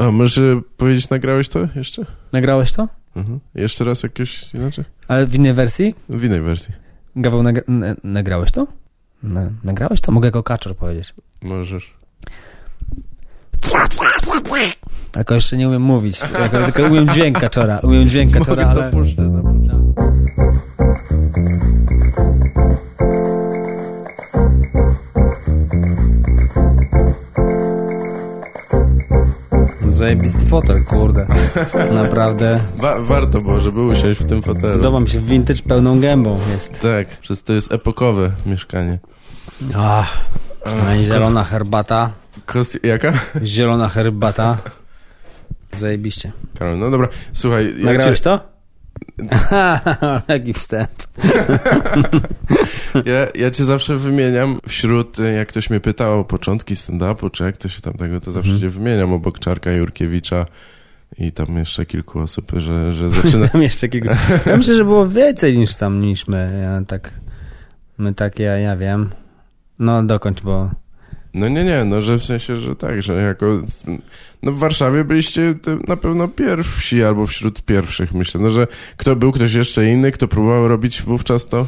A może powiedzieć, nagrałeś to jeszcze? Nagrałeś to? Mhm. Jeszcze raz jakieś inaczej? Ale w innej wersji? W innej wersji. Gaweł, nagra nagrałeś to? Na, nagrałeś to? Mogę jako kaczor powiedzieć. Możesz. Tylko jeszcze nie umiem mówić. Jako, tylko umiem dźwięk kaczora. Umiem dźwięk kaczora, ale... puszczę początku. Zajebisty fotel, kurde. Naprawdę. Wa- warto było, żeby usiąść w tym fotelu. Podoba mi się vintage pełną gębą jest. Tak, przez to jest epokowe mieszkanie. Ach, no i zielona herbata. Kost... Jaka? Zielona herbata. Zajebiście. Karol, no dobra, słuchaj. Nagrałeś cię- to? Jaki wstęp. Ja, ja cię zawsze wymieniam wśród, jak ktoś mnie pytał o początki stand-upu, czy jak to się tam tego, to zawsze Mhm. cię wymieniam obok Czarka Jurkiewicza i tam jeszcze kilku osób, że, że zaczyna... Tam jeszcze kilku. Ja myślę, że było więcej niż tam, niż my. Ja tak, my tak, ja, ja wiem. No dokończ, bo... No nie, nie, no że w sensie, że tak, że jako... No w Warszawie byliście na pewno pierwsi albo wśród pierwszych, myślę. No że kto był, ktoś jeszcze inny, kto próbował robić wówczas to...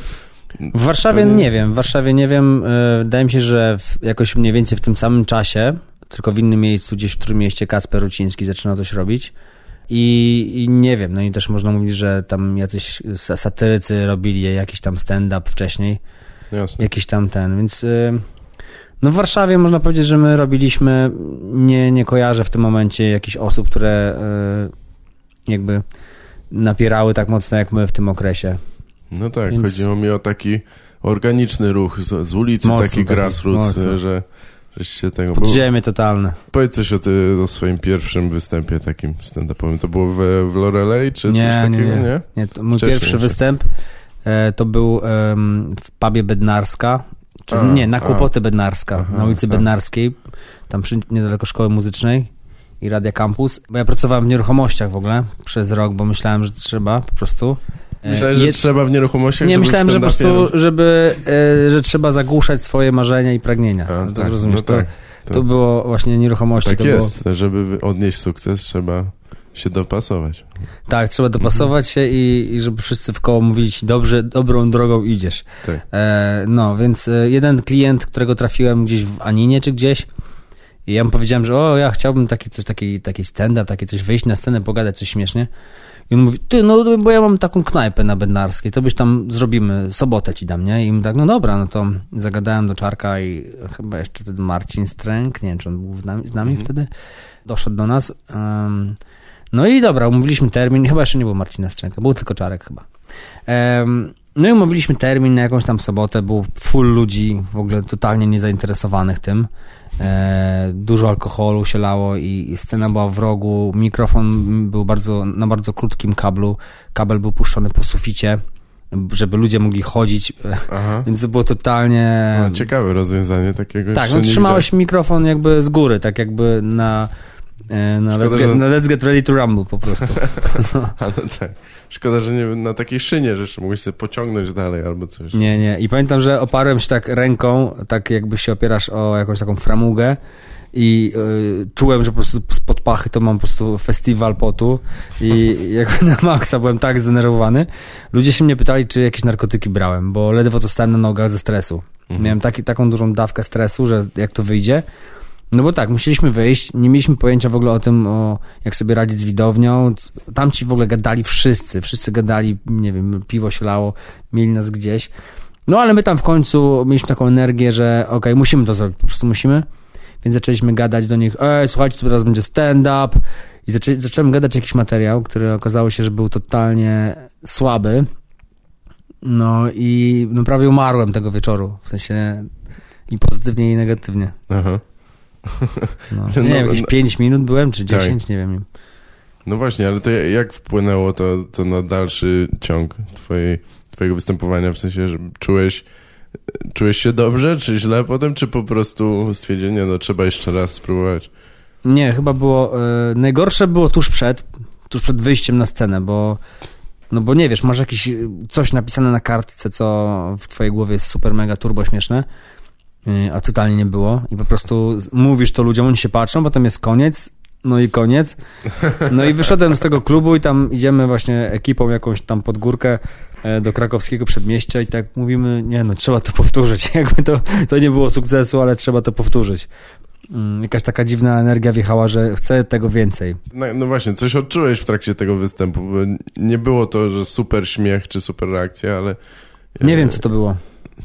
W Warszawie Pewnie- nie wiem, w Warszawie nie wiem. e, Wydaje mi się, że jakoś mniej więcej w tym samym czasie, tylko w innym miejscu, gdzieś w którym mieście Kasper Ruciński zaczynał coś robić. I, I nie wiem, no i też można mówić, że tam jacyś sa- satyrycy robili jakiś tam stand-up wcześniej, No jasne. jakiś tam ten, więc y, no w Warszawie można powiedzieć, że my robiliśmy, nie, nie kojarzę w tym momencie jakichś osób, które y, jakby napierały tak mocno jak my w tym okresie. No tak, Więc- chodziło mi o taki organiczny ruch z, z ulicy, Mocno taki taki, grassroots, mocno. że żeście tego... Podziemie totalne. powiedz coś o, ty, o swoim pierwszym występie takim stand-upowym. To było w, w Lorelei, czy Nie, coś takiego, nie. nie? Nie, to mój Wcześniej pierwszy jeszcze. występ e, to był em, w pubie Bednarska, czy A, nie, na a. Kłopoty Bednarska, Aha, na ulicy tak. Bednarskiej, tam przy, niedaleko szkoły muzycznej i Radia Campus, bo ja pracowałem w nieruchomościach w ogóle przez rok, bo myślałem, że trzeba po prostu. E, Myślałem, że je- trzeba w nieruchomościach, nie, myślałem, że po prostu, żeby, e, że trzeba zagłuszać swoje marzenia i pragnienia. A, No to tak, rozumiesz, no tak, to, to było właśnie nieruchomości. Tak jest, żeby odnieść sukces, trzeba się dopasować. Tak, trzeba dopasować się i, i żeby wszyscy w koło mówili ci, dobrze, dobrą drogą idziesz. Tak. E, no, więc e, jeden klient, którego trafiłem gdzieś w Aninie czy gdzieś, i ja mu powiedziałem, że o, ja chciałbym taki, coś, taki, taki stand-up, takie coś, wyjść na scenę, pogadać coś śmiesznie. I on mówi, ty, no bo ja mam taką knajpę na Bednarskiej, to byś tam zrobimy, sobotę ci dam, nie? I mu tak, no dobra, no to zagadałem do Czarka i chyba jeszcze wtedy Marcin Stręk, nie wiem, czy on był z nami, z nami wtedy, doszedł do nas. em, no i dobra, umówiliśmy termin, chyba jeszcze nie był Marcina Stręka, był tylko Czarek chyba. Em, no i umówiliśmy termin na jakąś tam sobotę, był full ludzi, w ogóle totalnie niezainteresowanych tym. E, dużo alkoholu się lało i, i scena była w rogu, mikrofon był bardzo, na bardzo krótkim kablu, kabel był puszczony po suficie, żeby ludzie mogli chodzić, e, Aha. więc to było totalnie... No, ciekawe rozwiązanie takiego. tak, no trzymałeś mikrofon jakby z góry, tak jakby na... e, Na Szkoda, let's, get, że- na let's get ready to rumble po prostu. A, no tak. Szkoda, że nie na takiej szynie, że mogłeś sobie pociągnąć dalej albo coś. Nie, nie. I pamiętam, że oparłem się tak ręką, tak jakby się opierasz o jakąś taką framugę i y, czułem, że po prostu spod pachy to mam po prostu festiwal potu i jakby na maksa byłem tak zdenerwowany. Ludzie się mnie pytali, czy jakieś narkotyki brałem, bo ledwo to stałem na nogach ze stresu. Mhm. Miałem taki, taką dużą dawkę stresu, że jak to wyjdzie. No bo tak, musieliśmy wyjść, nie mieliśmy pojęcia w ogóle o tym, o jak sobie radzić z widownią. Tam ci w ogóle gadali wszyscy, wszyscy gadali, nie wiem, piwo się lało, mieli nas gdzieś. No ale my tam w końcu mieliśmy taką energię, że okej, musimy to zrobić, po prostu musimy. Więc zaczęliśmy gadać do nich, ej, słuchajcie, to teraz będzie stand-up. I zaczę, zacząłem gadać jakiś materiał, który okazało się, że był totalnie słaby. No i no, prawie umarłem tego wieczoru, w sensie i pozytywnie i negatywnie. Aha. No, No, nie wiem, no, jakieś 5 minut byłem, czy tak. 10, nie wiem. No właśnie, ale to jak wpłynęło to, to na dalszy ciąg twojej, twojego występowania? W sensie, że czułeś, czułeś się dobrze, czy źle potem, czy po prostu stwierdzenie, no trzeba jeszcze raz spróbować? Nie, chyba było. E, najgorsze było tuż przed, tuż przed wyjściem na scenę, bo. No bo nie wiesz, masz jakieś e, coś napisane na kartce, co w twojej głowie jest super mega turbo śmieszne, a totalnie nie było. I po prostu mówisz to ludziom, oni się patrzą, potem jest koniec No i koniec. No i wyszedłem z tego klubu i tam idziemy właśnie ekipą jakąś tam pod górkę e, do krakowskiego przedmieścia i tak mówimy, nie no, trzeba to powtórzyć. Jakby to, to nie było sukcesu, ale trzeba to powtórzyć. Mm, Jakaś taka dziwna energia wjechała, że chcę tego więcej. No, no właśnie, coś odczułeś w trakcie tego występu, nie było to, że super śmiech czy super reakcja, ale... Nie e, wiem, co to było.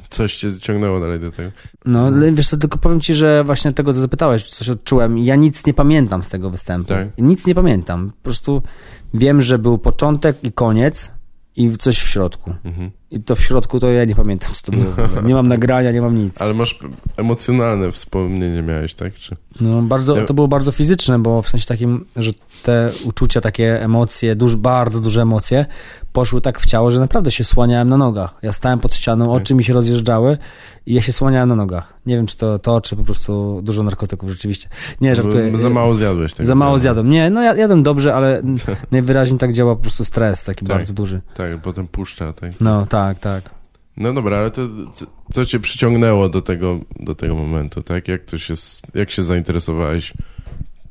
Coś cię ciągnęło dalej do tego. No, ale wiesz co, tylko powiem ci, że właśnie tego, co zapytałeś, coś odczułem. Ja nic nie pamiętam z tego występu. Tak. Nic nie pamiętam. Po prostu wiem, że był początek i koniec i coś w środku. Mhm. I to w środku to ja nie pamiętam, co to było. Nie mam nagrania, nie mam nic. Ale masz emocjonalne wspomnienie miałeś, tak? Czy... No, bardzo, to było bardzo fizyczne, bo w sensie takim, że te uczucia, takie emocje, duż, bardzo duże emocje, poszły tak w ciało, że naprawdę się słaniałem na nogach. Ja stałem pod ścianą, Tak. oczy mi się rozjeżdżały i ja się słaniałem na nogach. Nie wiem, czy to to, czy po prostu dużo narkotyków rzeczywiście. Nie, żartuję. Bo za mało zjadłeś tego. Za mało tak? zjadłem. Nie, no ja jadłem dobrze, ale najwyraźniej tak działa po prostu stres taki Tak. bardzo duży. Tak, potem puszcza, tak. No, tak, tak. No dobra, ale to co, cię przyciągnęło do tego, do tego momentu, tak? Jak to się, jak się zainteresowałeś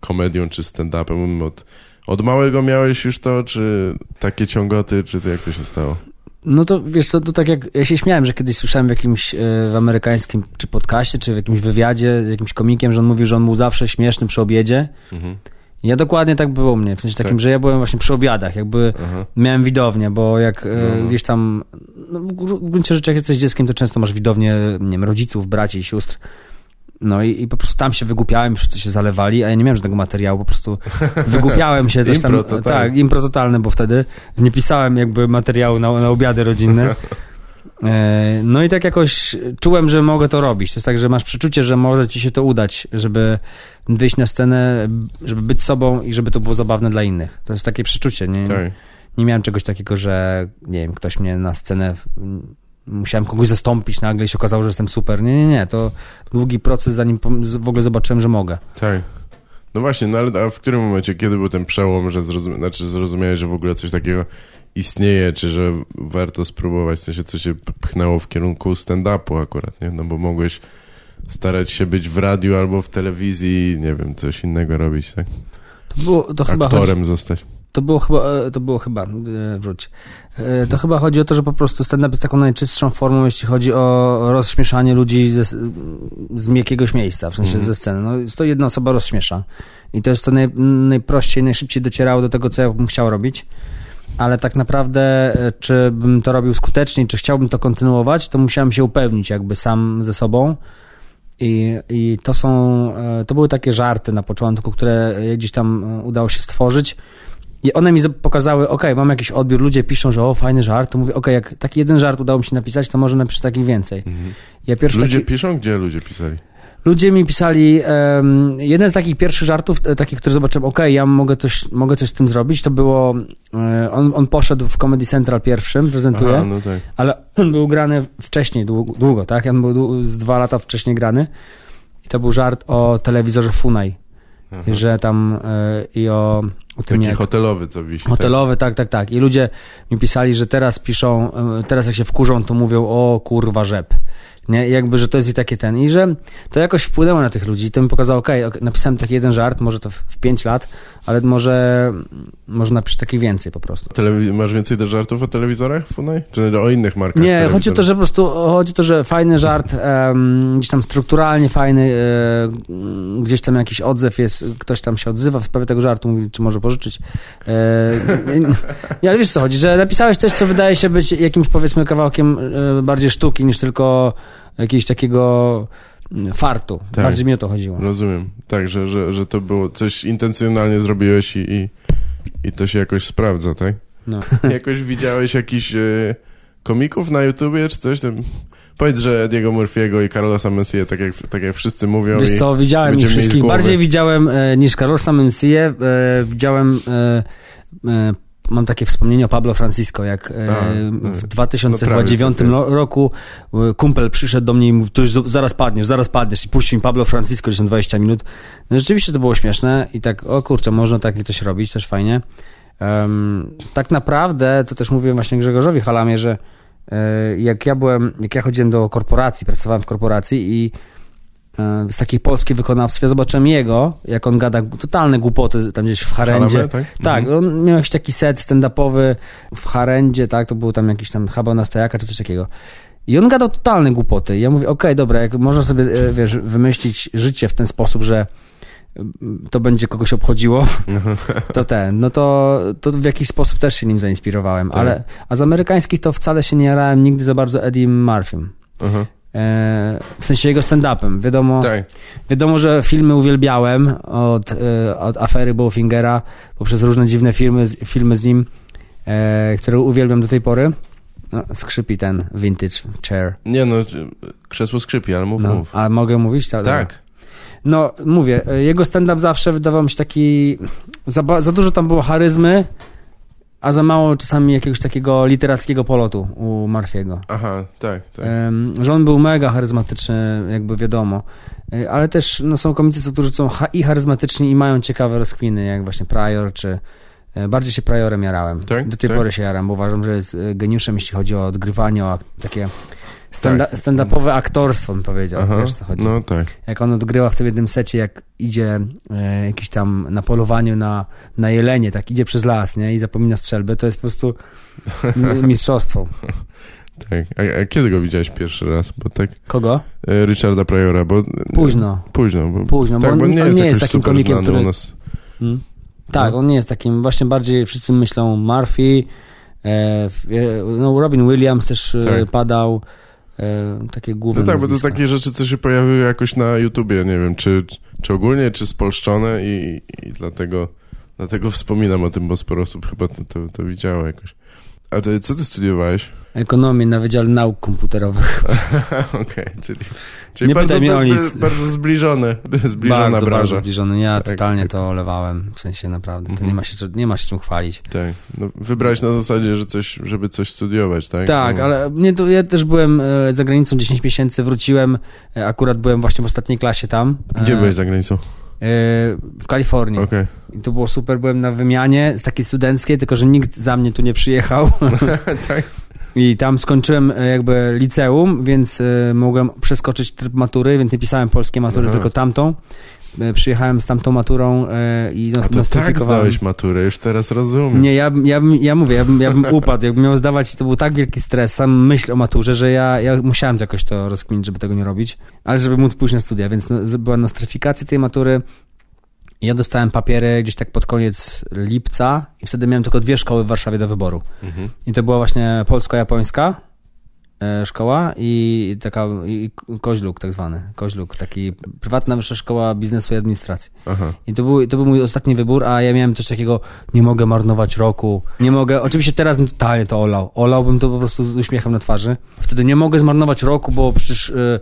komedią czy stand-upem? Od, od małego miałeś już to, czy takie ciągoty, czy to jak to się stało? No to wiesz co, to tak jak ja się śmiałem, że kiedyś słyszałem w jakimś e, w amerykańskim czy podcaście, czy w jakimś wywiadzie z jakimś komikiem, że on mówił, że on był zawsze śmieszny przy obiedzie. Mhm. Ja dokładnie tak było u mnie, w sensie takim, Tak. że ja byłem właśnie przy obiadach, jakby Aha. miałem widownię, bo jak e, No, no. gdzieś tam, no, w gr- w gruncie rzeczy jak jesteś dzieckiem, to często masz widownię, nie wiem, rodziców, braci, sióstr. No i, i po prostu tam się wygłupiałem, wszyscy się zalewali, a ja nie miałem żadnego materiału, po prostu wygłupiałem się. Coś tam, Impro totalne. tak, impro totalne, bo wtedy nie pisałem jakby materiału na, na obiady rodzinne. E, No i tak jakoś czułem, że mogę to robić. To jest tak, że masz przeczucie, że może ci się to udać, żeby wyjść na scenę, żeby być sobą i żeby to było zabawne dla innych. To jest takie przeczucie. Nie, Tak. nie miałem czegoś takiego, że nie wiem, ktoś mnie na scenę musiałem kogoś zastąpić nagle i się okazało, że jestem super. Nie, nie, nie. To długi proces, zanim w ogóle zobaczyłem, że mogę. Tak. No właśnie, no ale a w którym momencie, kiedy był ten przełom, że zrozum znaczy zrozumiałeś, że w ogóle coś takiego istnieje, czy że warto spróbować, w sensie co się pchnęło w kierunku stand-upu akurat, nie? No bo mogłeś starać się być w radiu albo w telewizji, nie wiem, coś innego robić, tak? To było, to chyba chodzi, Aktorem zostać. to było chyba, e, to było chyba, e, wróć. E, To chyba chodzi o to, że po prostu stand-up jest taką najczystszą formą, jeśli chodzi o rozśmieszanie ludzi ze, z jakiegoś miejsca, w sensie Mhm. ze sceny. No, to jedna osoba rozśmiesza. I to jest to naj, najprościej, najszybciej docierało do tego, co ja bym chciał robić. Ale tak naprawdę, e, czy bym to robił skutecznie, czy chciałbym to kontynuować, to musiałem się upewnić jakby sam ze sobą. I, I to są, e, to były takie żarty na początku, które gdzieś tam e, udało się stworzyć. I one mi pokazały, ok, mam jakiś odbiór, ludzie piszą, że o, fajny żart, to mówię, ok, jak taki jeden żart udało mi się napisać, to może napiszę takich więcej. Mhm. Ja Ludzie taki, piszą? Gdzie ludzie pisali? Ludzie mi pisali, em, jeden z takich pierwszych żartów, e, takich, który zobaczyłem, ok, ja mogę coś, mogę coś z tym zrobić, to było, e, on, on poszedł w Comedy Central pierwszym, prezentuje. Aha, no tak. Ale on był grany wcześniej, długo, długo tak? On był z dwa lata wcześniej grany. I to był żart o telewizorze Funai. Aha. Że tam e, i o, o tym Taki jak... hotelowy, co wisi. Hotelowy, tak, tak, tak. I ludzie mi pisali, że teraz piszą, teraz jak się wkurzą, to mówią o kurwa rzep. Nie? I jakby, że to jest i takie ten. I że to jakoś wpłynęło na tych ludzi. To mi pokazało, okej, okay, napisałem taki jeden żart, może to w, w pięć lat, ale może, może napisz taki więcej po prostu. Telewi- masz więcej też żartów o telewizorach, Funaj? Czy o innych markach Nie, chodzi o to, że po prostu chodzi o to, że fajny żart, em, gdzieś tam strukturalnie fajny, e, gdzieś tam jakiś odzew jest, ktoś tam się odzywa w sprawie tego żartu, mówi, czy może pożyczyć. E, nie, nie, ale wiesz co chodzi, że napisałeś coś, co wydaje się być jakimś powiedzmy kawałkiem e, bardziej sztuki niż tylko jakiegoś takiego mm, fartu. Tak. Bardziej mi o to chodziło. Rozumiem. Tak, że, że, że to było coś intencjonalnie zrobiłeś i, i, i to się jakoś sprawdza, tak? No. jakoś widziałeś jakichś e, komików na YouTubie czy coś tam? Powiedz, że Ediego Murphy'ego i Carlosa Mencia, tak jak, tak jak wszyscy mówią. Wiesz co, widziałem ich wszystkich. Bardziej widziałem e, niż Carlosa Mencia. E, widziałem... E, e, Mam takie wspomnienie o Pablo Francisco, jak e, A, no. w No 2009 prawie, ro- roku e, kumpel przyszedł do mnie i mówił, to już zaraz padniesz, zaraz padniesz i puścił mi Pablo Francisco gdzieś tam 20 minut. No rzeczywiście to było śmieszne i tak, o kurczę, można takie coś robić, też fajnie. Em, tak naprawdę, to też mówiłem właśnie Grzegorzowi Halamie, że e, jak ja byłem, jak ja chodziłem do korporacji, pracowałem w korporacji i e, z takich polskich wykonawców. Ja zobaczyłem jego, jak on gada totalne głupoty tam gdzieś w Harendzie. Tak? Tak, Mhm. on miał jakiś taki set stand-upowy w Harendzie, tak, to był tam jakiś tam chyba na stojaka czy coś takiego. I on gadał totalne głupoty. I ja mówię, okej, dobra, jak można sobie, e, wiesz, wymyślić życie w ten sposób, że mm, to będzie kogoś obchodziło, to ten, no to, to w jakiś sposób też się nim zainspirowałem, Tak. ale, a z amerykańskich to wcale się nie jarałem nigdy za bardzo Eddie Murphym. Aha. E, w sensie jego stand-upem. Wiadomo, Tak. wiadomo, że filmy uwielbiałem od, e, od afery Bowfingera poprzez różne dziwne filmy, z- filmy z nim, e, które uwielbiam do tej pory. No, skrzypi ten vintage chair. Nie no, krzesło skrzypi, ale mów, No. mów. A mogę mówić? Tak. dobra. No, mówię, jego stand-up zawsze wydawał mi się taki... Za, za dużo tam było charyzmy, a za mało czasami jakiegoś takiego literackiego polotu u Murphy'ego. Aha, tak, tak. Em, że on był mega charyzmatyczny, jakby wiadomo. E, Ale też no, są komicy, którzy są i charyzmatyczni i mają ciekawe rozkminy, jak właśnie Prior, czy e, bardziej się Priorem jarałem. Tak? Do tej Tak? pory się jaram, bo uważam, że jest e, geniuszem, jeśli chodzi o odgrywanie, o ak- takie standa- Tak. stand-upowe aktorstwo, bym powiedział. Aha, Wiesz, co chodzi? no tak. Jak on odgrywa w tym jednym secie, jak idzie e, jakiś tam na polowaniu na, na jelenie, tak idzie przez las, nie? I zapomina strzelby, to jest po prostu mi- mistrzostwo. tak. A, a kiedy go widziałeś pierwszy raz? Bo tak, Kogo? e, Richarda Priora, bo... Późno. Późno, bo... Późno, tak, bo on, nie on jest nie jest takim komikiem, który... u nas. Mm. Tak, No. on nie jest takim, właśnie bardziej wszyscy myślą Murphy, e, e, no Robin Williams też e, Tak. padał, e, takie główne No tak, bo to nazwiska. takie rzeczy, co się pojawiły jakoś na YouTubie, nie wiem, czy, czy ogólnie, czy spolszczone i, i dlatego, dlatego wspominam o tym, bo sporo osób chyba to, to, to widziało jakoś. A ty, co ty studiowałeś? Ekonomię na Wydziale Nauk Komputerowych. Okej, czyli, czyli Nie bardzo, mnie o nic. bardzo zbliżone, zbliżona bardzo, bardzo branża. zbliżony. Ja Tak, totalnie tak. to olewałem, w sensie naprawdę. To Mhm. nie, ma się, nie ma się czym chwalić. Tak, no, wybrałeś na zasadzie, że coś, żeby coś studiować, tak? Tak, no. ale mnie to, ja też byłem e, za granicą 10 miesięcy, wróciłem, e, akurat byłem właśnie w ostatniej klasie tam. Gdzie E, byłeś za granicą? W Kalifornii. Okej. I to było super, byłem na wymianie z takiej studenckiej, tylko że nikt za mnie tu nie przyjechał. tak? I tam skończyłem e, jakby liceum, więc e, mogłem przeskoczyć tryb matury, więc nie pisałem polskiej matury, Aha. tylko tamtą. E, Przyjechałem z tamtą maturą i A to tak zdałeś maturę, już teraz rozumiem. Nie, ja, ja, ja mówię, ja bym, ja bym upadł. Jakbym miał zdawać, to był tak wielki stres, sam myśl o maturze, że ja, ja musiałem jakoś to rozkminić, żeby tego nie robić. Ale żeby móc pójść na studia, więc no, była nostryfikacja tej matury. Ja dostałem papiery gdzieś tak pod koniec lipca i wtedy miałem tylko dwie szkoły w Warszawie do wyboru. Mhm. I to była właśnie polsko-japońska szkoła i taka i Koźluk tak zwany. Koźluk, taki prywatna wyższa szkoła biznesu i administracji. Aha. I to był, to był mój ostatni wybór, a ja miałem coś takiego, nie mogę marnować roku, nie mogę, oczywiście teraz totalnie to olał, olałbym to po prostu z uśmiechem na twarzy. Wtedy nie mogę zmarnować roku, bo przecież y,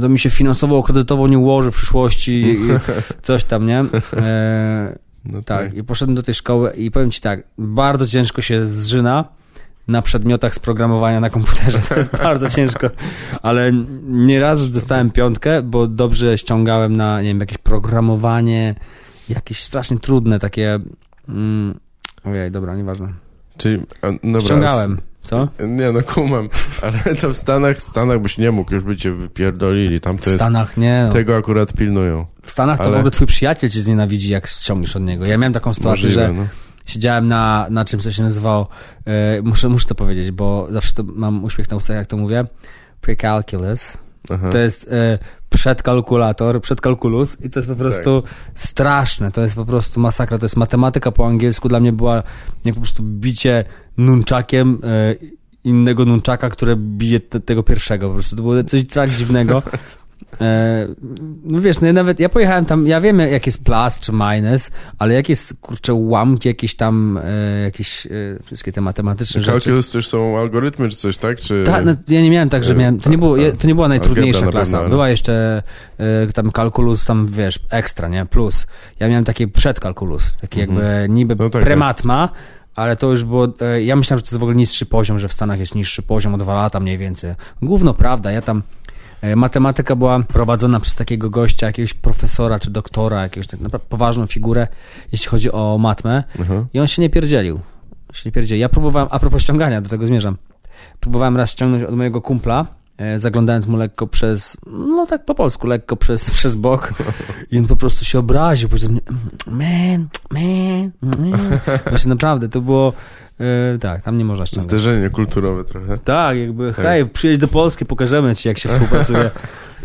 to mi się finansowo, kredytowo nie ułoży w przyszłości coś tam, nie? E, No tak, i poszedłem do tej szkoły i powiem ci tak, bardzo ciężko się zżyna na przedmiotach z programowania na komputerze. To jest bardzo ciężko, ale nieraz dostałem piątkę, bo dobrze ściągałem na, nie wiem, jakieś programowanie, jakieś strasznie trudne takie... Mm, ojej, dobra, nieważne. Czyli, a, dobra, Ściągałem, co? Nie no, kumam, ale to w Stanach, w Stanach byś nie mógł, już by cię wypierdolili, tam W to jest, Stanach nie. No. tego akurat pilnują. W Stanach to ale- w ogóle twój przyjaciel cię znienawidzi, jak ściągniesz od niego. Ja miałem taką sytuację, Możliwe, że no. Siedziałem na, na czymś, co się nazywało, e, muszę, muszę to powiedzieć, bo zawsze to mam uśmiech na ustach, jak to mówię, precalculus. Aha. To jest e, przedkalkulator, przedkalkulus i to jest po prostu Tak. straszne, to jest po prostu masakra, to jest matematyka po angielsku, dla mnie była jak po prostu bicie nunczakiem e, innego nunczaka, które bije te, tego pierwszego, po prostu to było coś tak dziwnego. E, no wiesz, no ja nawet ja pojechałem tam, ja wiem jak jest plus czy minus, ale jak jest kurczę ułamki, jakieś tam e, jakieś e, wszystkie te matematyczne rzeczy. Calculus też są algorytmy czy coś, tak? Czy... Tak, no, ja nie miałem tak, że miałem. To nie, było, a- to nie była najtrudniejsza klasa. pewno, ale- Była jeszcze tam kalkulus, tam wiesz, ekstra, nie? Plus. Ja miałem taki przedkalkulus, taki Mhm. jakby niby No tak, prematma, ale to już było. Ja myślałem, że to jest w ogóle niższy poziom, że w Stanach jest niższy poziom o dwa lata mniej więcej. Gówno prawda, ja tam. E, Matematyka była prowadzona przez takiego gościa, jakiegoś profesora czy doktora, jakiegoś tak naprawdę poważną figurę, jeśli chodzi o matmę. Aha. I on się nie pierdzielił. On Się nie pierdzielił. Ja próbowałem, a propos ściągania, do tego zmierzam. Próbowałem raz ściągnąć od mojego kumpla zaglądając mu lekko przez, no tak po polsku, lekko przez, przez bok i on po prostu się obraził, powiedział mnie, man, man, man. Właśnie naprawdę, to było, e, tak, tam nie można ściągać. Zderzenie kulturowe trochę. Tak, jakby, Tak. hej, przyjedź do Polski, pokażemy ci, jak się współpracuje.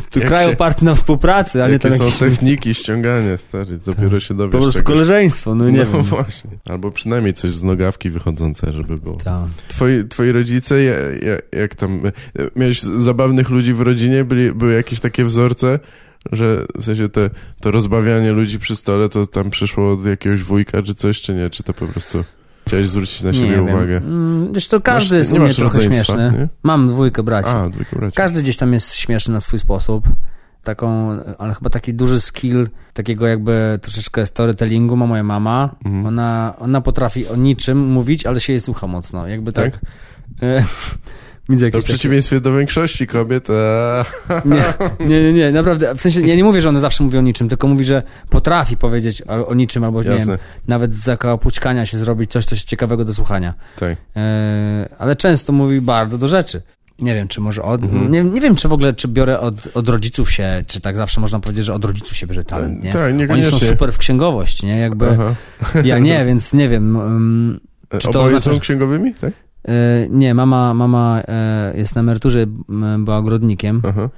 Tu Jak kraj się- oparty na współpracy, a nie tam są jakieś... techniki ściągania, stary, dopiero się dowiesz Po prostu czegoś. koleżeństwo, no nie no wiem. właśnie. Albo przynajmniej coś z nogawki wychodzące, żeby było. Tak. Twoi, twoi rodzice, ja, ja, jak tam, e, miałeś zabawnych ludzi w rodzinie? Byli, były jakieś takie wzorce, że w sensie te, to rozbawianie ludzi przy stole, to tam przyszło od jakiegoś wujka czy coś, czy nie? Czy to po prostu chciałeś zwrócić na siebie nie uwagę? Wiem. Mm, każdy Masz- jest nie u mnie trochę śmieszny. nie? Mam dwójkę braci. A, dwójka braci. Każdy gdzieś tam jest śmieszny na swój sposób. Taką, ale chyba taki duży skill takiego jakby troszeczkę storytellingu ma moja mama. Mhm. Ona, ona potrafi o niczym mówić, ale się jej słucha mocno. Jakby tak. Tak? E, Widzę To w przeciwieństwie do większości kobiet, a... takie... nie, nie, nie, nie, naprawdę. W sensie, ja nie mówię, że ona zawsze mówi o niczym, tylko mówi, że potrafi powiedzieć o, o niczym, albo nie Jasne, wiem, nawet z zakapućkania się zrobić coś, coś ciekawego do słuchania. tak. E, ale często mówi bardzo do rzeczy. Nie wiem, czy może od, Mhm. nie, nie wiem, czy w ogóle, czy biorę od, od rodziców się, czy tak zawsze można powiedzieć, że od rodziców się bierze talent, nie? Tak, Oni niekoniecznie. są super w księgowość, nie? Jakby, Aha. ja nie, więc nie wiem. Um, Czy to Oboje oznacza, są księgowymi, tak? E, nie, mama, mama e, jest na emeryturze, była ogrodnikiem, Aha.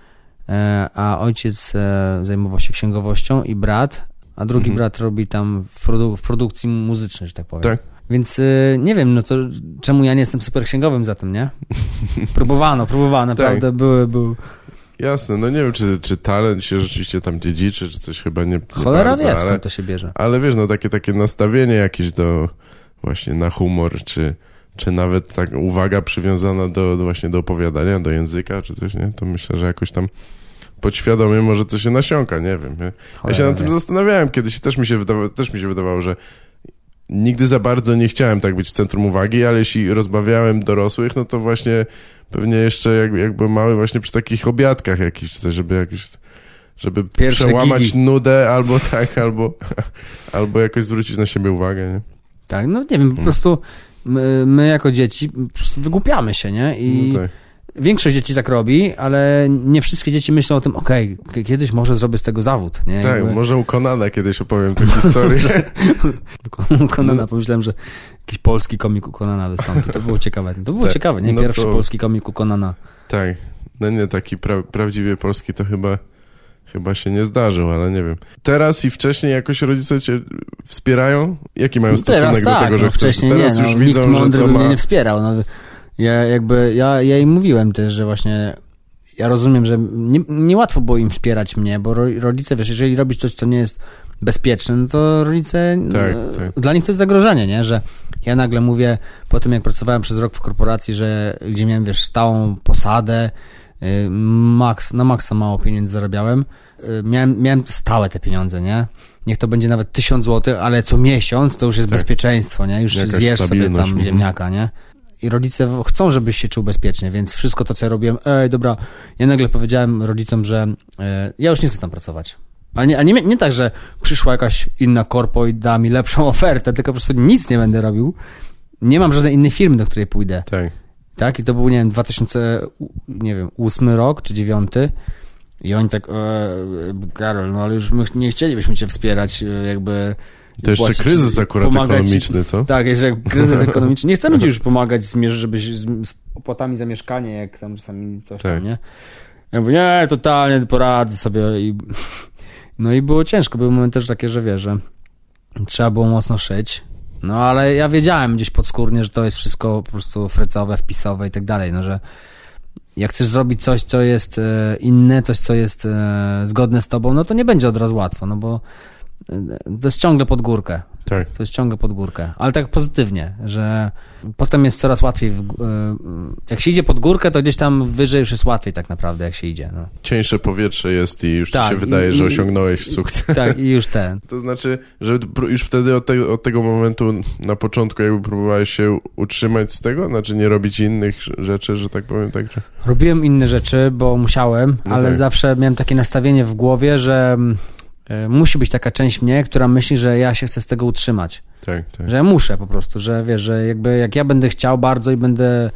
e, a ojciec zajmował się księgowością i brat, a drugi Mhm. brat robi tam w, produ- w produkcji muzycznej, że tak powiem. Tak. Więc nie wiem, no to czemu ja nie jestem super księgowym za tym, nie? Próbowano, próbowano, Tak. naprawdę były, były. Jasne, no nie wiem, czy, czy talent się rzeczywiście tam dziedziczy, czy coś chyba nie, nie Cholera bardzo, wie, ale, skąd to się bierze. ale wiesz, no takie, takie nastawienie jakieś do właśnie na humor, czy, czy nawet tak uwaga przywiązana do, do właśnie do opowiadania, do języka, czy coś, nie? To myślę, że jakoś tam podświadomie może to się nasiąka, nie wiem. Nie? Ja się nad tym zastanawiałem kiedyś, też mi się wydawało, też mi się wydawało, że nigdy za bardzo nie chciałem tak być w centrum uwagi, ale jeśli rozbawiałem dorosłych, no to właśnie pewnie jeszcze jak, jak byłem mały właśnie przy takich obiadkach jakichś, żeby jakieś żeby Pierwsze przełamać gigi. nudę albo tak, albo, albo jakoś zwrócić na siebie uwagę, nie? Tak, no nie wiem, po prostu my, my jako dzieci wygłupiamy się, nie? I No tak. większość dzieci tak robi, ale nie wszystkie dzieci myślą o tym, okej, k- kiedyś może zrobię z tego zawód, nie? Tak, Jakby- może u Konana kiedyś opowiem tę historię. U Konana, No. pomyślałem, że jakiś polski komik u Konana wystąpi. To było ciekawe. To było Tak, ciekawe, nie? no Pierwszy to- polski komik u Konana. tak, no nie, taki pra, prawdziwie polski to chyba chyba się nie zdarzył, ale nie wiem. Teraz i wcześniej jakoś rodzice cię wspierają? Jaki mają stosunek Teraz do tak, tego, że no, chcesz? wcześniej Teraz nie, już no, widzą, nikt że mądry to by ma... mnie nie wspierał. No, ja jakby, ja, ja im mówiłem też, że właśnie ja rozumiem, że nie, niełatwo było im wspierać mnie, bo ro, rodzice, wiesz, jeżeli robisz coś, co nie jest bezpieczne, no to rodzice, Tak, no, tak. dla nich to jest zagrożenie, nie? Że ja nagle mówię, po tym jak pracowałem przez rok w korporacji, że gdzie miałem, wiesz, stałą posadę, y, maks, na maksa mało pieniędzy zarabiałem, y, miałem, miałem stałe te pieniądze, nie? Niech to będzie nawet tysiąc złotych, ale co miesiąc to już jest Tak. bezpieczeństwo, nie? Już Jakaś zjesz sobie tam mhm. ziemniaka, nie? I rodzice chcą, żebyś się czuł bezpiecznie, więc wszystko to, co ja robiłem, ej, dobra, ja nagle powiedziałem rodzicom, że e, ja już nie chcę tam pracować. Ale nie, a nie, nie tak, że przyszła jakaś inna korpo i da mi lepszą ofertę, tylko po prostu nic nie będę robił. Nie mam żadnej innej firmy, do której pójdę. Tak, Tak? I to był, nie wiem, 2000, nie wiem, ósmy rok czy dziewiąty. I oni tak, e, Karol, no ale już my nie chcielibyśmy cię wspierać, e, jakby... to jeszcze płacić- kryzys akurat pomagać- ekonomiczny, co? Tak, jeszcze kryzys ekonomiczny. Nie chcemy ci już pomagać, żebyś z, z opłatami za mieszkanie, jak tam czasami coś Tak. tam, nie? Ja mówię, nie, totalnie poradzę sobie i... No i było ciężko, były momenty też takie, że wiesz, że trzeba było mocno szyć. No ale ja wiedziałem gdzieś podskórnie, że to jest wszystko po prostu frecowe, wpisowe i tak dalej, no że jak chcesz zrobić coś, co jest e, inne, coś, co jest e, zgodne z tobą, no to nie będzie od razu łatwo, no bo e, to jest ciągle pod górkę. Tak. To jest ciągle pod górkę, ale tak pozytywnie, że potem jest coraz łatwiej. e, Jak się idzie pod górkę, to gdzieś tam wyżej już jest łatwiej tak naprawdę, jak się idzie. No. Cieńsze powietrze jest i już Tak, ci się wydaje, i- że osiągnąłeś sukces. Tak, i już ten. To znaczy, że już wtedy od tego, od tego momentu na początku jakby próbowałeś się utrzymać z tego? Znaczy nie robić innych rzeczy, że tak powiem, tak? Że... Robiłem inne rzeczy, bo musiałem, No ale tak. zawsze miałem takie nastawienie w głowie, że mm, musi być taka część mnie, która myśli, że ja się chcę z tego utrzymać. Tak, tak. Że muszę po prostu, że wiesz, że jakby jak ja będę chciał bardzo i będę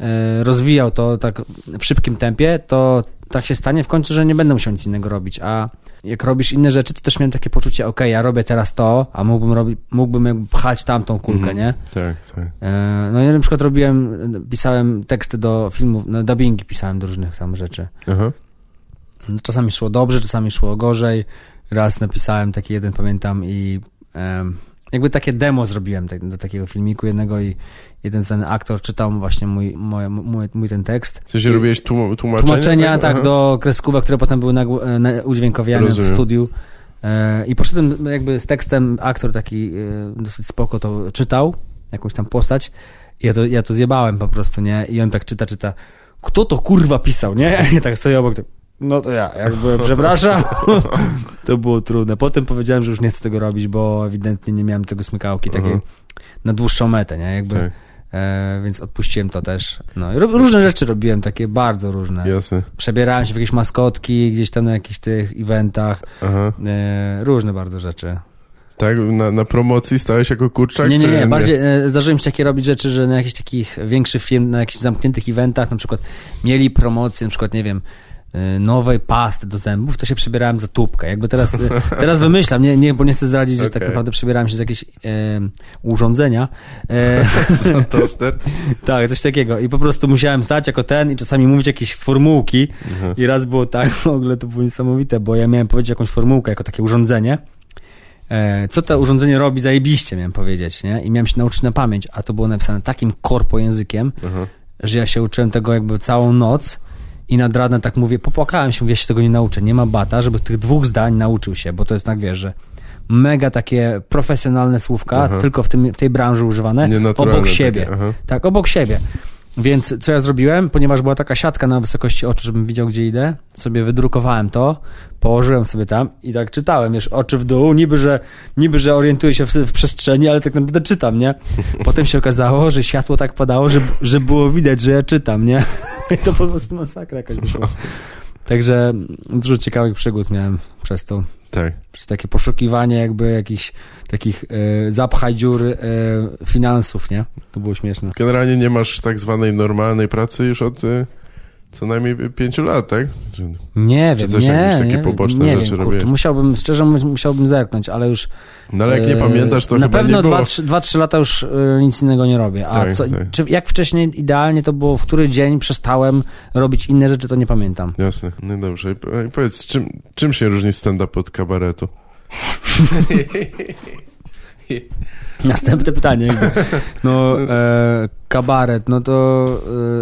e, rozwijał to tak w szybkim tempie, to tak się stanie w końcu, że nie będę musiał nic innego robić, a jak robisz inne rzeczy, to też miałem takie poczucie, ok, ja robię teraz to, a mógłbym, robić, mógłbym pchać tamtą kulkę, Mhm. nie? Tak, tak. E, No ja na przykład robiłem, pisałem teksty do filmów, no dubbingi pisałem do różnych tam rzeczy. Aha. Czasami szło dobrze, czasami szło gorzej. Raz napisałem taki jeden, pamiętam, i em, jakby takie demo zrobiłem tak, do takiego filmiku jednego i jeden ten aktor czytał właśnie mój, mój, mój, mój ten tekst. W sensie robiłeś tłum- tłumaczenia? Tłumaczenia, tak, Aha. do kreskówek, które potem były e, na, udźwiękowiane Rozumiem. w studiu. E, I poszedłem jakby z tekstem, aktor taki e, dosyć spoko to czytał, jakąś tam postać. I ja to, ja to zjebałem po prostu, nie? I on tak czyta, czyta. Kto to kurwa pisał, nie? I tak stoję obok, tak, no to ja, jakby, przepraszam. to było trudne. Potem powiedziałem, że już nie chcę tego robić, bo ewidentnie nie miałem tego smykałki takiej Aha. na dłuższą metę, nie? Jakby, Tak, e, więc odpuściłem to też. No ro- różne rzeczy robiłem, takie bardzo różne. jasne. Przebierałem się w jakieś maskotki, gdzieś tam na jakichś tych eventach, Aha. e, różne bardzo rzeczy. Tak, na, na promocji stałeś jako kurczak? nie, nie, nie, bardziej e, zdarzyło mi się takie robić rzeczy, że na jakichś takich większych firm, na jakichś zamkniętych eventach, na przykład mieli promocję, na przykład, nie wiem, nowej pasty do zębów, to się przebierałem za tubkę. Jakby teraz, e, teraz wymyślam, nie, nie, bo nie chcę zdradzić, że tak naprawdę przebierałem się z jakieś e, urządzenia. E, Za toster? tak, coś takiego. I po prostu musiałem stać jako ten i czasami mówić jakieś formułki. Aha. I raz było tak, w ogóle to było niesamowite, bo ja miałem powiedzieć jakąś formułkę jako takie urządzenie. E, co to urządzenie robi zajebiście, miałem powiedzieć, nie? I miałem się nauczyć na pamięć, a to było napisane takim korpo językiem, Aha. że ja się uczyłem tego jakby całą noc i nad ranem tak mówię, popłakałem się, mówię, ja się tego nie nauczę, nie ma bata, żeby tych dwóch zdań nauczył się, bo to jest tak, wiesz, że mega takie profesjonalne słówka, Aha. tylko w, tym, w tej branży używane, obok takie, siebie. aha. Tak, obok siebie. Więc co ja zrobiłem? Ponieważ była taka siatka na wysokości oczu, żebym widział, gdzie idę, sobie wydrukowałem to, położyłem sobie tam i tak czytałem, wiesz, oczy w dół, niby, że, niby, że orientuję się w, w przestrzeni, ale tak naprawdę czytam, nie? Potem się okazało, że światło tak padało, że, że było widać, że ja czytam, nie? I to po prostu masakra jakaś wyszła. Także dużo ciekawych przygód miałem przez to Tak. przez takie poszukiwanie jakby jakichś takich e, zapchaj dziur e, finansów, nie? To było śmieszne. Generalnie nie masz tak zwanej normalnej pracy już od y, co najmniej pięciu lat, tak? Czy- Nie Czy wiem, coś nie, jakieś takie nie, poboczne nie rzeczy wiem, kurczę, musiałbym, szczerze mówiąc, musiałbym zerknąć, ale już No ale jak nie e, pamiętasz, to na chyba pewno nie było. 2-3 lata już e, nic innego nie robię. A Tak, co, tak. czy jak wcześniej idealnie to było, w który dzień przestałem robić inne rzeczy, to nie pamiętam. Jasne, no dobrze. I powiedz, czym, czym się różni stand-up od kabaretu? Następne pytanie. Jakby. No, e, kabaret, no to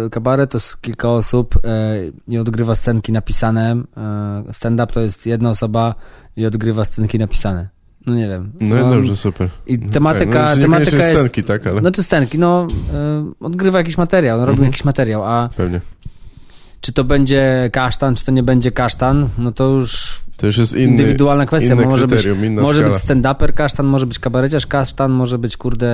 e, kabaret to jest kilka osób e, i odgrywa scenki napisane. E, stand-up to jest jedna osoba i odgrywa scenki napisane. No nie wiem. No, i dobrze, super. I tematyka, tak, no, tematyka jest... jest... scenki, tak, ale Znaczy scenki, no e, odgrywa jakiś materiał, no, robi Mhm. jakiś materiał, a pewnie. czy to będzie kasztan, czy to nie będzie kasztan, no to już To już jest inny, indywidualna kwestia, inne bo może być, kryterium, inna może skala. być stand-uper kasztan, może być kabareciarz kasztan, może być, kurde,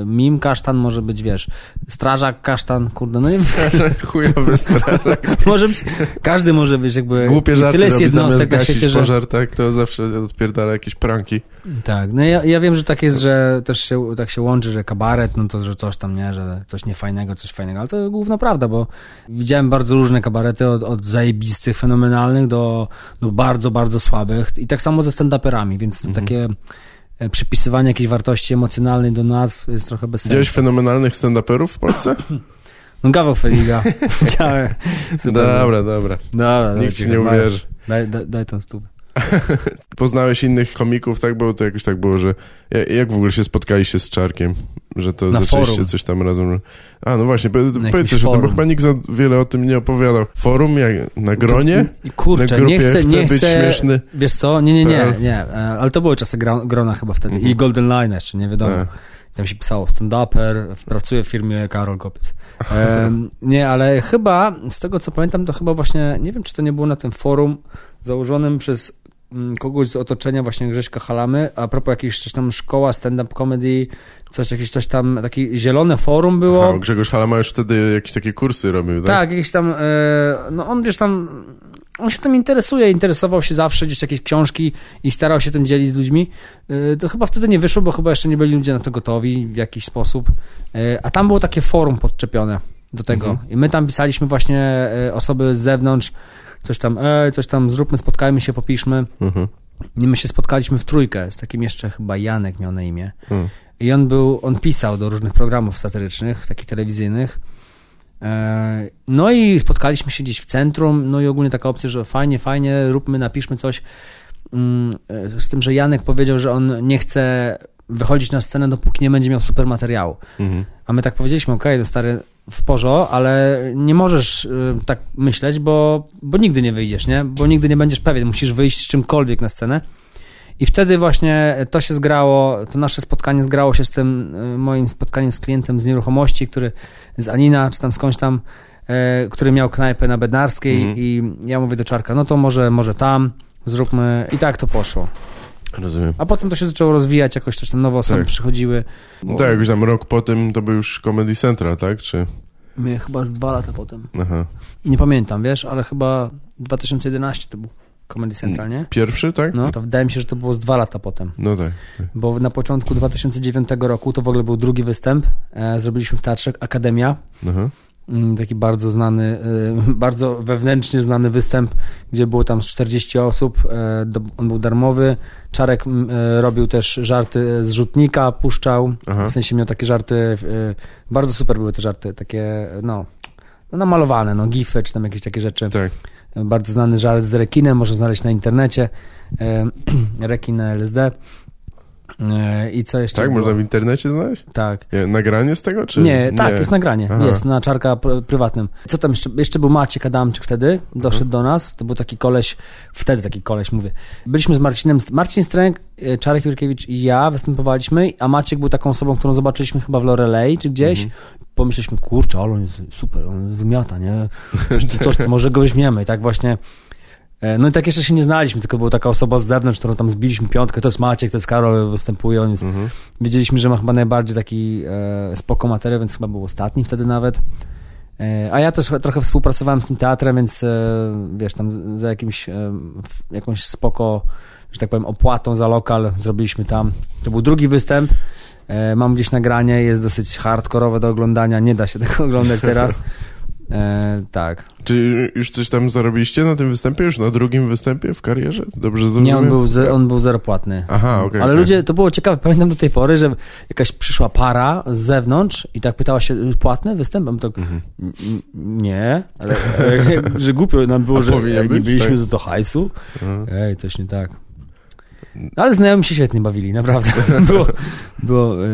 e, mim kasztan, może być, wiesz, strażak kasztan, kurde, no nie wiem, Chujowy strażak. może być, każdy może być jakby, Głupie żarty tyle jest robi zamiast na świecie, że... pożar, tak? To zawsze odpierdala jakieś pranki. Tak, no ja, ja wiem, że tak jest, że też się, tak się łączy, że kabaret, no to, że coś tam, nie, że coś niefajnego, coś fajnego, ale to główna prawda, bo widziałem bardzo różne kabarety, od, od zajebistych, fenomenalnych do, do bardzo, bardzo słabych i tak samo ze stand-uperami, więc Mhm. takie e, przypisywanie jakiejś wartości emocjonalnej do nazw jest trochę bez sensu. Widziałeś fenomenalnych stand-uperów w Polsce? No Gaweł Feliga. Widziałem. Super. Dobra, dobra. Dobra, Nikt ci nie uwierzy. Daj, daj, daj tą stówę. Poznałeś innych komików, tak? Bo to jakoś tak było, że... ja- Jak w ogóle się spotkaliście z Czarkiem? Że to Na zaczęliście forum. coś tam razem... A, no właśnie, powiedz coś o tym, bo chyba nikt za wiele o tym nie opowiadał. Forum jak na gronie? I Kurczę, na grupie nie chcę, chcę nie być chcę, śmieszny. Wiesz co? Nie, nie, nie, PL. nie. e, Ale to były czasy grona chyba wtedy. Mhm. I Golden Line jeszcze, nie wiadomo. Tak. Tam się pisało stand-uper, pracuje w firmie Karol Kopiec. Em, nie, ale chyba, z tego co pamiętam, to chyba właśnie, nie wiem czy to nie było na tym forum założonym przez kogoś z otoczenia właśnie Grześka Halamy, a propos jakiejś coś tam szkoła stand-up comedy, coś jakieś coś tam, takie zielone forum było. Aha, Grzegorz Halama już wtedy jakieś takie kursy robił, tak? Tak, jakieś tam, e, no on gdzieś tam, on się tym interesuje, interesował się zawsze, gdzieś jakieś książki i starał się tym dzielić z ludźmi. E, to chyba wtedy nie wyszło, bo chyba jeszcze nie byli ludzie na to gotowi w jakiś sposób. E, a tam było takie forum podczepione. do tego. Mhm. I my tam pisaliśmy właśnie osoby z zewnątrz, coś tam, ej, coś tam zróbmy, spotkajmy się, popiszmy. Mhm. I my się spotkaliśmy w trójkę z takim jeszcze chyba Janek miał na imię. Mhm. I on był, on pisał do różnych programów satyrycznych, takich telewizyjnych. E, No i spotkaliśmy się gdzieś w centrum, no i ogólnie taka opcja, że fajnie, fajnie, róbmy, napiszmy coś. Mm, e, Z tym, że Janek powiedział, że on nie chce wychodzić na scenę, dopóki nie będzie miał super materiału. Mhm. A my tak powiedzieliśmy, okej, no stary, w porzo, ale nie możesz y, tak myśleć, bo, bo nigdy nie wyjdziesz, nie? Bo nigdy nie będziesz pewien, musisz wyjść z czymkolwiek na scenę. I wtedy właśnie to się zgrało, to nasze spotkanie zgrało się z tym y, moim spotkaniem z klientem z nieruchomości, który z Anina, czy tam skądś tam, e, który miał knajpę na Bednarskiej Mhm. i ja mówię do Czarka, no to może, może tam, zróbmy i tak to poszło. Rozumiem. A potem to się zaczęło rozwijać, jakoś też tam nowe osoby Tak. przychodziły. No tak, jakoś tam rok po tym to był już Comedy Central, tak? Czy... Mnie chyba z dwa lata potem. Aha. Nie pamiętam, wiesz, ale chyba 2011 to był Comedy Central, nie? Pierwszy, tak? No, to wydaje mi się, że to było z dwa lata potem. No tak. tak. Bo na początku 2009 roku to w ogóle był drugi występ. E, zrobiliśmy w Teatrze Akademia. Aha. Mm, Taki bardzo znany, e, bardzo wewnętrznie znany występ, gdzie było tam z 40 osób. E, On był darmowy. Czarek mm, e, robił też żarty z rzutnika, puszczał. Aha. W sensie miał takie żarty, e, bardzo super były te żarty, takie, no, no namalowane, no, gify, czy tam jakieś takie rzeczy. Tak. Bardzo znany żart z rekinem, można znaleźć na internecie. Rekin LSD. E, I co jeszcze? Tak, było? można w internecie znaleźć? Tak. Nie, Nagranie z tego, czy Nie, tak, jest nagranie. Aha. Jest na czarka pr- prywatnym. Co tam jeszcze? Jeszcze był Maciek Adamczyk wtedy, doszedł do nas. To był taki koleś, wtedy taki koleś, mówię. Byliśmy z Marcinem, Marcin Stręk, e, Czarek Jurkiewicz i ja występowaliśmy, a Maciek był taką osobą, którą zobaczyliśmy chyba w Lorelei czy gdzieś. Pomyśleliśmy, kurczę, ale on jest super, on wymiata, nie? Coś, coś, może go weźmiemy. I tak właśnie... e, No i tak jeszcze się nie znaliśmy, tylko była taka osoba z zewnątrz, którą tam zbiliśmy piątkę, to jest Maciek, to jest Karol, występuje, on jest Mhm. Wiedzieliśmy, że ma chyba najbardziej taki e, spoko materiał, więc chyba był ostatni wtedy nawet. E, a ja też trochę współpracowałem z tym teatrem, więc e, wiesz, tam za jakimś, e, jakąś spoko, że tak powiem, opłatą za lokal zrobiliśmy tam. To był drugi występ. E, mam gdzieś nagranie, jest dosyć hardkorowe do oglądania, nie da się tego oglądać teraz. E, tak. Czy już coś tam zarobiliście na tym występie? Już na drugim występie w karierze? Dobrze zrozumiałem? Nie, on był, ze, on był zeropłatny. Aha, okej. Ale okej. ludzie, to było ciekawe, pamiętam do tej pory, że jakaś przyszła para z zewnątrz i tak pytała się, płatny występ? A my tak, Mhm. "N- n- nie, ale, że głupio nam było, A że ej, nie być, byliśmy tak? do to hajsu. Aha. Ej, coś nie tak. Ale znajomi się świetnie bawili, naprawdę. Było, było e,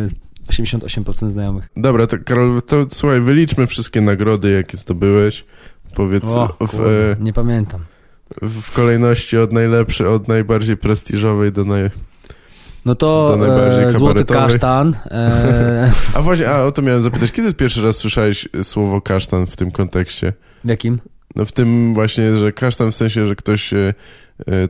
88% znajomych. Dobra, to Karol, to słuchaj, wyliczmy wszystkie nagrody, jakie zdobyłeś. Powiedz O, w, kurde, nie pamiętam. w kolejności od najlepszej, od najbardziej prestiżowej do naj... No to e, Złoty. Kasztan. E, A właśnie, a o to miałem zapytać. Kiedy pierwszy raz słyszałeś słowo kasztan w tym kontekście? w jakim? No w tym właśnie, że kasztan w sensie, że ktoś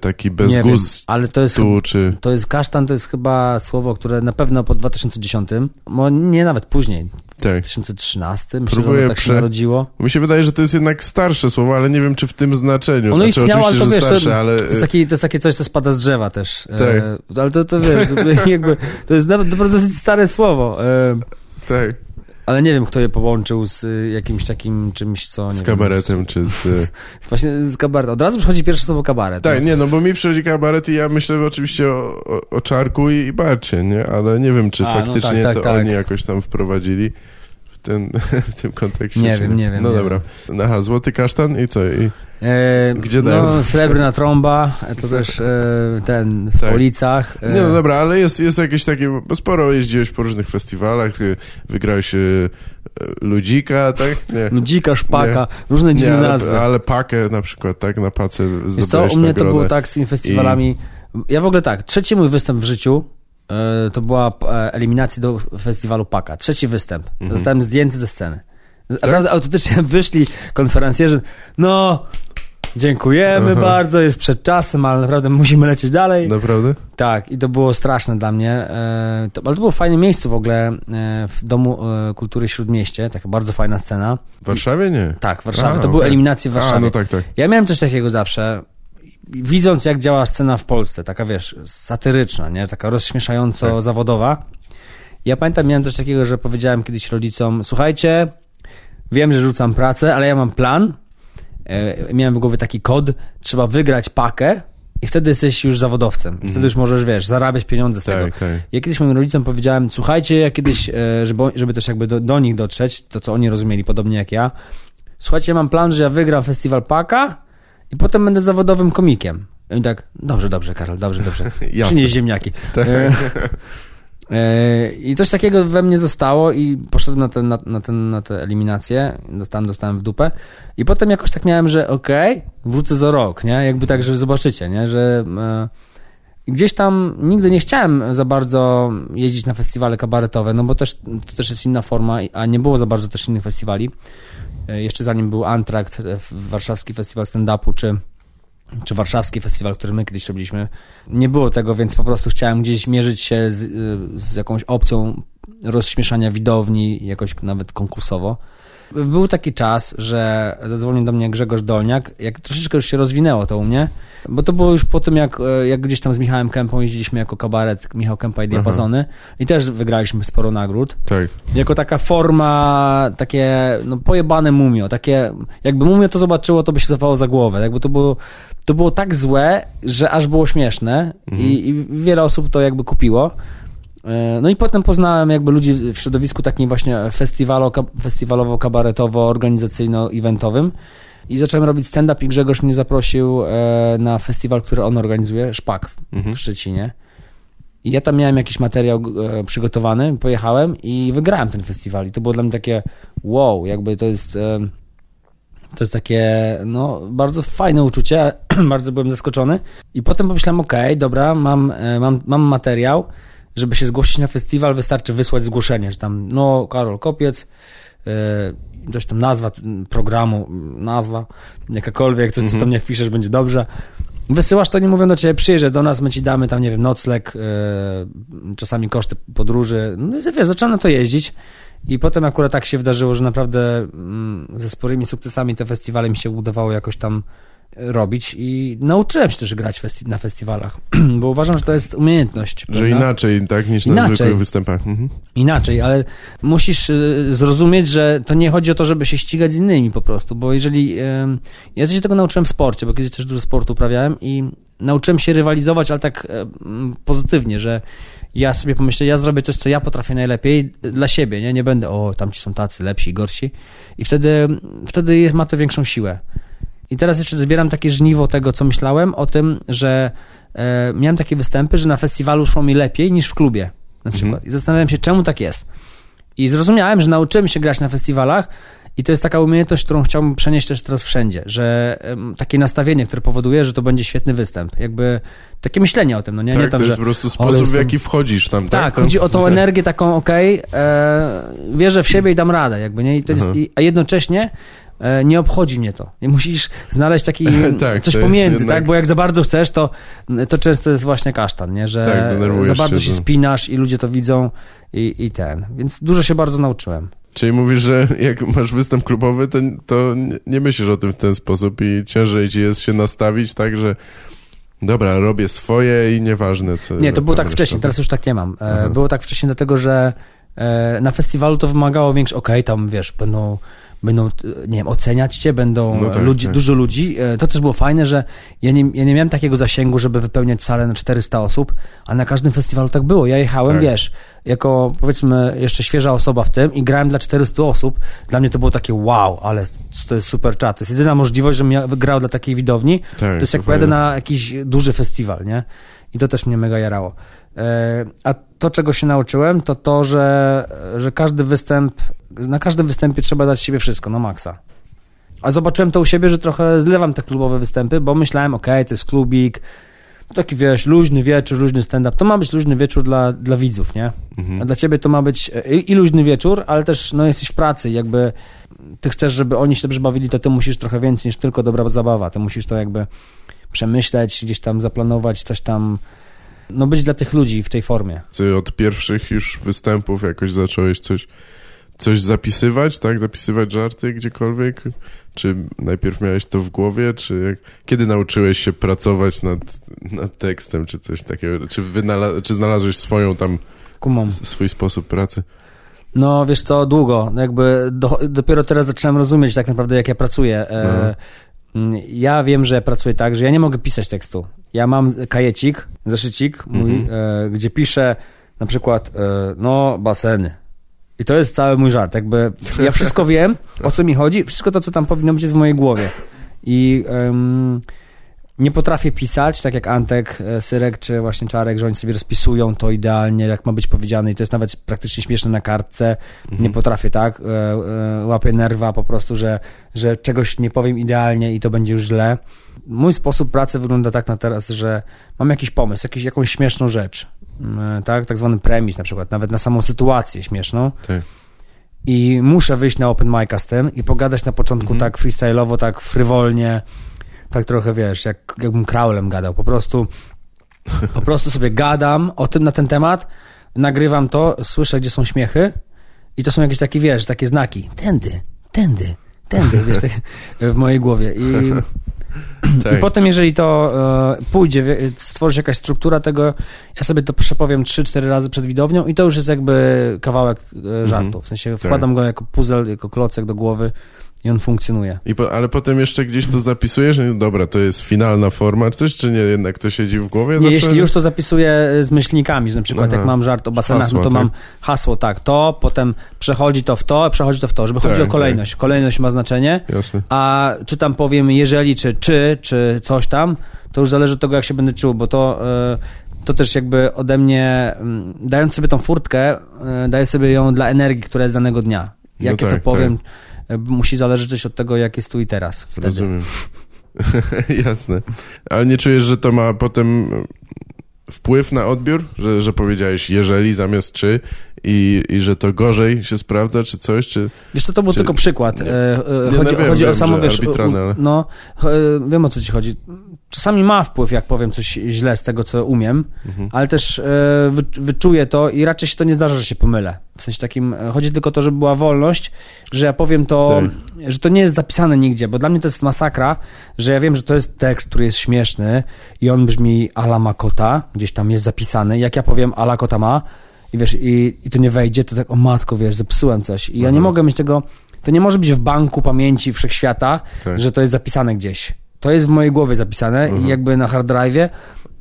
taki bez nie wiem, gustu, ale to jest czy... To jest kasztan, to jest chyba słowo, które na pewno po 2010, mo nie nawet później, Tak. 2013, myślę, Próbuję że tak się prze- narodziło. Mi się wydaje, że to jest jednak starsze słowo, ale nie wiem, czy w tym znaczeniu. Ono znaczy, istniało, ale to wiesz, starsze, to, ale... to, jest taki, to jest takie coś, co spada z drzewa też. Tak. E, ale to, to wiesz, to, jakby, to jest nawet dosyć stare słowo. E, Tak, ale nie wiem, kto je połączył z y, jakimś takim czymś, co... Nie z wiem, kabaretem, czy z... Z, właśnie z kabaretem. Od razu przychodzi pierwsze słowo kabaret. Tak, no. nie, no bo mi przychodzi kabaret i ja myślę oczywiście o, o, o Czarku i Barcie, nie? Ale nie wiem, czy A, no faktycznie tak, tak, to tak. oni jakoś tam wprowadzili ten, w tym kontekście. Nie wiem, nie wiem, No nie dobra. Aha, złoty kasztan i co? I... E, Gdzie no, srebrna tromba, to też e, ten w Tak. ulicach. E, Nie, no dobra, ale jest, jest jakieś takie, bo sporo jeździłeś po różnych festiwalach, ty wygrałeś e, e, Ludzika, tak? Nie. No dzika, szpaka, różne Nie, dziwne ale, nazwy. ale pakę na przykład, tak? Na pace Wiesz co, zdobyłeś u mnie nagrodę. to było tak z tymi festiwalami. Ja w ogóle tak, trzeci mój występ w życiu e, to była e, eliminacja do festiwalu Paka. Trzeci występ. Mhm. Zostałem zdjęty ze sceny. Tak? Naprawdę autentycznie wyszli konferencjerzy, no dziękujemy Aha. bardzo, jest przed czasem, ale naprawdę musimy lecieć dalej. Naprawdę? Tak, i to było straszne dla mnie. E, to, ale to było fajne miejsce w ogóle e, w Domu e, Kultury Śródmieście, taka bardzo fajna scena. W Warszawie nie? Tak, w Warszawie. A, to były okej. eliminacje w Warszawie. A, no tak, tak. Ja miałem coś takiego zawsze, widząc jak działa scena w Polsce, taka wiesz, satyryczna, nie? Taka rozśmieszająco Tak. zawodowa. Ja pamiętam, miałem coś takiego, że powiedziałem kiedyś rodzicom, słuchajcie, wiem, że rzucam pracę, ale ja mam plan, e, miałem w głowie taki kod, trzeba wygrać pakę i wtedy jesteś już zawodowcem. Wtedy już możesz, wiesz, zarabiać pieniądze z tego. Mhm. Tak, tak. Ja kiedyś moim rodzicom powiedziałem, słuchajcie, ja kiedyś, e, żeby, żeby też jakby do, do nich dotrzeć, to co oni rozumieli, podobnie jak ja, słuchajcie, mam plan, że ja wygram festiwal Paka i potem będę zawodowym komikiem. I tak, dobrze, dobrze, Karol, dobrze, dobrze. Przynieś ziemniaki. Tak. E, e, I coś takiego we mnie zostało i poszedłem na, ten, na, na, ten, na tę eliminację, dostałem, dostałem w dupę i potem jakoś tak miałem, że okej, wrócę za rok, nie? Jakby tak, że zobaczycie, nie? Że e, gdzieś tam nigdy nie chciałem za bardzo jeździć na festiwale kabaretowe, no bo też, to też jest inna forma, a nie było za bardzo też innych festiwali. E, Jeszcze zanim był Antrakt, e, warszawski festiwal stand-upu, czy czy warszawski festiwal, który my kiedyś robiliśmy. Nie było tego, więc po prostu chciałem gdzieś mierzyć się z, y, z jakąś opcją rozśmieszania widowni, jakoś nawet konkursowo. Był taki czas, że zadzwonił do mnie Grzegorz Dolniak, jak troszeczkę już się rozwinęło to u mnie, bo to było już po tym, jak, e, jak gdzieś tam z Michałem Kępą jeździliśmy jako kabaret Michał Kępa i Diapazony. I też wygraliśmy sporo nagród. Tak. jako taka forma, takie no, pojebane mumio, takie, jakby mumio to zobaczyło, to by się zapało za głowę, jakby to było, to było tak złe, że aż było śmieszne. I, i wiele osób to jakby kupiło. E, No i potem poznałem jakby ludzi w środowisku takim właśnie festiwalo, festiwalowo-kabaretowo-organizacyjno-eventowym i zacząłem robić stand-up i Grzegorz mnie zaprosił e, na festiwal, który on organizuje, Szpak w, w Szczecinie. I ja tam miałem jakiś materiał e, przygotowany, pojechałem i wygrałem ten festiwal. I to było dla mnie takie wow, jakby to jest. To jest takie, no, bardzo fajne uczucie, bardzo byłem zaskoczony. I potem pomyślałem, okej, dobra, mam, mam, mam materiał, żeby się zgłosić na festiwal, wystarczy wysłać zgłoszenie, że tam, no, Karol Kopiec, e, coś tam nazwa programu, nazwa, jakakolwiek, coś, co tam nie wpiszesz, będzie dobrze. Wysyłasz to, nie mówią do ciebie, przyjeżdżaj do nas, my ci damy tam, nie wiem, nocleg, e, czasami koszty podróży. No i wiesz, na to jeździć i potem akurat tak się wydarzyło, że naprawdę mm, ze sporymi sukcesami te festiwale mi się udawało jakoś tam robić i nauczyłem się też grać festi- na festiwalach, bo uważam, że to jest umiejętność. Że prawda? inaczej, tak, niż na Inaczej. zwykłych występach. Mhm. Inaczej, ale musisz y, zrozumieć, że to nie chodzi o to, żeby się ścigać z innymi po prostu, bo jeżeli... Ja się tego nauczyłem w sporcie, bo kiedyś też dużo sportu uprawiałem i nauczyłem się rywalizować, ale tak pozytywnie, że ja sobie pomyślę, ja zrobię coś, co ja potrafię najlepiej dla siebie, nie? Nie będę, o, tamci są tacy, lepsi, gorsi. I wtedy, wtedy jest, ma to większą siłę. I teraz jeszcze zbieram takie żniwo tego, co myślałem o tym, że e, miałem takie występy, że na festiwalu szło mi lepiej niż w klubie na przykład. I zastanawiałem się, czemu tak jest. I zrozumiałem, że nauczyłem się grać na festiwalach i to jest taka umiejętność, którą chciałbym przenieść też teraz wszędzie, że em, takie nastawienie, które powoduje, że to będzie świetny występ. Jakby takie myślenie o tym, no nie, Tak, nie tam, to jest że po prostu sposób, w jestem- jaki wchodzisz tam, tak? tak, Tam- chodzi o tą energię taką, okej, e, wierzę w siebie i dam radę, jakby, nie? I jest, Mhm. i, a jednocześnie nie obchodzi mnie to. Nie musisz znaleźć taki Tak, coś pomiędzy, jednak- tak? Bo jak za bardzo chcesz, to, to często jest właśnie kasztan, nie? Że Tak, za bardzo się, się że- spinasz i ludzie to widzą i, i ten. Więc dużo się bardzo nauczyłem. Czyli mówisz, że jak masz występ klubowy, to, to nie- myślisz o tym w ten sposób i ciężej ci jest się nastawić tak, że dobra, robię swoje i nieważne co... Nie, to było tak wcześniej, teraz już tak nie mam. E, Aha. Było tak wcześniej dlatego, że e, na festiwalu to wymagało większe, okej, tam wiesz, będą, będą, e, nie wiem, oceniać cię, będą No tak, ludzi, tak. dużo ludzi. E, To też było fajne, że ja nie, ja nie miałem takiego zasięgu, żeby wypełniać salę na 400 osób, a na każdym festiwalu tak było. Ja jechałem, Tak. wiesz, jako powiedzmy jeszcze świeża osoba w tym i grałem dla 400 osób. Dla mnie to było takie wow, ale to jest super czat. To jest jedyna możliwość, żebym ja grał dla takiej widowni. Tak, to jest jak pojadę na jakiś duży festiwal, nie? I to też mnie mega jarało. E, A to, czego się nauczyłem, to to, że, że każdy występ, na każdym występie trzeba dać siebie wszystko, na maksa. A zobaczyłem to u siebie, że trochę zlewam te klubowe występy, bo myślałem, okej, to jest klubik, taki wiesz, luźny wieczór, luźny stand-up. To ma być luźny wieczór dla, dla widzów, nie? Mhm. A dla ciebie to ma być e, i, i luźny wieczór, ale też no, jesteś w pracy, jakby ty chcesz, żeby oni się dobrze bawili, to ty musisz trochę więcej niż tylko dobra zabawa. Ty musisz to jakby przemyśleć, gdzieś tam zaplanować, coś tam, no być dla tych ludzi w tej formie. Ty od pierwszych już występów jakoś zacząłeś coś, coś zapisywać, tak? Zapisywać żarty gdziekolwiek? Czy najpierw miałeś to w głowie, czy jak, kiedy nauczyłeś się pracować nad, nad tekstem, czy coś takiego? Czy, wynala- czy znalazłeś swoją tam, Kumam. swój sposób pracy? No, wiesz co, długo. No Jakby do, dopiero teraz zaczynam rozumieć tak naprawdę, jak ja pracuję. E, mm, Ja wiem, że pracuję tak, że ja nie mogę pisać tekstu. Ja mam kajecik, zeszycik mój, e, gdzie piszę na przykład, e, no, baseny. I to jest cały mój żart. Jakby ja wszystko wiem, o co mi chodzi, wszystko to, co tam powinno być, jest w mojej głowie. I nie potrafię pisać, tak jak Antek, e, Syrek czy właśnie Czarek, że oni sobie rozpisują to idealnie, jak ma być powiedziane i to jest nawet praktycznie śmieszne na kartce. Nie potrafię tak, e, e, łapię nerwa po prostu, że, że czegoś nie powiem idealnie i to będzie już źle. Mój sposób pracy wygląda tak na teraz, że mam jakiś pomysł, jakiś, jakąś śmieszną rzecz, Mm, tak, tak zwany premis na przykład, nawet na samą sytuację śmieszną Tak. i muszę wyjść na open mic'a z tym i pogadać na początku tak freestyle'owo, tak frywolnie, tak trochę, wiesz, jak, jakbym kraulem gadał, po prostu po prostu sobie gadam o tym na ten temat, nagrywam to, słyszę, gdzie są śmiechy i to są jakieś takie, wiesz, takie znaki, tędy, tędy, tędy, wiesz, tak w mojej głowie. I Tak. i potem, jeżeli to e, pójdzie, stworzy się jakaś struktura tego, ja sobie to przepowiem 3-4 razy przed widownią i to już jest jakby kawałek e, żartu. W sensie wkładam go jako puzzle, jako klocek do głowy i on funkcjonuje. I po, ale potem jeszcze gdzieś to zapisujesz, że dobra, to jest finalna forma, czy coś, czy nie, jednak to siedzi w głowie Nie, zawsze? jeśli już to zapisuję e, z myślnikami, że na przykład Aha. jak mam żart o basenach, Hasło, no to tak? mam hasło tak, to, potem przechodzi to w to, przechodzi to w to, żeby Tak, chodzi o tak. kolejność. Kolejność ma znaczenie. Jasne. A czy tam powiem jeżeli, czy czy, czy coś tam, to już zależy od tego, jak się będę czuł, bo to, e, to też jakby ode mnie, mm, dając sobie tą furtkę, e, daję sobie ją dla energii, która jest danego dnia. No Jak ja tak, to powiem, e, musi zależeć też od tego, jak jest tu i teraz. Wtedy. Rozumiem. Jasne. Ale nie czujesz, że to ma potem wpływ na odbiór? Że, że powiedziałeś jeżeli zamiast czy i, i że to gorzej się sprawdza, czy coś, czy... Wiesz co, to był Czy- tylko przykład. nie. E, e, Nie, chodzi no wiem, chodzi o wiem, samo, że wiesz, ale- no, e, wiem o co ci chodzi. Czasami ma wpływ, jak powiem coś źle z tego, co umiem, Mhm. ale też wy, wyczuję to i raczej się to nie zdarza, że się pomylę. W sensie takim, chodzi tylko o to, żeby była wolność, że ja powiem to, że to nie jest zapisane nigdzie, bo dla mnie to jest masakra, że ja wiem, że to jest tekst, który jest śmieszny i on brzmi ala ma kota, gdzieś tam jest zapisany. Jak ja powiem ala kota ma i wiesz, i, i to nie wejdzie, to tak o matko, wiesz, zepsułem coś. I ja nie mogę mieć tego, to nie może być w banku pamięci wszechświata, Tak. że to jest zapisane gdzieś. To jest w mojej głowie zapisane Mhm. i jakby na hard drive'ie.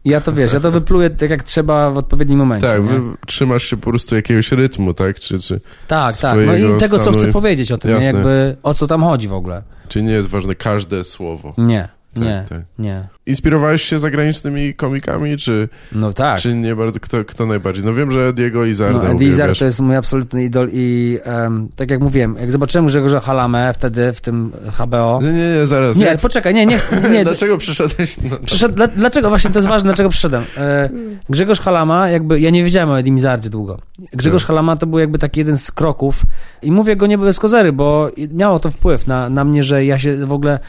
I ja to wiesz, ja to wypluję tak jak trzeba w odpowiednim momencie. Tak, trzymasz się po prostu jakiegoś rytmu, tak? Czy, czy, tak, tak. No i tego, co chcę powiedzieć o tym? Jasne. jakby o co tam chodzi w ogóle. Czy nie jest ważne każde słowo? Nie, Tak, nie, tak. nie. Inspirowałeś się zagranicznymi komikami, czy, No tak. czy nie bardzo? Kto, kto najbardziej? No wiem, że Diego Izarda No, Eddie uwielbiasz. to jest mój absolutny idol i em, tak jak mówiłem, jak zobaczyłem Grzegorza Halamę wtedy w tym HBO... Nie, nie, nie, zaraz. Nie, Jak- poczekaj, nie, nie, nie, Dlaczego przyszedłeś? No, Przyszedł, dla, dlaczego, właśnie to jest ważne, dlaczego przyszedłem. E, Grzegorz Halama, jakby, ja nie wiedziałem o Edim Izardzie długo. Grzegorz Tak. Halama to był jakby taki jeden z kroków i mówię go nie bez kozery, bo miało to wpływ na, na mnie, że ja się w ogóle,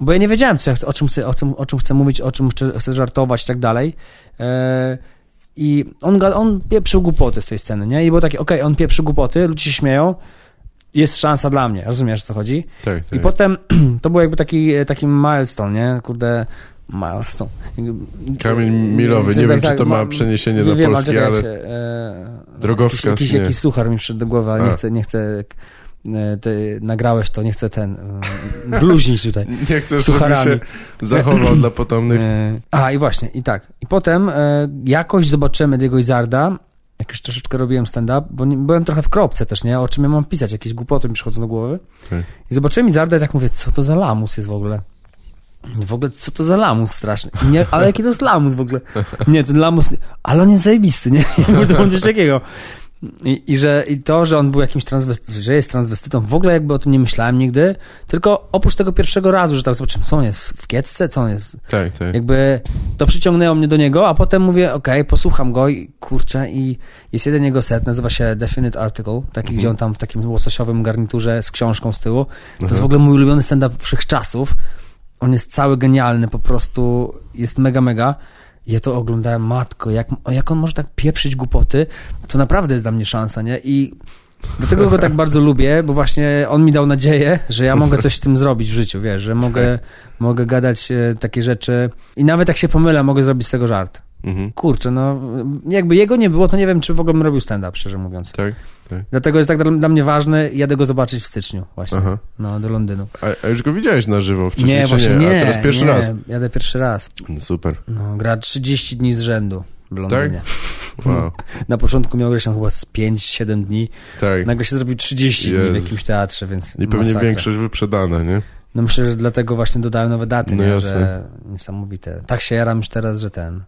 bo ja nie wiedziałem, co ja chcę, o, czym chcę, o, czym, o czym chcę mówić, o czym chcę, żartować i tak dalej. E, I on, on pieprzył głupoty z tej sceny, nie? I było takie, okej, on pieprzy głupoty, ludzie się śmieją, jest szansa dla mnie, rozumiesz, o co chodzi? tak, tak. I potem to był jakby taki, taki milestone, nie? Kurde, milestone. Kamień milowy. Nie Tak, wiem, tak, czy to ma ma- przeniesienie Nie do wiem, Polski, ale... się, e, Drogowskaz, Jakiś, nie. jakiś, jakiś suchar mi przyszedł do głowy, ale nie chcę, nie chcę ty nagrałeś to, nie chcę ten e, bluźnić tutaj. Nie chcę, żeby Sucharami. się zachował dla potomnych. E, A, i właśnie, i tak. I potem e, jakoś zobaczymy Diego Izarda, jak już troszeczkę robiłem stand-up, bo nie, byłem trochę w kropce też, nie? O czym ja mam pisać, jakieś głupoty mi przychodzą do głowy. Tak. I zobaczyłem Izarda i tak mówię, co to za lamus jest w ogóle? W ogóle, co to za lamus straszny? Nie, ale jaki to jest lamus w ogóle? Nie, ten lamus, ale on jest zajebisty, nie? Jakby to takiego. I, I, że, I to, że on był jakimś transwestytą, że jest transwestytą, w ogóle jakby o tym nie myślałem nigdy, tylko oprócz tego pierwszego razu, że tak zobaczyłem, co on jest, w kiecce, co on jest, Tak, tak. jakby to przyciągnęło mnie do niego, a potem mówię, okej, posłucham go i kurczę, i jest jeden jego set, nazywa się Definite Article, taki, Mhm. gdzie on tam w takim łososiowym garniturze z książką z tyłu. To jest Aha. w ogóle mój ulubiony stand-up wszechczasów. On jest cały genialny, po prostu jest mega, mega. Ja to oglądałem, matko, jak, jak on może tak pieprzyć głupoty, to naprawdę jest dla mnie szansa, nie? I dlatego go tak bardzo lubię, bo właśnie on mi dał nadzieję, że ja mogę coś z tym zrobić w życiu, wiesz, że mogę, mogę gadać e, takie rzeczy i nawet jak się pomylę, mogę zrobić z tego żart. Mhm. Kurczę, no jakby jego nie było, to nie wiem, czy w ogóle bym robił stand-up, szczerze mówiąc. Tak? tak. Dlatego jest tak dla, dla mnie ważne, jadę go zobaczyć w styczniu właśnie, Aha. no do Londynu. A, a już go widziałeś na żywo wcześniej, nie, właśnie nie? nie. A teraz pierwszy nie, raz. jadę pierwszy raz. No, Super. No, gra 30 dni z rzędu w Londynie. Wow. Na początku miał grać tam chyba z 5-7 dni, Tak. nagle się zrobił 30 dni w Jezus. jakimś teatrze, więc I pewnie masakra. większość wyprzedana, nie? No myślę, że dlatego właśnie dodają nowe daty, No nie? jasne. że niesamowite. Tak się jaram już teraz, że ten,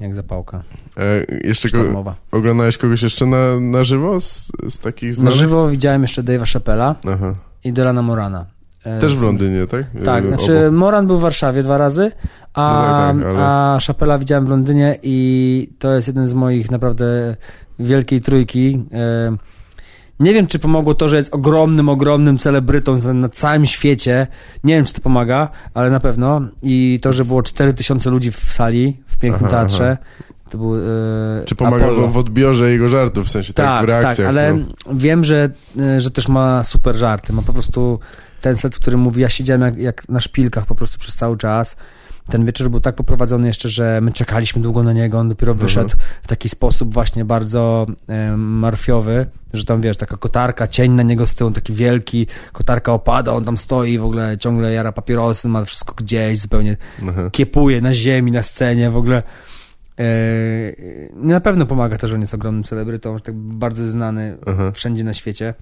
jak zapałka E, jeszcze go, oglądałeś kogoś jeszcze na, na żywo z, z takich Na znanych? żywo widziałem jeszcze Dave'a Chappella Aha. i Dylana Morana. E, Też w Londynie, tak? Tak, E, znaczy. Moran był w Warszawie dwa razy, a, No tak, tak, ale- a Chappella widziałem w Londynie i to jest jeden z moich naprawdę wielkiej trójki. E, Nie wiem, czy pomogło to, że jest ogromnym, ogromnym celebrytą na całym świecie. Nie wiem, czy to pomaga, ale na pewno. I to, że było 4000 ludzi w sali, w pięknym Aha, teatrze. To był. E, Czy pomaga w, w odbiorze jego żartów, w sensie tak, w reakcjach? Tak, ale no. wiem, że, e, że też ma super żarty. Ma po prostu ten set, w którym mówi, ja siedziałem jak, jak na szpilkach po prostu przez cały czas. Ten wieczór był tak poprowadzony jeszcze, że my czekaliśmy długo na niego, on dopiero Mhm. wyszedł w taki sposób właśnie bardzo e, marfiowy, że tam wiesz, taka kotarka, cień na niego z tyłu, taki wielki, kotarka opada, on tam stoi w ogóle ciągle jara papierosy, ma wszystko gdzieś, zupełnie Aha. kiepuje na ziemi, na scenie, w ogóle. E, na pewno pomaga to, że on jest ogromnym celebrytą, tak bardzo znany Aha. wszędzie na świecie,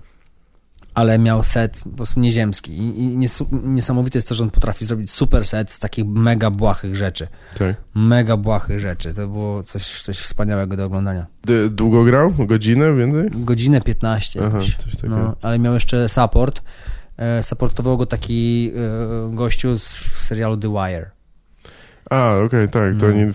ale miał set po prostu nieziemski i, i niesu, niesamowite jest to, że on potrafi zrobić super set z takich mega błahych rzeczy. Tak. Mega błahych rzeczy. To było coś, coś wspaniałego do oglądania. D- długo grał? Godzinę więcej? Godzinę 15 Aha. No, ale miał jeszcze support. E, supportował go taki e, gościu z serialu The Wire. A, okej, tak, to No. oni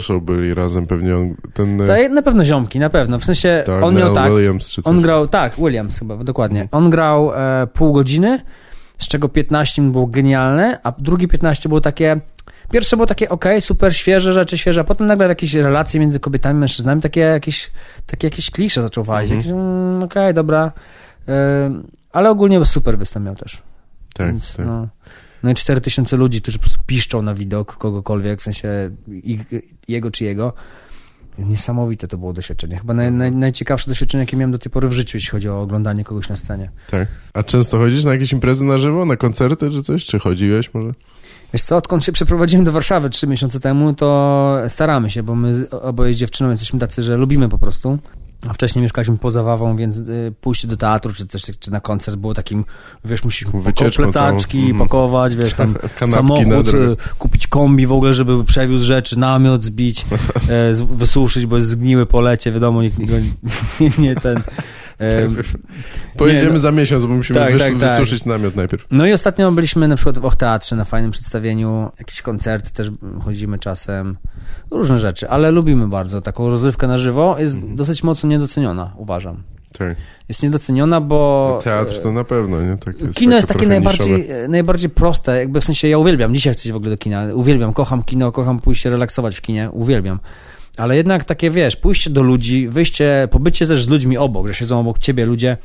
Show byli razem pewnie, on, ten... e, To na pewno ziomki, na pewno. W sensie tak, on miał tak, Williams czy coś. On grał, tak, Williams chyba, dokładnie. On grał e, pół godziny, z czego 15 było genialne, a drugie 15 było takie. Pierwsze było takie, ok, super, świeże rzeczy, świeże, a potem nagle jakieś relacje między kobietami i mężczyznami, takie jakieś, takie jakieś klisze zaczął walić. Mhm. Jakieś, mm, Okej, dobra. E, ale ogólnie super występ miał też. Tak, Więc, tak. No, no i 4000 ludzi, którzy po prostu piszczą na widok kogokolwiek, w sensie jego czy jego. Niesamowite to było doświadczenie. Chyba naj, naj, najciekawsze doświadczenie, jakie miałem do tej pory w życiu, jeśli chodzi o oglądanie kogoś na scenie. tak. A często chodzisz na jakieś imprezy na żywo, na koncerty czy coś? Czy chodziłeś może? Wiesz co, odkąd się przeprowadziłem do Warszawy trzy miesiące temu, to staramy się, bo my oboje z dziewczyną jesteśmy tacy, że lubimy po prostu. A wcześniej mieszkaliśmy poza Wawą, więc y, pójście do teatru czy coś, czy na koncert było takim, wiesz, plecaczki, całą. Mhm. pakować, wiesz, tam samochód, y, kupić kombi w ogóle, żeby przewiózł rzeczy, namiot zbić, z- wysuszyć, bo jest zgniły po lecie, wiadomo, nikt nie, nie ten... Pojedziemy no- za miesiąc, bo musimy Tak, wys- tak, tak. wysuszyć namiot najpierw. No i ostatnio byliśmy na przykład w Och Teatrze na fajnym przedstawieniu, jakieś koncerty też chodzimy czasem, różne rzeczy, ale lubimy bardzo taką rozrywkę na żywo, jest Mhm. dosyć mocno niedoceniona, uważam. Tak. Jest niedoceniona, bo... Teatr to na pewno, nie? Tak jest, Kino jest takie najbardziej, niszowe. e, najbardziej proste, jakby w sensie ja uwielbiam, dzisiaj chcę w ogóle do kina, uwielbiam, kocham kino, kocham pójść się relaksować w kinie, uwielbiam. Ale jednak takie, wiesz, pójście do ludzi, wyjście, pobycie też z ludźmi obok, że siedzą obok ciebie ludzie,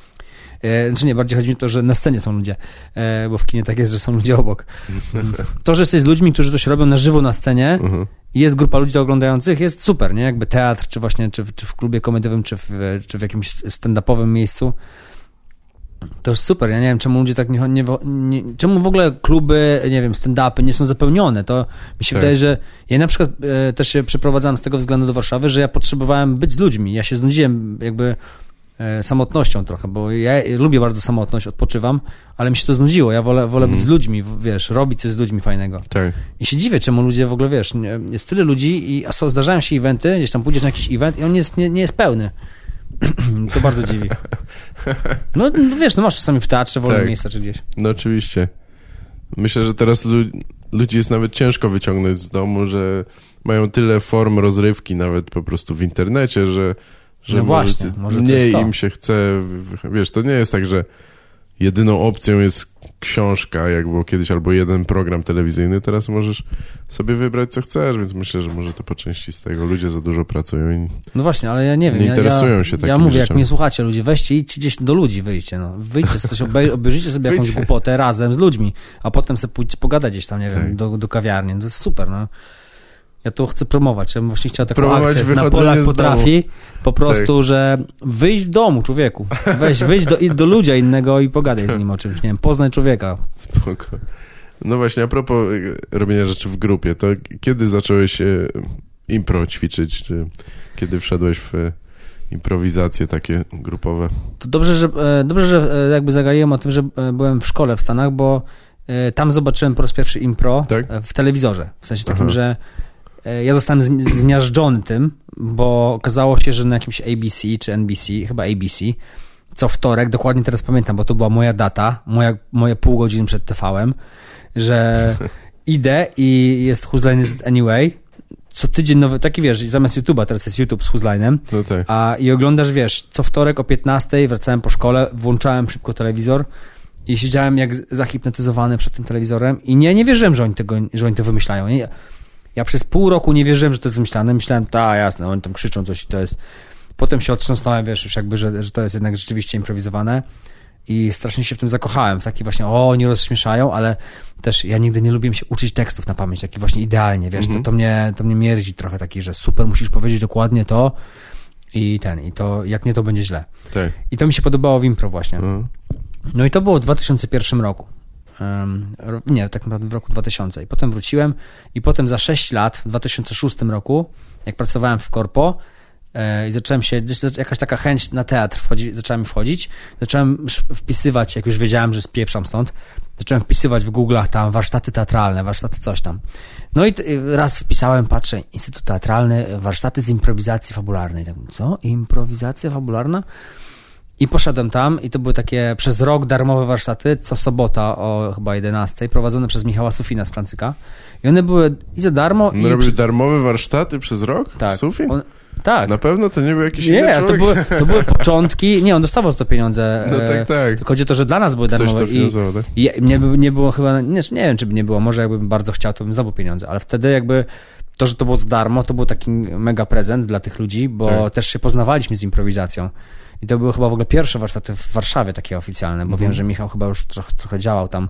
e, znaczy nie, bardziej chodzi mi o to, że na scenie są ludzie, e, bo w kinie tak jest, że są ludzie obok. To, że jesteś z ludźmi, którzy coś robią na żywo na scenie Mhm. i jest grupa ludzi oglądających, jest super, nie? Jakby teatr, czy właśnie, czy, w- czy w klubie komediowym, czy w, czy w jakimś stand-upowym miejscu. To jest super. Ja nie wiem, czemu ludzie tak nie, nie, nie czemu w ogóle kluby, nie wiem, stand-upy nie są zapełnione. To mi się Tak. wydaje, że ja na przykład e, też się przeprowadzałem z tego względu do Warszawy, że ja potrzebowałem być z ludźmi. Ja się znudziłem jakby e, samotnością trochę, bo ja lubię bardzo samotność, odpoczywam, ale mi się to znudziło. Ja wolę, wolę być z ludźmi, w- wiesz, robić coś z ludźmi fajnego. Tak. I się dziwię, czemu ludzie w ogóle, wiesz, nie, jest tyle ludzi i a są, zdarzają się eventy, gdzieś tam pójdziesz na jakiś event i on jest, nie, nie jest pełny. to bardzo dziwi. No, no wiesz, no masz czasami w teatrze wolne Tak. miejsca czy gdzieś. No oczywiście. Myślę, że teraz lu- ludzi jest nawet ciężko wyciągnąć z domu, że mają tyle form rozrywki nawet po prostu w internecie, że, że No może, właśnie, może to mniej im się chce, wiesz, to nie jest tak, że jedyną opcją jest książka, jak było kiedyś, albo jeden program telewizyjny, teraz możesz sobie wybrać co chcesz, więc myślę, że może to po części z tego ludzie za dużo pracują i No właśnie, ale ja nie wiem. Nie ja, interesują ja, się Ja takimi mówię, jak rzeczami. mnie słuchacie ludzie, weźcie, idźcie gdzieś do ludzi, wyjdźcie, no. Wyjdźcie, coś obej- obejrzyjcie sobie jakąś Wyjdźcie. głupotę razem z ludźmi, a potem sobie pójdźcie pogadać gdzieś tam, nie wiem, Tak. do, do kawiarni. To jest super, no. Ja to chcę promować. Ja bym właśnie chciał taką Promować akcję. Na Polak potrafi po prostu, Tak. że wyjść z domu, człowieku. Weź, wyjść do, do ludzia innego i pogadaj z nim o czymś, nie wiem, poznaj człowieka. Spoko. No właśnie, a propos e, robienia rzeczy w grupie, to kiedy zacząłeś e, impro ćwiczyć? Czy kiedy wszedłeś w e, improwizacje takie grupowe? To dobrze, że, e, dobrze, że e, jakby zagaiłem o tym, że e, byłem w szkole w Stanach, bo tam zobaczyłem po raz pierwszy impro Tak? w telewizorze. W sensie takim, Aha. że ja zostałem zmi- zmiażdżony tym, bo okazało się, że na jakimś ABC czy NBC, chyba ABC, co wtorek, dokładnie teraz pamiętam, bo to była moja data, moja, moje pół godziny przed TV-em, że idę i jest Whose Line Is Anyway, co tydzień nowy, taki wiesz, zamiast YouTube'a, teraz jest YouTube z Whose Line'em, No tak. a i oglądasz, wiesz, co wtorek o 15 wracałem po szkole, włączałem szybko telewizor i siedziałem jak zahipnotyzowany przed tym telewizorem i nie, nie wierzyłem, że oni, tego, że oni to wymyślają. Nie? Ja przez pół roku nie wierzyłem, że to jest wymyślane. Myślałem, ta jasne, oni tam krzyczą coś i to jest... Potem się otrząsnąłem, wiesz, już jakby, że, że to jest jednak rzeczywiście improwizowane i strasznie się w tym zakochałem. W taki właśnie, o, oni rozśmieszają, ale też ja nigdy nie lubiłem się uczyć tekstów na pamięć, taki właśnie idealnie, wiesz, Mhm. to, to, mnie, to mnie mierzi trochę taki, że super, musisz powiedzieć dokładnie to i ten, i to, jak nie, to będzie źle. tak. I to mi się podobało w impro właśnie. No. No i to było w 2001 roku. Nie, tak naprawdę w roku 2000. I potem wróciłem i potem za 6 lat, w 2006 roku, jak pracowałem w korpo e, i zacząłem się, jakaś taka chęć na teatr wchodzi, zacząłem wchodzić, zacząłem wpisywać, jak już wiedziałem, że spieprzam stąd, zacząłem wpisywać w Google'ach tam warsztaty teatralne, warsztaty coś tam. No i raz wpisałem, patrzę, Instytut Teatralny, warsztaty z improwizacji fabularnej. Tak, co? Improwizacja fabularna? I poszedłem tam i to były takie przez rok darmowe warsztaty, co sobota o chyba 11, prowadzone przez Michała Sufina z Klancyka. I one były i za darmo, i... No robisz darmowe warsztaty przez rok? tak, Sufin? on, tak. Na pewno to nie był jakiś inny Nie, to człowiek? były, to były początki. Nie, on dostawał za to pieniądze. No e, tak, tak. Tylko chodzi o to, że dla nas były Ktoś darmowe. to I, finansował, tak? i nie, by- nie było chyba, nie, nie wiem, czy by nie było, może jakbym bardzo chciał, to bym zdobył pieniądze, ale wtedy jakby to, że to było za darmo, to był taki mega prezent dla tych ludzi, bo Tak. też się poznawaliśmy z improwizacją. I to były chyba w ogóle pierwsze warsztaty w Warszawie takie oficjalne, bo Mhm. wiem, że Michał chyba już trochę, trochę działał tam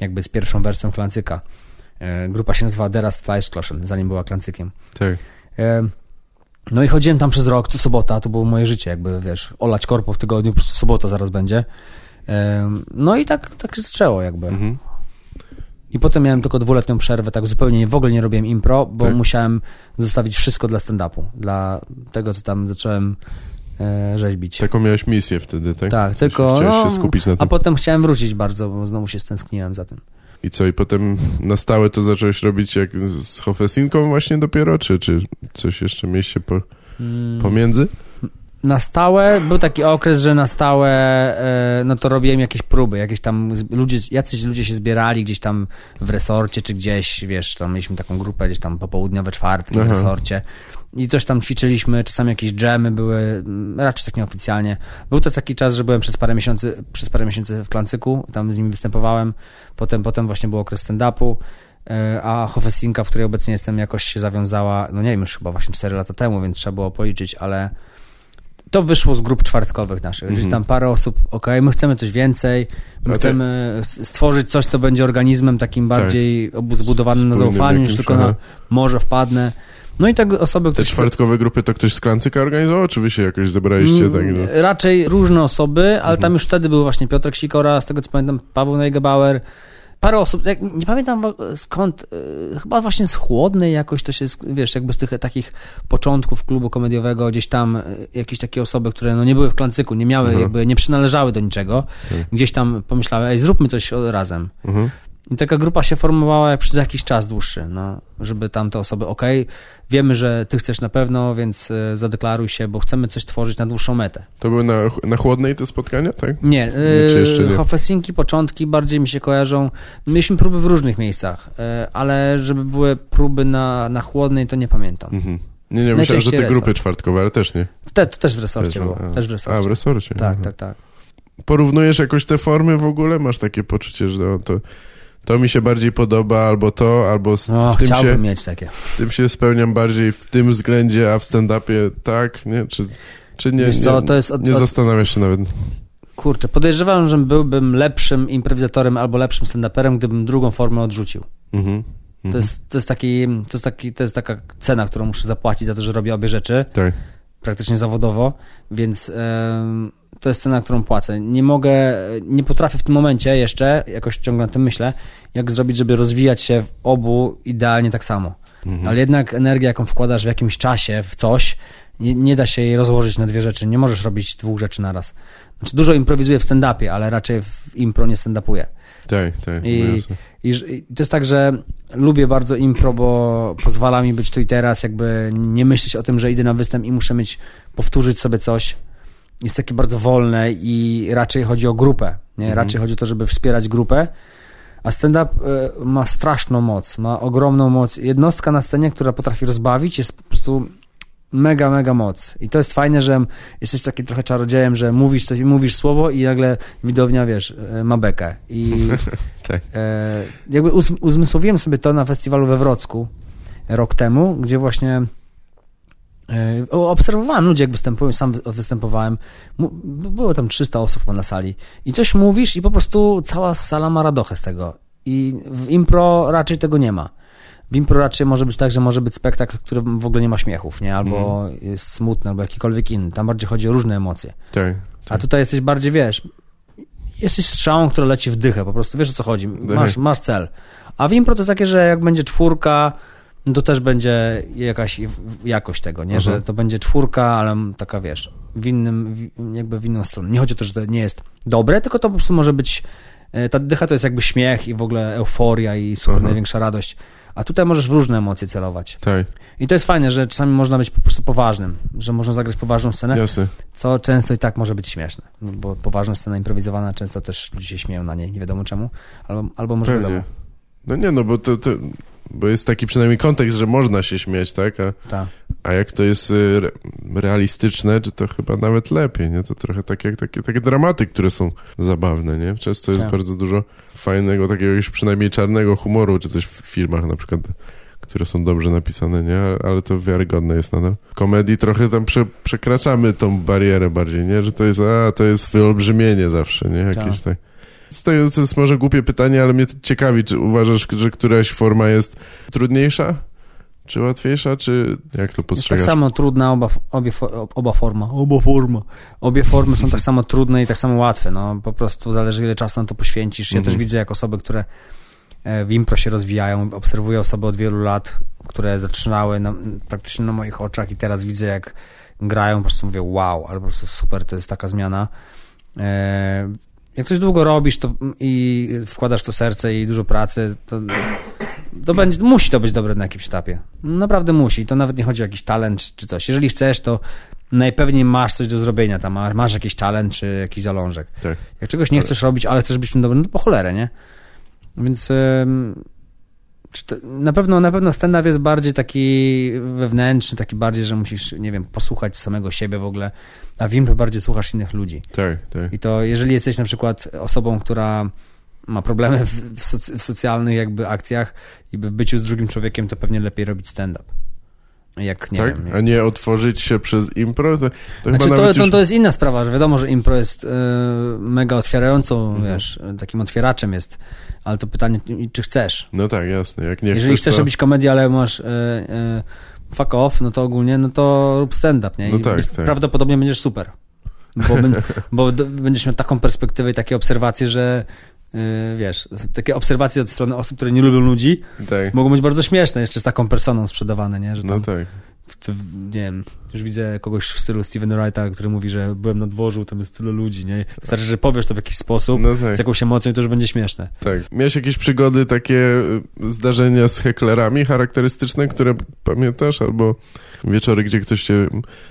jakby z pierwszą wersją Klancyka. E, Grupa się nazywała Derast Fleischkloschen, zanim była Klancykiem. Tak. E, No i chodziłem tam przez rok, co sobota, to było moje życie, jakby wiesz, olać korpo w tygodniu, po prostu sobota zaraz będzie. E, No i tak, tak się zaczęło jakby. Mhm. I potem miałem tylko dwuletnią przerwę, tak zupełnie nie- w ogóle nie robiłem impro, bo Tak. musiałem zostawić wszystko dla stand-upu, dla tego, co tam zacząłem rzeźbić. Taką miałeś misję wtedy, tak? Tak, W sensie tylko, Chciałeś no, się skupić na A tym. potem chciałem wrócić bardzo, bo znowu się stęskniłem za tym. I co, i potem na stałe to zacząłeś robić jak z Hofesinką właśnie dopiero, czy, czy coś jeszcze mieliście po, Mm. pomiędzy? Na stałe, był taki okres, że na stałe, e, no to robiłem jakieś próby, jakieś tam, ludzie, jacyś ludzie się zbierali gdzieś tam w resorcie, czy gdzieś, wiesz, tam mieliśmy taką grupę gdzieś tam popołudniowe czwartki w Aha. resorcie i coś tam ćwiczyliśmy, czasami jakieś dżemy były, mm, raczej tak nieoficjalnie. Był to taki czas, że byłem przez parę miesięcy, przez parę miesięcy w Klancyku, tam z nimi występowałem, potem, potem właśnie był okres stand-upu, e, a Hofesinka, w której obecnie jestem, jakoś się zawiązała, no nie wiem, już chyba właśnie 4 lata temu, więc trzeba było policzyć, ale to wyszło z grup czwartkowych naszych. Mhm. tam parę osób, okej, my chcemy coś więcej, my chcemy stworzyć coś, co będzie organizmem takim bardziej obu- zbudowanym na zaufaniu, niż tylko na morze wpadnę. No i tak osoby, Te czwartkowe grupy to ktoś z Klancyka organizował, czy wy się jakoś zebraliście? Mm, Tak, no? Raczej różne osoby, ale Mhm. tam już wtedy był właśnie Piotrek Sikora, z tego co pamiętam, Paweł Neugebauer, parę osób, nie pamiętam skąd, y, chyba właśnie z Chłodnej jakoś to się, wiesz, jakby z tych takich początków klubu komediowego, gdzieś tam y, jakieś takie osoby, które no nie były w klancyku, nie miały, Mhm. jakby nie przynależały do niczego, Tak. gdzieś tam pomyślały, ej, zróbmy coś razem. Mhm. I taka grupa się formowała przez jakiś czas dłuższy, no, żeby tam te osoby, okej, wiemy, że ty chcesz na pewno, więc y, zadeklaruj się, bo chcemy coś tworzyć na dłuższą metę. To były na, na chłodnej te spotkania, tak? Nie, yy, Hofesinki, początki bardziej mi się kojarzą. Mieliśmy próby w różnych miejscach, yy, ale żeby były próby na, na chłodnej, to nie pamiętam. Mhm. Nie, nie, myślałem, że te resort. grupy czwartkowe, ale też nie. Te, to też w resorcie Też, było. a. Też w resorcie. A, w resorcie. Tak, aha. tak, tak. Porównujesz jakoś te formy w ogóle? Masz takie poczucie, że no, to, to mi się bardziej podoba, albo to, albo z, No, w, tym chciałbym się, mieć takie. w tym się spełniam bardziej w tym względzie, a w stand-upie tak, nie? Czy, czy nie, Wiesz nie, co, to jest od- nie od- zastanawiasz się nawet. Kurczę, podejrzewam, że byłbym lepszym improwizatorem albo lepszym stand-uperem, gdybym drugą formę odrzucił. Mhm. To, jest, to, jest taki, to, jest taki, to jest taka cena, którą muszę zapłacić za to, że robię obie rzeczy. Tak. Praktycznie zawodowo, więc to jest cena, którą płacę. Nie mogę, nie potrafię w tym momencie jeszcze, jakoś ciągle na tym myślę, jak zrobić, żeby rozwijać się w obu idealnie tak samo. Ale jednak energia, jaką wkładasz w jakimś czasie w coś, nie, nie da się jej rozłożyć na dwie rzeczy. Nie możesz robić dwóch rzeczy naraz. Znaczy, dużo improwizuję w stand-upie, ale raczej w impro nie stand-upuję. Tak, tak. no I, jasne. i, I to jest tak, że lubię bardzo impro, bo pozwala mi być tu i teraz, jakby nie myśleć o tym, że idę na występ i muszę mieć, powtórzyć sobie coś. Jest takie bardzo wolne i raczej chodzi o grupę. Nie? Mhm. Raczej chodzi o to, żeby wspierać grupę. A stand-up e, ma straszną moc, ma ogromną moc. Jednostka na scenie, która potrafi rozbawić, jest po prostu mega, mega moc. I to jest fajne, że jesteś takim trochę czarodziejem, że mówisz coś, mówisz słowo i nagle widownia, wiesz, e, ma bekę. I Tak. e, jakby uz, uzmysłowiłem sobie to na festiwalu we Wrocku rok temu, gdzie właśnie e, obserwowałem ludzi, jak występują, sam wy- występowałem. Było tam 300 osób na sali. I coś mówisz i po prostu cała sala ma radochę z tego. I w impro raczej tego nie ma. W impro raczej może być tak, że może być spektakl, który w ogóle nie ma śmiechów, nie? Albo jest smutny, albo jakikolwiek inny. Tam bardziej chodzi o różne emocje. Tak. A tutaj jesteś bardziej, wiesz, jesteś strzałą, która leci w dychę, po prostu wiesz o co chodzi, masz, Tak. masz cel. A w impro to jest takie, że jak będzie czwórka, to też będzie jakaś jakość tego, nie? Że Mhm. to będzie czwórka, ale taka, wiesz, w innym, jakby w inną stronę. Nie chodzi o to, że to nie jest dobre, tylko to po prostu może być, e, ta dycha to jest jakby śmiech i w ogóle euforia i super Aha. największa radość. A tutaj możesz w różne emocje celować. Tak, I to jest fajne, że czasami można być po prostu poważnym, że można zagrać poważną scenę, jasne. co często i tak może być śmieszne, no bo poważna scena improwizowana często też ludzie się śmieją na niej, nie wiadomo czemu, albo, albo może Pewnie. wiadomo. No nie, no bo to, to bo jest taki przynajmniej kontekst, że można się śmiać, tak? A, Tak. A jak to jest y, re, realistyczne, czy to chyba nawet lepiej, nie? To trochę tak jak takie, takie dramaty, które są zabawne, nie? Często jest Tak. bardzo dużo fajnego, takiego już przynajmniej czarnego humoru, czy też w filmach na przykład, które są dobrze napisane, nie? Ale to wiarygodne jest nadal. W komedii trochę tam prze, przekraczamy tą barierę bardziej, nie? Że to jest, a, to jest wyolbrzymienie zawsze, nie? Jakieś tak. To jest, to jest może głupie pytanie, ale mnie to ciekawi, czy uważasz, że któraś forma jest trudniejsza? Czy łatwiejsza, czy jak to Jest tak postrzegasz? samo trudna oba, obie, oba forma, oba forma. Obie formy są tak samo trudne i tak samo łatwe, no po prostu zależy ile czasu na to poświęcisz. Ja Mhm. też widzę jak osoby, które e, w impro się rozwijają, obserwuję osoby od wielu lat, które zaczynały na, praktycznie na moich oczach i teraz widzę jak grają, po prostu mówię wow, ale po prostu super, to jest taka zmiana. Jak coś długo robisz to, i wkładasz to serce i dużo pracy, to, to będzie, musi to być dobre na jakimś etapie. Naprawdę musi. To nawet nie chodzi o jakiś talent czy- coś. Jeżeli chcesz, to najpewniej masz coś do zrobienia tam, masz, jakiś talent czy jakiś zalążek. Tak. Jak czegoś nie Ale- chcesz robić, ale chcesz być w tym dobrym, no to po cholerę, nie? Więc to, na pewno na pewno stand-up jest bardziej taki wewnętrzny, taki bardziej, że musisz, nie wiem, posłuchać samego siebie w ogóle, a w impro bardziej słuchasz innych ludzi. Tak, tak. I to jeżeli jesteś na przykład osobą, która ma problemy w, soc- w socjalnych jakby akcjach i w byciu z drugim człowiekiem, to pewnie lepiej robić stand-up. Jak, nie tak? wiem. A nie otworzyć się przez impro? To, to Znaczy, to, już... to jest inna sprawa, że wiadomo, że impro jest e, mega otwierającą, Mhm. wiesz, takim otwieraczem jest, ale to pytanie, czy chcesz? No tak, jasne. Jak nie Jeżeli chcesz, chcesz to... robić komedię, ale masz e, e, fuck off, no to ogólnie, no to rób stand-up, nie? I No tak, tak. Prawdopodobnie będziesz super. Bo, bo będziesz miał taką perspektywę i takie obserwacje, że wiesz, takie obserwacje od strony osób, które nie lubią ludzi, Tak. mogą być bardzo śmieszne jeszcze z taką personą sprzedawane, nie? Że tam, No tak. w- nie wiem, już widzę kogoś w stylu Steven Wrighta, który mówi, że byłem na dworzu, tam jest tyle ludzi, nie? Wystarczy, że powiesz to w jakiś sposób, No z tak, jakąś emocją i to już będzie śmieszne. tak. Miałeś jakieś przygody, takie y, zdarzenia z heklerami charakterystyczne, które pamiętasz? Albo wieczory, gdzie ktoś cię,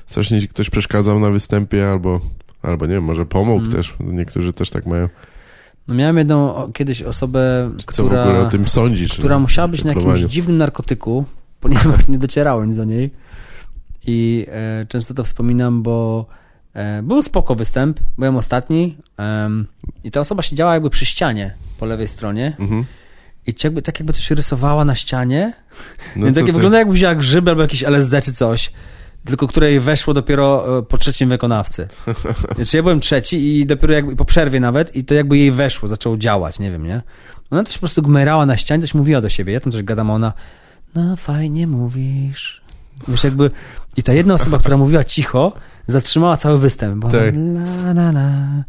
strasznie ktoś przeszkadzał na występie, albo, albo nie wiem, może pomógł Mm. też. Niektórzy też tak mają. No miałem jedną o, kiedyś osobę, Co w ogóle która, o tym sądzisz? która musiała być na jakimś dziwnym narkotyku, ponieważ nie docierało nic do niej. I e, często to wspominam, bo e, był spoko występ, byłem ostatni em, i ta osoba siedziała jakby przy ścianie po lewej stronie Mhm. i jakby, tak jakby coś rysowała na ścianie. No co takie ty? wygląda jakby wzięła grzyb albo jakiś LSD czy coś. Tylko której weszło dopiero e, po trzecim wykonawcy. Znaczy ja byłem trzeci i dopiero jakby po przerwie nawet i to jakby jej weszło, zaczęło działać, nie wiem, nie? Ona też po prostu gmerała na ścianie, coś mówiła do siebie. Ja tam coś gadam, a ona no fajnie mówisz. Wiesz, jakby i ta jedna osoba, która mówiła cicho, zatrzymała cały występ. Bo Tak. la, la, la.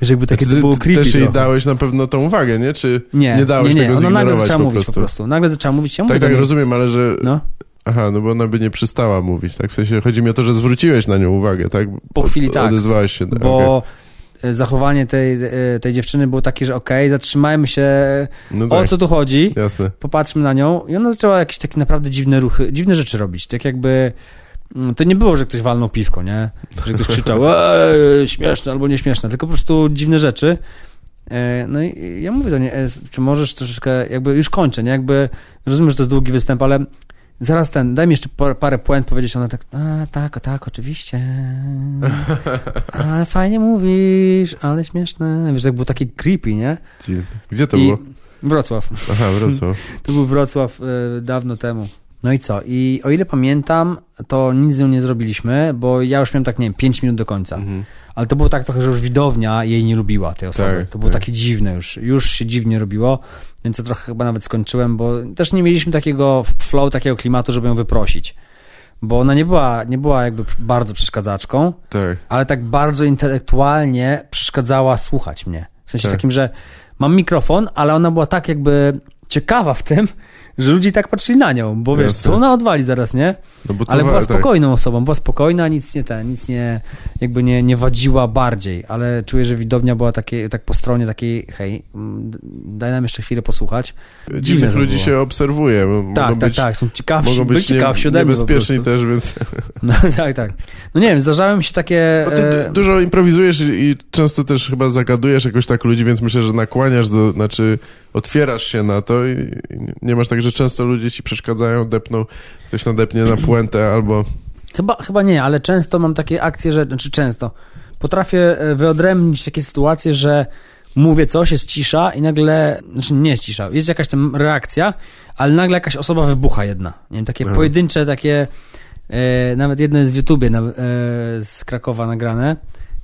Wiesz, jakby takie Znaczy, to było creepy też jej trochę. dałeś na pewno tą uwagę, nie? Czy Nie, nie dałeś nie, nie. tego Ona nagle zignorować zaczęła po mówić po prostu. Nagle zaczęła mówić. Ja Tak, tak, rozumiem, ale że... No, Aha, no bo ona by nie przestała mówić, tak? W sensie chodzi mi o to, że zwróciłeś na nią uwagę, tak? Po chwili tak, Odezwałeś się. okej. bo e, zachowanie tej, e, tej dziewczyny było takie, że okej, zatrzymajmy się, No o tak, co tu chodzi, jasne. popatrzmy na nią i ona zaczęła jakieś takie naprawdę dziwne ruchy, dziwne rzeczy robić, tak jakby mm, to nie było, że ktoś walnął piwko, nie? Że ktoś krzyczał, eee, śmieszne albo nieśmieszne, tylko po prostu dziwne rzeczy. E, No i ja mówię do niej, czy możesz troszeczkę, jakby już kończę, nie? Jakby rozumiem, że to jest długi występ, ale zaraz ten, daj mi jeszcze par- parę puent powiedzieć. Ona tak, a tak, tak, oczywiście. Ale fajnie mówisz, ale śmieszne. Wiesz, jak był taki creepy, nie? Gdzie to I było? Wrocław. Aha, Wrocław. To był Wrocław e, dawno temu. No i co? I o ile pamiętam, to nic z nią nie zrobiliśmy, bo ja już miałem tak, nie wiem, 5 minut do końca. Mhm. Ale to było tak trochę, że już widownia jej nie lubiła, tej osoby. Tak, to było tak. takie dziwne już. Już się dziwnie robiło, więc ja trochę chyba nawet skończyłem, bo też nie mieliśmy takiego flow, takiego klimatu, żeby ją wyprosić. Bo ona nie była, nie była jakby bardzo przeszkadzaczką, Tak. ale tak bardzo intelektualnie przeszkadzała słuchać mnie. W sensie Tak. takim, że mam mikrofon, ale ona była tak jakby ciekawa w tym, że ludzie tak patrzyli na nią, bo wiesz, Jasne. co ona odwali zaraz, nie? No Ale była tak. spokojną osobą, była spokojna, nic nie ten, nic nie, jakby nie, nie wadziła bardziej, ale czuję, że widownia była takie, tak po stronie takiej, hej, mm, daj nam jeszcze chwilę posłuchać. Dziwne Dziwnych ludzi było. się obserwuje. mo- Tak, mogą tak, być, tak, są ciekawsi, Mogą być nie, ciekawsi po niebezpieczni też, więc... No tak, tak. No nie wiem, zdarzały mi się takie... Ty e, dużo improwizujesz i, często też chyba zagadujesz jakoś tak ludzi, więc myślę, że nakłaniasz do, znaczy otwierasz się na to i, nie masz tak, że często ludzie ci przeszkadzają, depną, ktoś nadepnie na puentę albo... Chyba, chyba nie, ale często mam takie akcje, że, znaczy często, potrafię e, wyodrębnić takie sytuacje, że mówię coś, jest cisza i nagle, znaczy nie jest cisza, jest jakaś tam reakcja, ale nagle jakaś osoba wybucha jedna. Nie wiem, takie Aha. pojedyncze, takie, e, nawet jedno jest w YouTubie na, e, z Krakowa nagrane,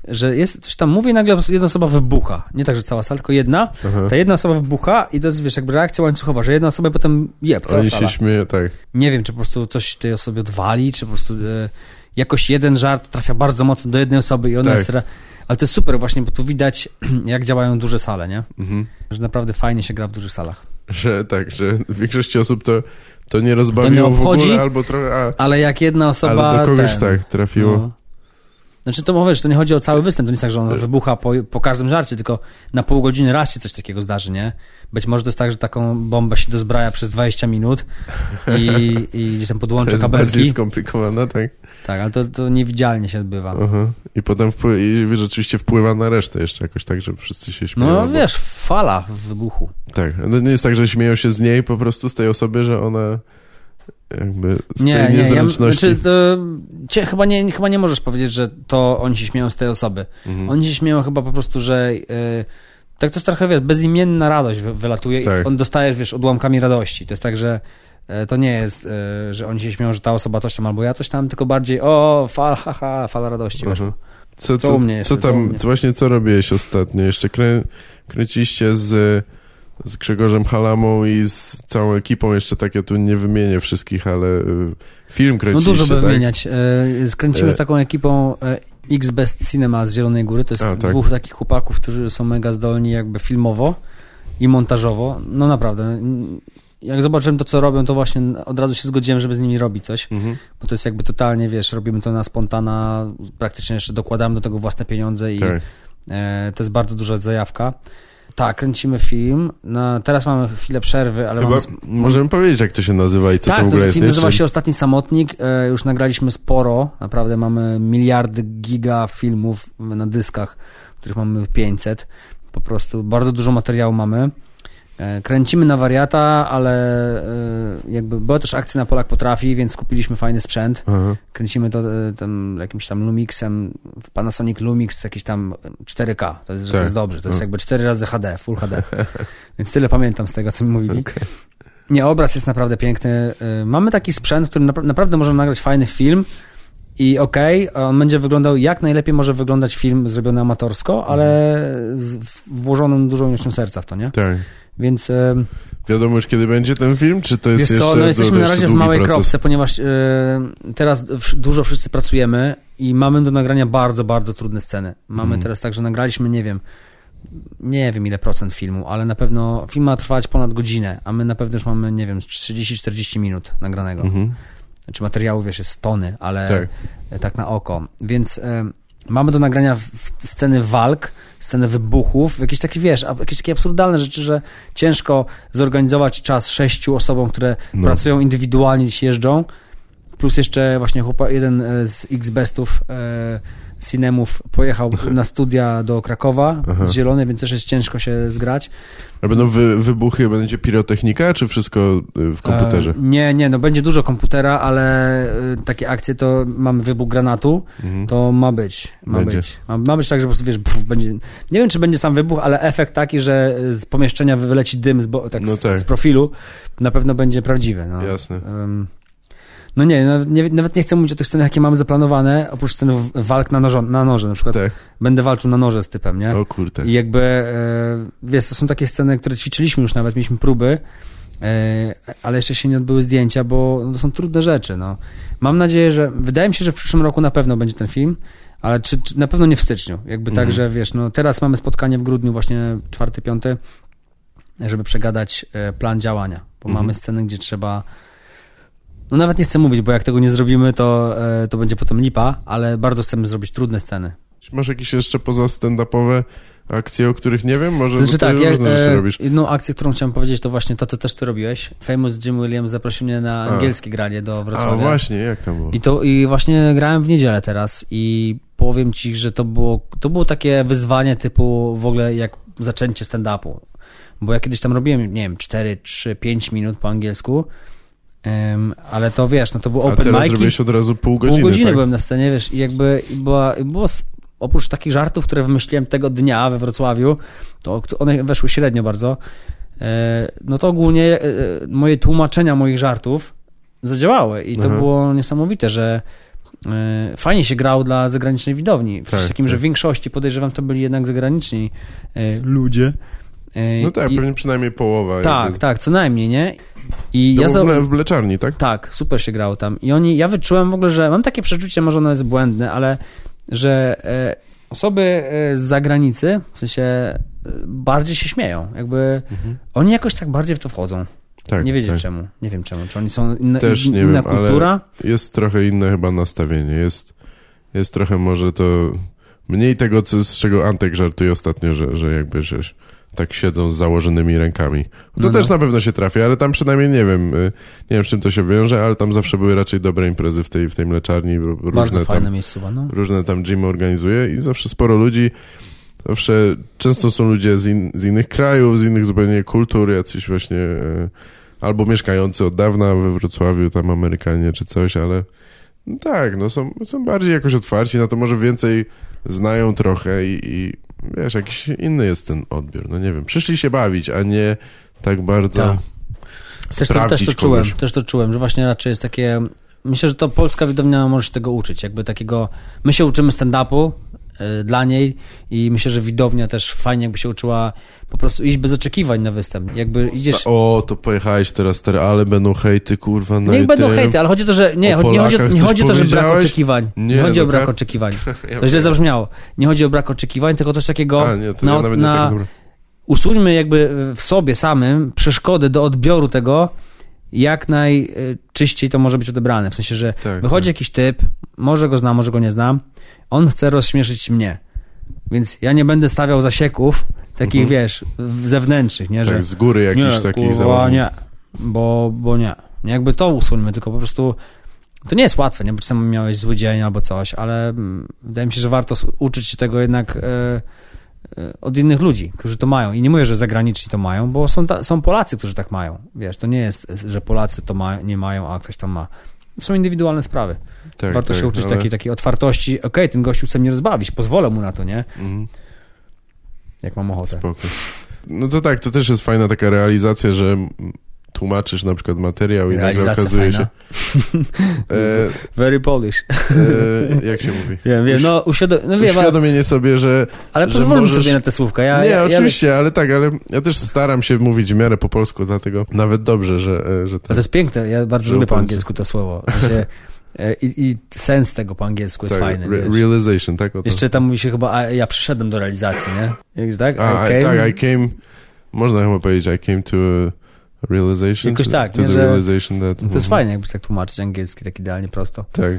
że jest coś tam mówi i nagle jedna osoba wybucha. Nie tak, że cała sala, tylko jedna. Aha. Ta jedna osoba wybucha i to jest, wiesz, jakby reakcja łańcuchowa, że jedna osoba potem jeb, cała Oni sala. się śmieją, tak. Nie wiem, czy po prostu coś tej osobie odwali, czy po prostu e, jakoś jeden żart trafia bardzo mocno do jednej osoby i ona Tak. jest... Ra... Ale to jest super właśnie, bo tu widać, jak działają duże sale, nie? Mhm. Że naprawdę fajnie się gra w dużych salach. Że tak, że większości osób to, to nie rozbawiło To nie w obchodzi, ogóle, albo trochę... A, Ale jak jedna osoba... ale do kogoś ten, tak trafiło. No. Znaczy to mówisz, to nie chodzi o cały występ, to nie jest tak, że ona wybucha po, po każdym żarcie, tylko na pół godziny raz się coś takiego zdarzy, nie? Być może to jest tak, że taką bombę się dozbraja przez 20 minut i, i gdzieś tam To podłącza jest bardziej kabelki. skomplikowane, tak? Tak, ale to, to niewidzialnie się odbywa. Aha. I potem wpły- i rzeczywiście wpływa na resztę jeszcze jakoś tak, że wszyscy się śmieją. No bo- wiesz, fala wybuchu. Tak, no nie jest tak, że śmieją się z niej po prostu, z tej osoby, że ona jakby z Nie, tej nie, ja, niezręczności... znaczy, to, chyba, nie, chyba nie możesz powiedzieć, że to oni się śmieją z tej osoby. Mhm. Oni się śmieją chyba po prostu, że y, tak to jest trochę, wiesz, bezimienna radość wy, wylatuje Tak. i on dostajesz, wiesz, odłamkami radości. To jest tak, że y, to nie jest, y, że oni się śmieją, że ta osoba coś tam albo ja coś tam, tylko bardziej o, fala, haha, fala radości. Wiesz. Aha. Co, co, co u tam, co właśnie co robiłeś ostatnio? Jeszcze krę, kręciliście z, z Grzegorzem Halamą i z całą ekipą, jeszcze tak, ja tu nie wymienię wszystkich, ale y, film No kręciliście, dużo by tak? wymieniać. Y, Skręcimy E. z taką ekipą y, X Best Cinema z Zielonej Góry. To jest A, tak. dwóch takich chłopaków, którzy są mega zdolni jakby filmowo i montażowo. No naprawdę. Jak zobaczyłem to, co robią, to właśnie od razu się zgodziłem, żeby z nimi robić coś. Mhm. Bo to jest jakby totalnie, wiesz, robimy to na spontana, praktycznie jeszcze dokładamy do tego własne pieniądze i Tak. e, to jest bardzo duża zajawka. Tak, kręcimy film. No, teraz mamy chwilę przerwy, ale Chyba mamy... możemy powiedzieć, jak to się nazywa i co tak, to w ogóle jest, nie? nazywa się Ostatni Samotnik. E, już nagraliśmy sporo. Naprawdę mamy miliardy giga filmów na dyskach, których mamy 500. Po prostu bardzo dużo materiału mamy. E, kręcimy na wariata, ale e, jakby była też akcja na Polak Potrafi, więc kupiliśmy fajny sprzęt. Aha. Kręcimy to e, tam jakimś tam Lumixem, Panasonic Lumix, jakiś tam 4K. To jest, że to Tak. jest dobrze. To jest No. jakby 4 razy HD, Full HD. Więc tyle pamiętam z tego, co mi mówili. Okej. Nie, obraz jest naprawdę piękny. Mamy taki sprzęt, który napra- naprawdę można nagrać fajny film I okej, on będzie wyglądał jak najlepiej może wyglądać film zrobiony amatorsko, ale z włożoną dużą ilością serca w to, nie? Tak. Więc Wiadomo już kiedy będzie ten film, czy to jest wiesz jeszcze co, no jesteśmy na razie w małej proces? kropce, ponieważ teraz dużo wszyscy pracujemy i mamy do nagrania bardzo, bardzo trudne sceny. Mamy Mhm. teraz tak, że nagraliśmy, nie wiem, nie wiem ile procent filmu, ale na pewno film ma trwać ponad godzinę, a my na pewno już mamy, nie wiem, 30-40 minut nagranego. Mhm. Znaczy materiału, wiesz, jest tony, ale Tak. tak, na oko. Więc mamy do nagrania sceny walk, sceny wybuchów, jakieś takie, wiesz, jakieś takie absurdalne rzeczy, że ciężko zorganizować czas sześciu osobom, które No. pracują indywidualnie, gdzieś jeżdżą, plus jeszcze właśnie chłopak, jeden e, z X-Bestów, e, Cinemów pojechał na studia do Krakowa Aha. z Zielonej, więc też jest ciężko się zgrać. A będą wy, wybuchy, będzie pirotechnika, czy wszystko y, w komputerze? E, nie, nie, no będzie dużo komputera, ale e, takie akcje to mamy wybuch granatu, Mhm. to ma być. Ma Będzie. być. Ma, ma być tak, że po prostu wiesz, będzie. Nie wiem, czy będzie sam wybuch, ale efekt taki, że z pomieszczenia wyleci dym z, bo, tak, No z, tak. z profilu, na pewno będzie prawdziwy. No. Jasne. No nie, nawet nie, nawet nie chcę mówić o tych scenach, jakie mamy zaplanowane, oprócz scen walk na, nożo, na noże, na przykład Tak. będę walczył na noże z typem, nie? O kurde. I jakby, e, wiesz, to są takie sceny, które ćwiczyliśmy już nawet, mieliśmy próby, e, ale jeszcze się nie odbyły zdjęcia, bo to są trudne rzeczy, no. Mam nadzieję, że, wydaje mi się, że w przyszłym roku na pewno będzie ten film, ale czy, czy na pewno nie w styczniu. Jakby Mhm. tak, że wiesz, no teraz mamy spotkanie w grudniu, właśnie czwarty, piąty, żeby przegadać e, plan działania, bo Mhm. mamy sceny, gdzie trzeba no nawet nie chcę mówić, bo jak tego nie zrobimy, to, e, to będzie potem lipa, ale bardzo chcemy zrobić trudne sceny. Masz jakieś jeszcze poza stand-upowe akcje, o których nie wiem? Może znaczy tak, ja, różne rzeczy e, robisz. jedną akcję, którą chciałem powiedzieć, to właśnie to, co też ty robiłeś. Famous Jim Williams zaprosił mnie na A. angielskie granie do A Wrocławia. właśnie, jak tam było? I to i właśnie grałem w niedzielę teraz i powiem ci, że to było, to było takie wyzwanie typu w ogóle jak zaczęcie stand-upu. Bo ja kiedyś tam robiłem, nie wiem, 4, 3, 5 minut po angielsku, em, ale to wiesz, no to był A open teraz mic i zrobiłeś od razu pół godziny, pół godziny tak? byłem na scenie, wiesz, i jakby i była, i było, oprócz takich żartów, które wymyśliłem tego dnia we Wrocławiu, to one weszły średnio bardzo, e, no to ogólnie e, e, moje tłumaczenia moich żartów zadziałały i to Aha. było niesamowite, że fajnie się grał dla zagranicznej widowni. W Tak, tak, takim, tak. że w większości podejrzewam to byli jednak zagraniczni ludzie. No tak, i, pewnie przynajmniej połowa. tak, jakby. tak, co najmniej, nie? I To ja w w mleczarni, tak? tak, super się grało tam. I oni, ja wyczułem w ogóle, że mam takie przeczucie, może ono jest błędne, ale że e, osoby e, z zagranicy, w sensie e, bardziej się śmieją. Jakby Mhm. oni jakoś tak bardziej w to wchodzą. Tak, nie wiedzieć tak. czemu. Nie wiem czemu. Czy oni są inne, Też nie inna wiem, ale- kultura? Jest trochę inne chyba nastawienie. Jest, jest trochę może to mniej tego, co, z czego Antek żartuje ostatnio, że, że jakby że tak siedzą z założonymi rękami. To No, też no. na pewno się trafi, ale tam przynajmniej nie wiem, y, nie wiem z czym to się wiąże, ale tam zawsze były raczej dobre imprezy w tej, w tej mleczarni, r- Bardzo różne fajna tam, no. różne tam gymy organizuje i zawsze sporo ludzi. Zawsze często są ludzie z, in, z innych krajów, z innych zupełnie kultur, jacyś właśnie e, albo mieszkający od dawna we Wrocławiu, tam Amerykanie czy coś, ale no tak, no są, są bardziej jakoś otwarci na to, może więcej znają trochę i, i wiesz, jakiś inny jest ten odbiór, no nie wiem, przyszli się bawić, a nie tak bardzo Tak. Też to, też to czułem, kogoś. też to czułem, że właśnie raczej jest takie... Myślę, że to polska widownia może się tego uczyć, jakby takiego... My się uczymy stand-upu dla niej i myślę, że widownia też fajnie jakby się uczyła po prostu iść bez oczekiwań na występ. Jakby idziesz... O, to pojechałeś teraz, teraz ale będą hejty, kurwa, na Niech będą hejty, ale chodzi o to, że nie, O nie chodzi, Polakach nie chodzi o to, że brak oczekiwań. Nie, Nie, chodzi no o brak tak. oczekiwań. Ja To źle zabrzmiało. Nie chodzi o brak oczekiwań, tylko coś takiego A, nie, to na, ja na tak usuńmy jakby w sobie samym przeszkody do odbioru tego, jak najczyściej to może być odebrane. W sensie, że Tak, wychodzi tak. jakiś typ, może go znam, może go nie znam, on chce rozśmieszyć mnie. Więc ja nie będę stawiał zasieków, takich Mhm. wiesz, zewnętrznych, nie? że Tak, z góry jakiś nie, taki kurwa, założony. nie, bo, bo nie. Nie, Jakby to usuńmy, tylko po prostu to nie jest łatwe, nie? Bo czasem miałeś zły dzień albo coś, ale mm, wydaje mi się, że warto uczyć się tego jednak e, e, od innych ludzi, którzy to mają. I nie mówię, że zagraniczni to mają, bo są, ta, są Polacy, którzy tak mają. Wiesz, to nie jest, że Polacy to ma, nie mają, a ktoś tam ma. Są indywidualne sprawy. Tak, warto tak, się uczyć ale- takiej, takiej otwartości. Okej, ten gościu chce mnie rozbawić, pozwolę mu na to, nie? Mhm. Jak mam ochotę. Spoko. No to tak, to też jest fajna taka realizacja, że tłumaczysz na przykład materiał i nagle okazuje fajna. się... E, Very Polish. e, jak się mówi? Wiem, wiem, no, no wiem, ale, Uświadomienie sobie, że... ale pozwólmy możesz- sobie na te słówka. Ja, nie, ja, oczywiście, ale tak, ale ja też staram się mówić w miarę po polsku, dlatego nawet dobrze, że, e, że Ale tak. to jest piękne, ja bardzo lubię po angielsku to słowo. E, i, I sens tego po angielsku jest tak, fajny. re- wiesz. realization, tak? Jeszcze tam mówi się chyba, a ja przyszedłem do realizacji, nie? Tak? A, I I, came- tak, I came... Można chyba powiedzieć, I came to a realization. Jakoś tak, to nie, że- realization that... To jest Mhm. fajne, jakbyś tak tłumaczyć angielski tak idealnie prosto. Tak.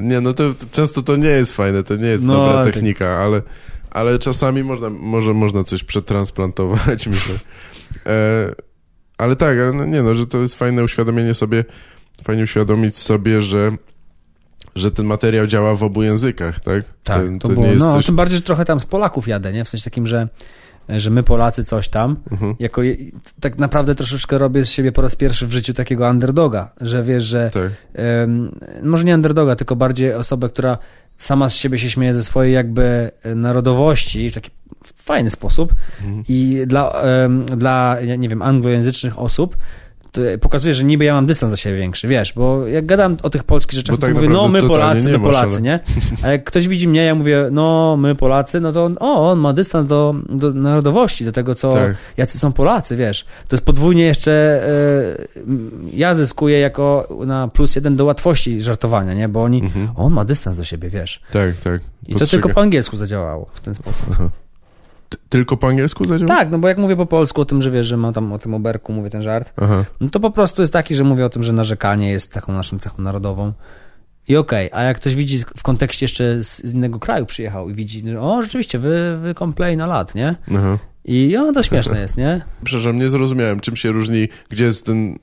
Nie, no to, to często to nie jest fajne, to nie jest No, dobra tak. technika, ale, ale czasami można, może można coś przetransplantować, myślę. E, ale tak, ale no, nie no, że to jest fajne uświadomienie sobie, fajnie uświadomić sobie, że, że ten materiał działa w obu językach, tak? Tak, to, to, to było, nie jest no coś... tym bardziej, że trochę tam z Polaków jadę, nie? W sensie takim, że, że my Polacy coś tam, Mhm. jako tak naprawdę troszeczkę robię z siebie po raz pierwszy w życiu takiego underdoga, że wiesz, że Tak, może nie underdoga, tylko bardziej osobę, która sama z siebie się śmieje ze swojej jakby e, narodowości w taki fajny sposób Mhm. i dla, dla nie wiem, anglojęzycznych osób pokazuje, że niby ja mam dystans do siebie większy, wiesz, bo jak gadam o tych polskich rzeczach, Bo to tak mówię, no my Polacy, my Polacy, ale- nie? A jak ktoś widzi mnie, ja mówię, no my Polacy, no to on, o, on ma dystans do, do narodowości, do tego, co, tak. jacy są Polacy, wiesz. To jest podwójnie jeszcze, m, ja zyskuję jako na plus jeden do łatwości żartowania, nie? Bo oni, Mhm. on ma dystans do siebie, wiesz. Tak, tak. I to tylko po angielsku zadziałało w ten sposób. Aha. Ty- Tylko po angielsku zadziała? Tak, no bo jak mówię po polsku o tym, że wiesz, że mam tam o tym oberku, mówię ten żart, Aha. no to po prostu jest taki, że mówię o tym, że narzekanie jest taką naszą cechą narodową. I okej, a jak ktoś widzi w kontekście jeszcze z innego kraju przyjechał i widzi, że o, rzeczywiście, wy, wy complain na lat, nie? Aha. I o, to śmieszne jest, nie? Przepraszam, nie zrozumiałem, czym się różni, gdzie jest ten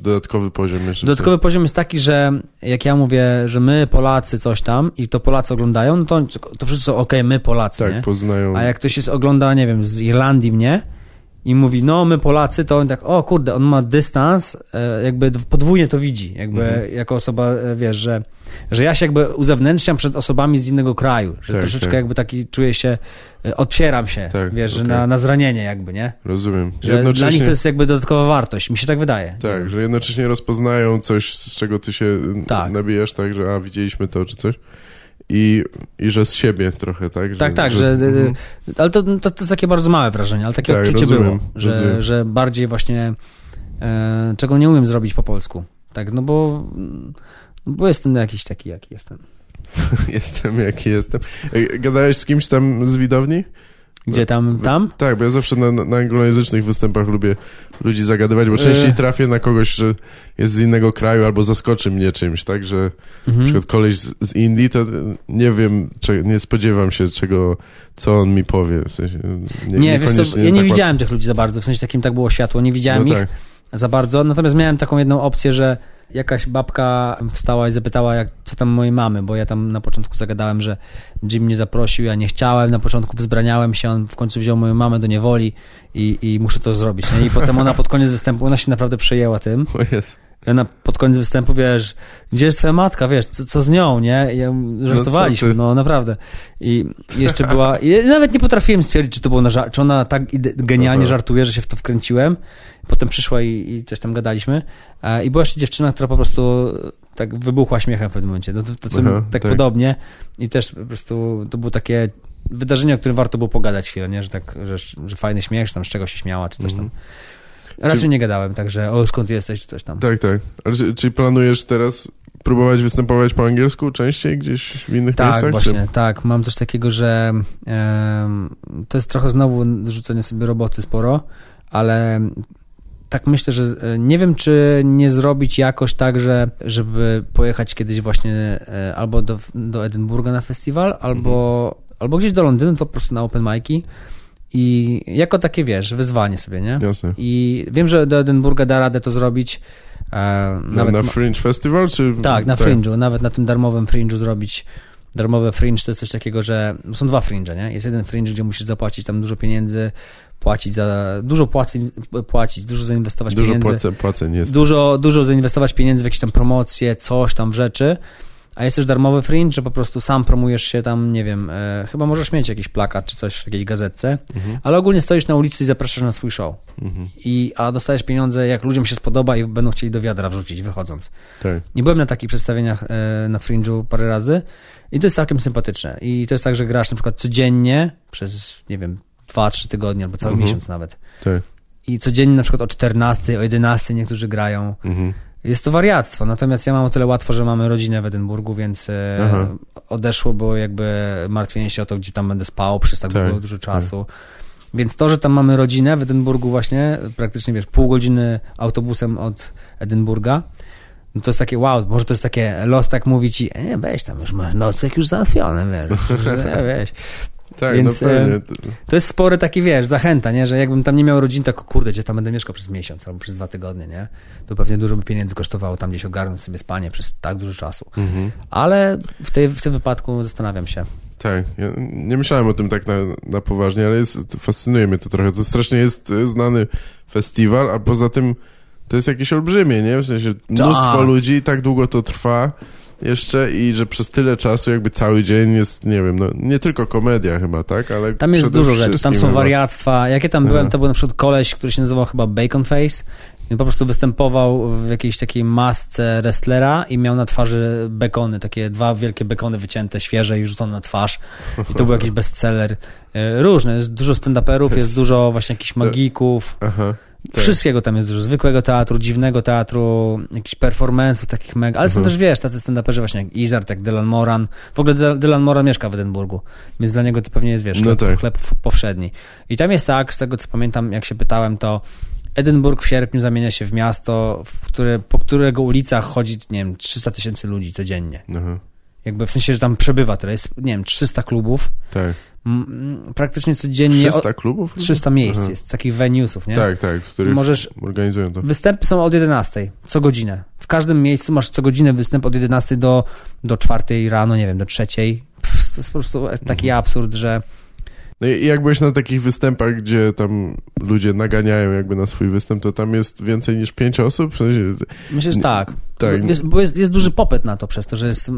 dodatkowy poziom jeszcze? Dodatkowy poziom jest taki, że jak ja mówię, że my Polacy coś tam i to Polacy oglądają, no to, to wszyscy są okej, my Polacy, Tak, nie? poznają... A jak ktoś jest ogląda, nie wiem, z Irlandii mnie i mówi, no my Polacy, to on tak, o kurde, on ma dystans, e, jakby podwójnie to widzi, jakby Mhm. jako osoba, e, wiesz, że, że ja się jakby uzewnętrzniam przed osobami z innego kraju, że Tak, troszeczkę tak. jakby taki czuję się, e, otwieram się, Tak, wiesz, okej. na, na zranienie jakby, nie? Rozumiem. Że dla Jednocześnie... nich to jest jakby dodatkowa wartość, mi się tak wydaje. Tak, że jednocześnie rozpoznają coś, z czego ty się Tak. nabijasz, tak, że a, widzieliśmy to czy coś. I, I że z siebie trochę, tak? Że, Tak, tak, że, mhm. ale to, to, to jest takie bardzo małe wrażenie, ale takie Tak, odczucie rozumiem, było, że, rozumiem. że bardziej właśnie e, czego nie umiem zrobić po polsku. Tak, no bo, bo jestem jakiś taki, jaki jestem. jestem jaki jestem. Ej, Gadałeś z kimś tam z widowni? Gdzie tam, tam? Tak, bo ja zawsze na, na anglojęzycznych występach lubię ludzi zagadywać, bo częściej E. trafię na kogoś, że jest z innego kraju albo zaskoczy mnie czymś, tak, że na Mhm. przykład koleś z, z Indii, to nie wiem, cze, nie spodziewam się czego, co on mi powie, w sensie nie, Nie, wiesz co, ja nie tak widziałem tych ludzi za bardzo, w sensie takim tak było światło, nie łatwo. widziałem No ich tak, za bardzo, natomiast miałem taką jedną opcję, że jakaś babka wstała i zapytała, jak, co tam mojej mamy, bo ja tam na początku zagadałem, że Jim mnie zaprosił, ja nie chciałem, na początku wzbraniałem się, on w końcu wziął moją mamę do niewoli i, i muszę to zrobić. Nie? I potem ona pod koniec występu, ona się naprawdę przejęła tym. o jest. I ona pod koniec występu, wiesz, gdzie jest twoja matka, wiesz, co, co z nią, nie? I ja, żartowaliśmy, ty? no, naprawdę. I jeszcze była, i nawet nie potrafiłem stwierdzić, czy to było na żart, czy ona tak genialnie Aha. żartuje, że się w to wkręciłem. Potem przyszła i, i coś tam gadaliśmy. E, I była jeszcze dziewczyna, która po prostu tak wybuchła śmiechem w pewnym momencie. No to, to co, Aha, tak, tak. podobnie. I też po prostu to było takie wydarzenie, o którym warto było pogadać chwilę, nie? Że tak, że, że fajny śmiech, tam z czego się śmiała, czy coś tam. Mhm. Raczej Czy- nie gadałem, także o skąd jesteś, czy coś tam. Tak, tak. Czy, czy planujesz teraz próbować występować po angielsku częściej gdzieś w innych Tak, miejscach? właśnie, tak. Mam coś takiego, że em, to jest trochę znowu rzucenie sobie roboty sporo, ale tak myślę, że e, nie wiem, czy nie zrobić jakoś tak, że żeby pojechać kiedyś właśnie e, albo do, do Edynburga na festiwal, albo, albo gdzieś do Londynu po prostu na open mic'i i jako takie, wiesz, wyzwanie sobie, nie? Jasne. I wiem, że do Edynburga da radę to zrobić. e, Na, nawet na ma- Fringe Festival, czy... tak, na Fringe'u, nawet na tym darmowym Fringe'u zrobić darmowe Fringe to jest coś takiego, że są dwa Fringe, nie? Jest jeden Fringe, gdzie musisz zapłacić tam dużo pieniędzy, płacić za, dużo płaci, płacić, dużo zainwestować Dużo pieniędzy. płacę, płaceń jest. Dużo, dużo zainwestować pieniędzy w jakieś tam promocje, coś tam w rzeczy. A jest też darmowy fringe, że po prostu sam promujesz się tam, nie wiem, e, chyba możesz mieć jakiś plakat czy coś w jakiejś gazetce, Mhm. ale ogólnie stoisz na ulicy i zapraszasz na swój show. Mhm. I, a dostajesz pieniądze, jak ludziom się spodoba i będą chcieli do wiadra wrzucić wychodząc. Tak. Nie byłem na takich przedstawieniach e, na Fringe'u parę razy i to jest całkiem sympatyczne. I to jest tak, że grasz na przykład codziennie przez, nie wiem, 2-3 tygodnie albo cały Mhm. miesiąc nawet. Tak. I codziennie na przykład o 14, o 11 niektórzy grają. Mhm. Jest to wariactwo, natomiast ja mam o tyle łatwo, że mamy rodzinę w Edynburgu, więc e, Aha. odeszło, bo jakby martwienie się o to, gdzie tam będę spał przez tak, Tak, długo, dużo czasu. Więc to, że tam mamy rodzinę w Edynburgu właśnie, praktycznie wiesz, pół godziny autobusem od Edynburga, no to jest takie wow, może to jest takie los tak mówi ci, e, weź tam już masz nocek już załatwiony, wiesz, że, weź. Tak, Więc, no pewnie. To jest spory taki, wiesz, zachęta, nie? Że jakbym tam nie miał rodziny, to kurde, gdzie tam będę mieszkał przez miesiąc albo przez dwa tygodnie, nie? To pewnie dużo by pieniędzy kosztowało tam gdzieś ogarnąć sobie spanie przez tak dużo czasu. Mhm. Ale w, tej, w tym wypadku zastanawiam się. Tak, ja nie myślałem o tym tak na, na poważnie, ale jest, fascynuje mnie to trochę. To strasznie jest e, znany festiwal, a poza tym to jest jakieś olbrzymie, nie? W sensie mnóstwo Tak. ludzi tak długo to trwa jeszcze i że przez tyle czasu jakby cały dzień jest, nie wiem, no nie tylko komedia chyba, tak? Ale Tam jest dużo rzeczy, tam są chyba- wariactwa. Jak ja tam byłem, Aha. to był na przykład koleś, który się nazywał chyba Bacon Face. I po prostu występował w jakiejś takiej masce wrestlera i miał na twarzy bekony, takie dwa wielkie bekony wycięte, świeże i rzucone na twarz. I to był jakiś bestseller. E, Różne, jest dużo stand-uperów, jest dużo właśnie jakichś magików. Aha, tak. Wszystkiego tam jest dużo. Zwykłego teatru, dziwnego teatru, jakichś performance'ów takich mega. Ale są Mhm. też, wiesz, tacy stand-uperzy właśnie jak Izard, jak Dylan Moran. W ogóle Dylan- Moran mieszka w Edynburgu, więc dla niego to pewnie jest, wiesz, No chleb, tak. chleb powszedni. I tam jest tak, z tego co pamiętam, jak się pytałem, to Edynburg w sierpniu zamienia się w miasto, w które, po którego ulicach chodzi, nie wiem, 300 tysięcy ludzi codziennie. Aha, Jakby w sensie, że tam przebywa tyle. Jest, nie wiem, 300 klubów. tak. Praktycznie codziennie... 300 klubów? 300 miejsc Aha. jest, takich venuesów, nie? Tak, tak, w których Możesz organizują to. Występy są od 11, co godzinę. W każdym miejscu masz co godzinę występ od 11 do, do 4 rano, nie wiem, do 3. Pff, to jest po prostu taki Mhm. absurd, że No i jak byłeś na takich występach, gdzie tam ludzie naganiają jakby na swój występ, to tam jest więcej niż pięć osób? W sensie, myślę, że tak. tak. Bo jest, jest duży popyt na to przez to, że jest,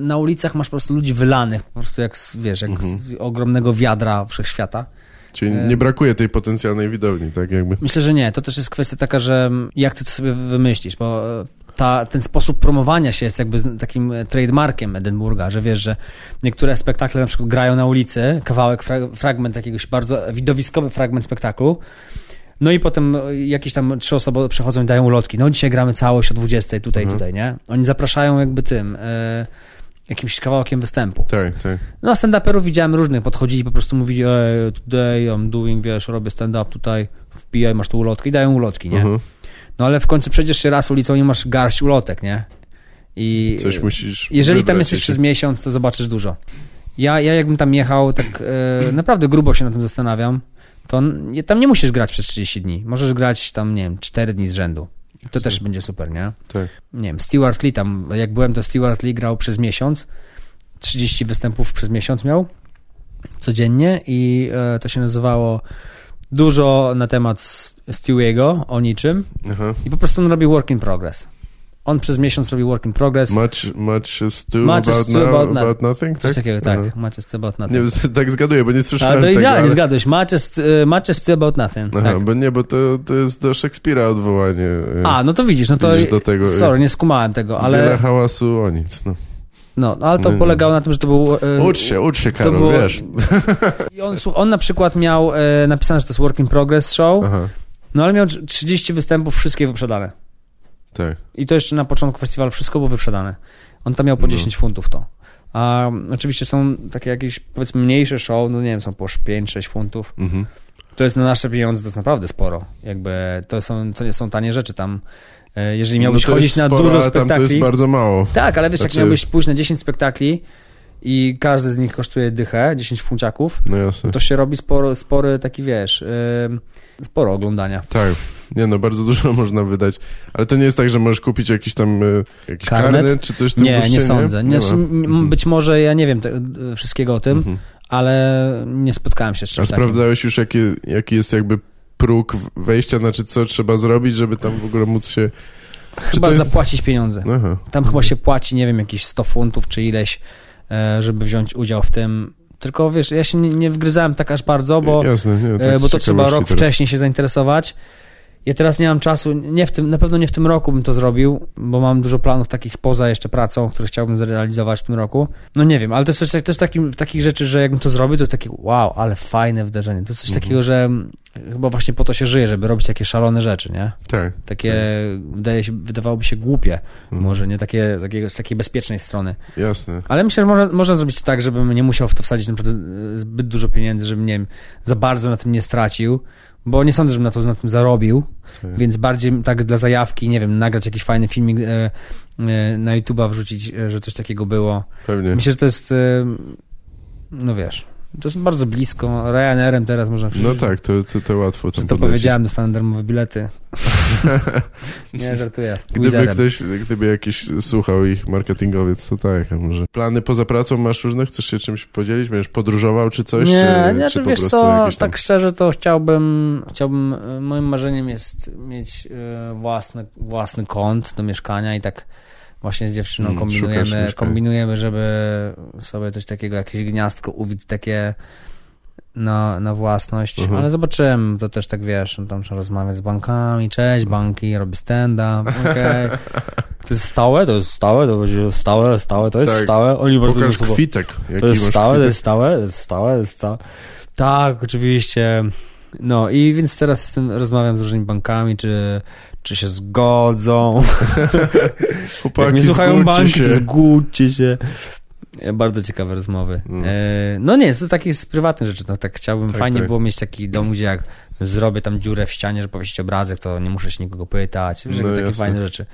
na ulicach masz po prostu ludzi wylanych, po prostu jak, wiesz, jak Mhm. z ogromnego wiadra wszechświata. Czyli E. nie brakuje tej potencjalnej widowni, tak jakby. Myślę, że nie. To też jest kwestia taka, że jak ty to sobie wymyślisz, bo e, ta, ten sposób promowania się jest jakby takim e, trademarkiem Edynburga, że wiesz, że niektóre spektakle na przykład grają na ulicy, kawałek, fra fragment jakiegoś bardzo widowiskowy fragment spektaklu, no i potem e, jakieś tam trzy osoby przychodzą i dają ulotki. No dzisiaj gramy całość o 20 tutaj, Mhm. tutaj, nie? Oni zapraszają jakby tym, e, jakimś kawałkiem występu. Tak, tak. No, stand-uperów widziałem różnych, podchodzili po prostu mówili, ej, today I'm doing, wiesz, robię stand-up tutaj, wbijaj, masz tu ulotki i dają ulotki, nie? Mhm. No ale w końcu przejdziesz się raz ulicą i masz garść ulotek, nie? I Coś musisz jeżeli tam jesteś jeszcze. przez miesiąc, to zobaczysz dużo. Ja, ja jakbym tam jechał, tak e, naprawdę grubo się na tym zastanawiam, to tam nie musisz grać przez 30 dni. Możesz grać tam, nie wiem, 4 dni z rzędu. I to też będzie super, nie? Tak. nie wiem, Stewart Lee tam, jak byłem, to Stewart Lee grał przez miesiąc, 30 występów przez miesiąc miał, codziennie i e, to się nazywało dużo na temat Stewiego, o niczym Aha. i po prostu on robił work in progress. On przez miesiąc robił work in progress, Much, much stew Much about, stew no, about about, nothing, coś tak? takiego, tak, Aha. macie still about Nie, nothing. tak zgaduję, bo nie Ale słyszałem to tego, idealnie ale... zgadłeś, macie, st- e, macie still about nothing. Aha, tak. bo nie, bo to, to jest do Szekspira odwołanie. A, no to widzisz, no to, Widzisz do tego, sorry, nie skumałem tego, Wiele ale, hałasu o nic, no. No, ale to nie. polegało na tym, że to był... e, Ucz się, ucz się, Karol, było- wiesz. I on, on na przykład miał e, napisane, że to jest work in progress show, Aha, no ale miał 30 występów, wszystkie wyprzedane. tak. I to jeszcze na początku festiwalu wszystko było wyprzedane. On tam miał po No. 10 funtów to. A oczywiście są takie jakieś, powiedzmy, mniejsze show, no nie wiem, są po 5-6 funtów. Mhm. To jest na nasze pieniądze, to jest naprawdę sporo. Jakby to, są, to nie są tanie rzeczy tam. E, Jeżeli miałbyś no chodzić na dużo tam to spektakli... jest bardzo mało. Tak, ale wiesz, Znaczy- jak miałbyś pójść na 10 spektakli i każdy z nich kosztuje dychę, 10 funciaków, No jasne. to się robi sporo, spory taki, wiesz, yy, sporo oglądania. Tak. Nie no, bardzo dużo można wydać. Ale to nie jest tak, że możesz kupić jakiś tam e, jakiś Karnet? karnet, czy coś w tym Nie, guście, nie sądzę. Nie, Znaczy, Mhm. Być może ja nie wiem te, y, wszystkiego o tym, Mhm. ale nie spotkałem się z A czymś takim. sprawdzałeś już, jaki, jaki jest jakby próg wejścia, znaczy co trzeba zrobić, żeby tam w ogóle móc się Chyba jest- zapłacić pieniądze. Aha. Tam chyba się płaci, nie wiem, jakieś 100 funtów czy ileś, e, żeby wziąć udział w tym. Tylko wiesz, ja się nie, nie wgryzałem tak aż bardzo, bo, Jasne, nie, tak e, bo to trzeba rok teraz. wcześniej się zainteresować. Ja teraz nie mam czasu, nie w tym, na pewno nie w tym roku bym to zrobił, bo mam dużo planów takich poza jeszcze pracą, które chciałbym zrealizować w tym roku. No nie wiem, ale to jest coś, to jest takim, takich rzeczy, że jakbym to zrobił, to jest takie wow, ale fajne wydarzenie. To jest coś Mhm. takiego, że chyba właśnie po to się żyje, żeby robić takie szalone rzeczy, nie? Tak. Takie, wydaje się, wydawałoby się głupie, Mhm. może nie takie, z, takiego, z takiej bezpiecznej strony. Jasne. Ale myślę, że można, można zrobić tak, żebym nie musiał w to wsadzić zbyt dużo pieniędzy, żebym, nie wiem, za bardzo na tym nie stracił, bo nie sądzę, żebym na, to, na tym zarobił, Tak. więc bardziej tak dla zajawki, nie wiem, nagrać jakiś fajny filmik e, e, na YouTube'a, wrzucić, e, że coś takiego było. Pewnie. Myślę, że to jest, e, no wiesz, to jest bardzo blisko. Ryanairem teraz można No tak, to, to, to łatwo tam to podlecieć. powiedziałem, dostanę darmowe bilety. nie, żartuję. Gdyby Wizerem. ktoś, gdyby jakiś słuchał ich marketingowiec, to tak, a może. Plany poza pracą masz różne? Chcesz się czymś podzielić? Będziesz podróżował czy coś? Nie, czy, nie, czy wiesz co, tak szczerze to chciałbym, chciałbym, moim marzeniem jest mieć e, własny, własny kąt do mieszkania i tak właśnie z dziewczyną Mm, kombinujemy, kombinujemy, żeby sobie coś takiego, jakieś gniazdko uwić takie na, na własność, Mhm. ale zobaczymy, to też tak wiesz, no tam trzeba rozmawiać z bankami, cześć banki, robię stand-up, okej. To jest stałe, to jest stałe, to będzie stałe, stałe, to jest Tak. stałe, oni bardzo Pokaż kwitek. Jaki to jest stałe, to jest stałe, to jest stałe, to jest stałe. Tak, oczywiście. No i więc teraz jestem, rozmawiam z różnymi bankami, czy, czy się zgodzą. Chłopaki, Jak mnie słuchają banki, się. to zgódźcie się. E, Bardzo ciekawe rozmowy. Mm. E, no nie, to takie z prywatnych rzeczy. No tak chciałbym, Tak, fajnie tak. było mieć taki dom, gdzie jak zrobię tam dziurę w ścianie, że powiesić obrazek, to nie muszę się nikogo pytać. Wiesz, No takie jasne. fajne rzeczy.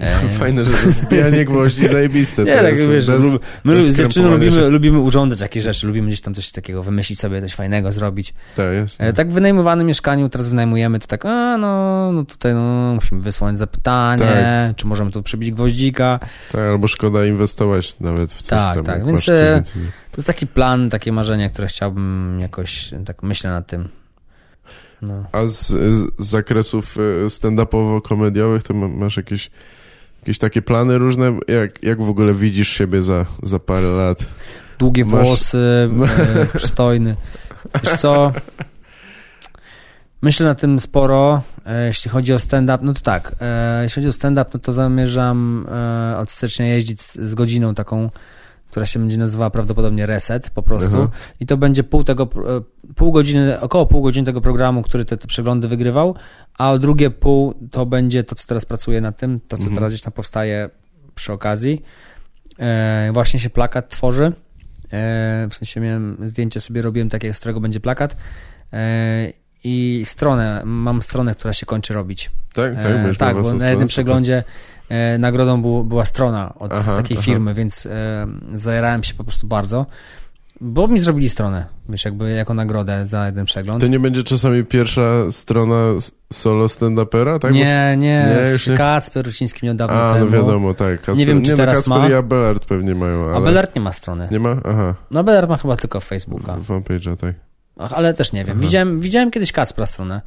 E, Fajne, że wbijanie gwoździ zajebiste. Nie, to tak wiesz, bez- lub, my bez skrępowania lubimy, się. lubimy urządzać jakieś rzeczy, lubimy gdzieś tam coś takiego wymyślić sobie, coś fajnego zrobić. Tak, jest. E, tak w wynajmowanym mieszkaniu, teraz wynajmujemy, to tak, a no, no tutaj no, musimy wysłać zapytanie, Tak. czy możemy tu przybić gwoździka. Tak, albo szkoda inwestować nawet w coś Tak, tam. tak, więc, e. To jest taki plan, takie marzenie, które chciałbym jakoś, tak myślę nad tym. No. A z, z zakresów e, stand-upowo-komediowych to ma- masz jakieś, jakieś takie plany różne? Jak, jak w ogóle widzisz siebie za, za parę lat? Długie Masz- włosy, e, przystojny. Wiesz co? Myślę na tym sporo. E, jeśli chodzi o stand-up, no to tak. E, jeśli chodzi o stand-up, no to zamierzam e, od stycznia jeździć z, z godziną taką, która się będzie nazywała prawdopodobnie Reset po prostu. Aha. I to będzie pół tego, e, pół godziny, około pół godziny tego programu, który te, te przeglądy wygrywał, a drugie pół to będzie to, co teraz pracuję nad tym, to, co Mhm. teraz gdzieś tam powstaje przy okazji. E, właśnie się plakat tworzy. E, w sensie miałem zdjęcie sobie robiłem takie, z którego będzie plakat. E, I stronę, mam stronę, która się kończy robić. Tak, tak, E, tak bo na jednym przeglądzie e, nagrodą był, była strona od Aha, takiej aha. firmy, więc e, zajerałem się po prostu bardzo. Bo mi zrobili stronę, wiesz, jakby jako nagrodę za jeden przegląd. To nie będzie czasami pierwsza strona solo stand-upera, tak? nie, nie, Nie, już nie? Kacper Ruciński miał dawno A, temu. no wiadomo, tak. Kacper, Nie wiem, czy no, teraz Kacper ma. i Abelard pewnie mają, ale... A Belert nie ma strony. Nie ma? Aha, No Belert ma chyba tylko Facebooka. fanpage'a, tak. Ach, ale też nie wiem. Aha. Widziałem, widziałem kiedyś Kacpra stronę.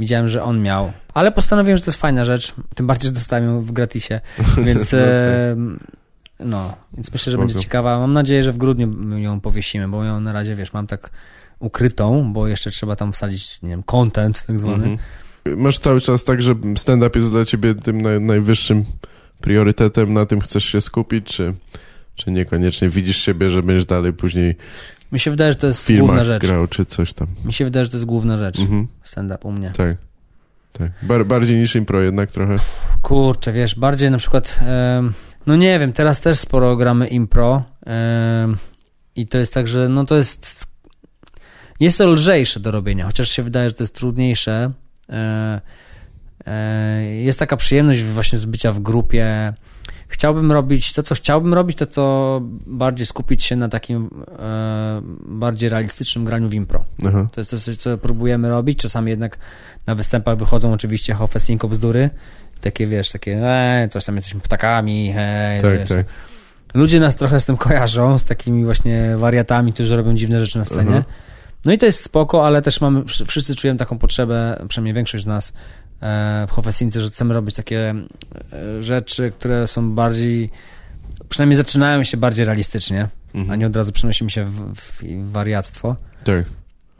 Widziałem, że on miał. Ale postanowiłem, że to jest fajna rzecz. Tym bardziej, że dostałem ją w gratisie. Więc No tak. No, więc myślę, że będzie ciekawa. Mam nadzieję, że w grudniu ją powiesimy, bo ją na razie, wiesz, mam tak ukrytą, bo jeszcze trzeba tam wsadzić, nie wiem, content tak zwany. Mhm. Masz cały czas tak, że stand-up jest dla ciebie tym naj, najwyższym priorytetem, na tym chcesz się skupić, czy, czy niekoniecznie widzisz siebie, że będziesz dalej później Mi się wydaje, że to jest główna rzecz. grał, czy coś tam. Mi się wydaje, że to jest główna rzecz. Mhm. Stand-up u mnie. Tak, tak. Bar, bardziej niż impro jednak trochę. Kurczę, wiesz, bardziej na przykład, em, no nie wiem, teraz też sporo gramy impro i to jest tak, że no to jest, jest to lżejsze do robienia, chociaż się wydaje, że to jest trudniejsze. E, e, jest taka przyjemność właśnie z bycia w grupie. Chciałbym robić, to co chciałbym robić, to to bardziej skupić się na takim e, bardziej realistycznym graniu w impro. Aha. To jest coś, co próbujemy robić. Czasami jednak na występach wychodzą oczywiście hofe, sinko, bzdury. Takie, wiesz, takie, e, coś tam jesteśmy ptakami, hej, Tak, wiesz. tak. Ludzie nas trochę z tym kojarzą, z takimi właśnie wariatami, którzy robią dziwne rzeczy na scenie. Aha. No i to jest spoko, ale też mamy, wsz- wszyscy czujemy taką potrzebę, przynajmniej większość z nas, e, w Hofesince, że chcemy robić takie e, rzeczy, które są bardziej, przynajmniej zaczynają się bardziej realistycznie, Mhm. a nie od razu przenosimy się w, w wariactwo. Tak.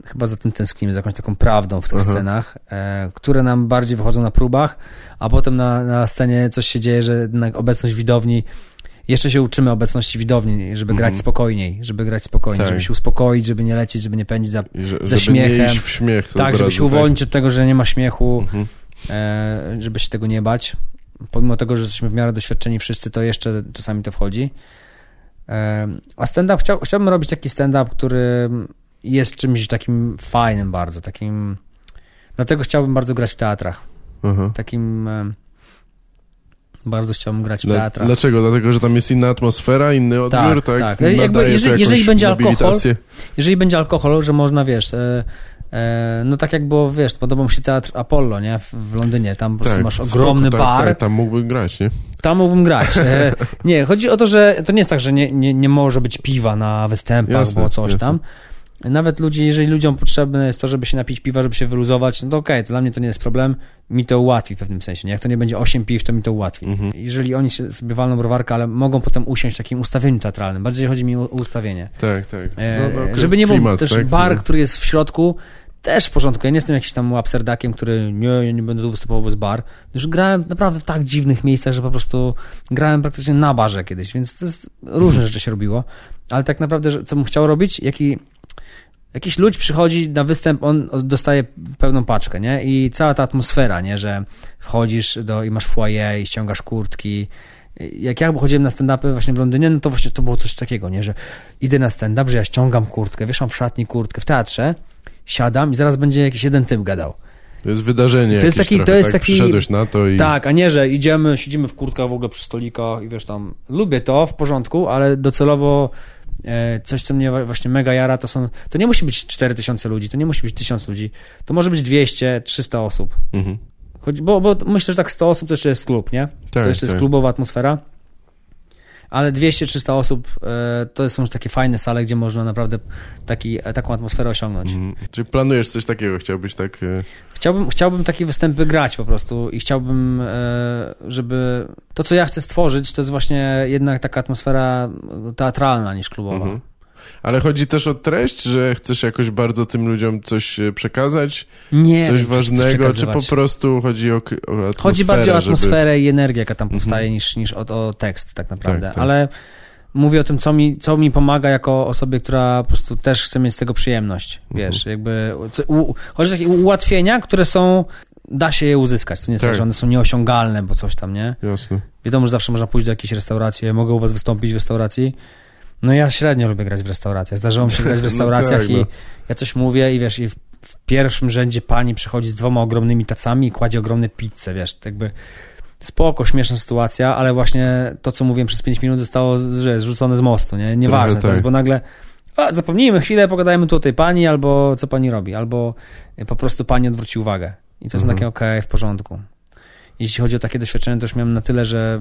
Chyba za tym tęsknimy, za jakąś taką prawdą w tych Aha. scenach, e, które nam bardziej wychodzą na próbach, a potem na, na scenie coś się dzieje, że obecność widowni, jeszcze się uczymy obecności widowni, żeby Mhm. grać spokojniej, żeby grać spokojniej, Tak. żeby się uspokoić, żeby nie lecieć, żeby nie pędzić za... Że, nie śmiechem. śmiech. tak, żeby się uwolnić od tego, że nie ma śmiechu, Mhm. e, żeby się tego nie bać. Pomimo tego, że jesteśmy w miarę doświadczeni wszyscy, to jeszcze czasami to wchodzi. E, a stand-up, chciał, chciałbym robić taki stand-up, który jest czymś takim fajnym bardzo, takim... Dlatego chciałbym bardzo grać w teatrach. Aha. Takim... E, bardzo chciałbym grać w Dla, teatrach. dlaczego? Dlatego, że tam jest inna atmosfera, inny odbiór, tak? tak. Jakby Nadaje to jeżeli- jeżeli będzie alkohol. Jeżeli będzie alkohol, że można, wiesz... E, e, no tak jak było, wiesz, podobał mi się teatr Apollo, nie? W, Londynie. Tam po prostu Tak, masz spoko, ogromny tak, bar. Tak, tam mógłbym grać, nie? Tam mógłbym grać. E, nie, chodzi o to, że to nie jest tak, że nie, nie, nie może być piwa na występach, Jasne, bo coś jasne. tam. Nawet ludzi, jeżeli ludziom potrzebne jest to, żeby się napić piwa, żeby się wyluzować, no to okej, to dla mnie to nie jest problem. Mi to ułatwi w pewnym sensie. Nie? Jak to nie będzie 8 piw, to mi to ułatwi. Mhm. Jeżeli oni sobie walną browarka, ale mogą potem usiąść w takim ustawieniu teatralnym. Bardziej chodzi mi o ustawienie. Tak, tak. E, No, no, żeby nie był klimat, też tak? bar, No. który jest w środku, też w porządku. Ja nie jestem jakimś tam absurdakiem, który nie, ja nie będę tu występował bez bar. Już grałem naprawdę w tak dziwnych miejscach, że po prostu grałem praktycznie na barze kiedyś, więc to jest różne rzeczy się robiło. Ale tak naprawdę, że, co bym chciał robić, jaki jakiś ludź przychodzi na występ, on dostaje pełną paczkę, nie? I cała ta atmosfera, nie? Że wchodzisz do, i masz foyer i ściągasz kurtki. Jak ja chodziłem na stand-upy właśnie w Londynie, no to właśnie to było coś takiego, nie? Że idę na stand-up, że ja ściągam kurtkę, wieszam w szatni kurtkę w teatrze, siadam i zaraz będzie jakiś jeden typ gadał. To jest wydarzenie To jest taki- to trochę, jest tak? taki- Przyszedłeś na to i... Tak, a nie, że idziemy, siedzimy w kurtkach w ogóle przy stolikach i wiesz tam, lubię to, w porządku, ale docelowo e, coś, co mnie właśnie mega jara, to są, to nie musi być 4000 ludzi, to nie musi być 1000 ludzi, to może być 200, 300 osób. Mhm. Chodzi, bo, bo myślę, że tak 100 osób to jeszcze jest klub, nie? Tak, to jeszcze jest tak. klubowa atmosfera. Ale 200-300 osób e, to są już takie fajne sale, gdzie można naprawdę taki, taką atmosferę osiągnąć. Mhm. Czy planujesz coś takiego? Chciałbyś tak... e, Chciałbym, chciałbym takie występy grać po prostu i chciałbym, e, żeby to, co ja chcę stworzyć, to jest właśnie jednak taka atmosfera teatralna niż klubowa. Mhm. Ale chodzi też o treść, że chcesz jakoś bardzo tym ludziom coś e, przekazać, Nie coś ważnego, czy po prostu chodzi o, o Chodzi bardziej o żeby- atmosferę i energię, jaka tam Mhm. powstaje, niż, niż o, o tekst tak naprawdę. Tak, tak. Ale mówię o tym, co mi, co mi pomaga jako osobie, która po prostu też chce mieć z tego przyjemność. Mhm. Wiesz, jakby co, u, chodzi o takie ułatwienia, które są, da się je uzyskać. To nie jest tak, Tak. że one są nieosiągalne, bo coś tam, nie? Jasne. Wiadomo, że zawsze można pójść do jakiejś restauracji, ja mogę u was wystąpić w restauracji. No ja średnio lubię grać w restauracjach. Zdarzyło mi się grać w No restauracjach tak, i no. ja coś mówię i wiesz, i w, w pierwszym rzędzie pani przychodzi z dwoma ogromnymi tacami i kładzie ogromne pizze, wiesz, tak jakby spoko, śmieszna sytuacja, ale właśnie to, co mówiłem przez 5 minut zostało że, zrzucone z mostu, nie? Nieważne Trochę teraz, tak. bo nagle a, zapomnijmy chwilę, pogadajmy tu o tej pani, albo co pani robi, albo po prostu pani odwróci uwagę. I to jest Mhm. takie okej, w porządku. Jeśli chodzi o takie doświadczenia, to już miałem na tyle, że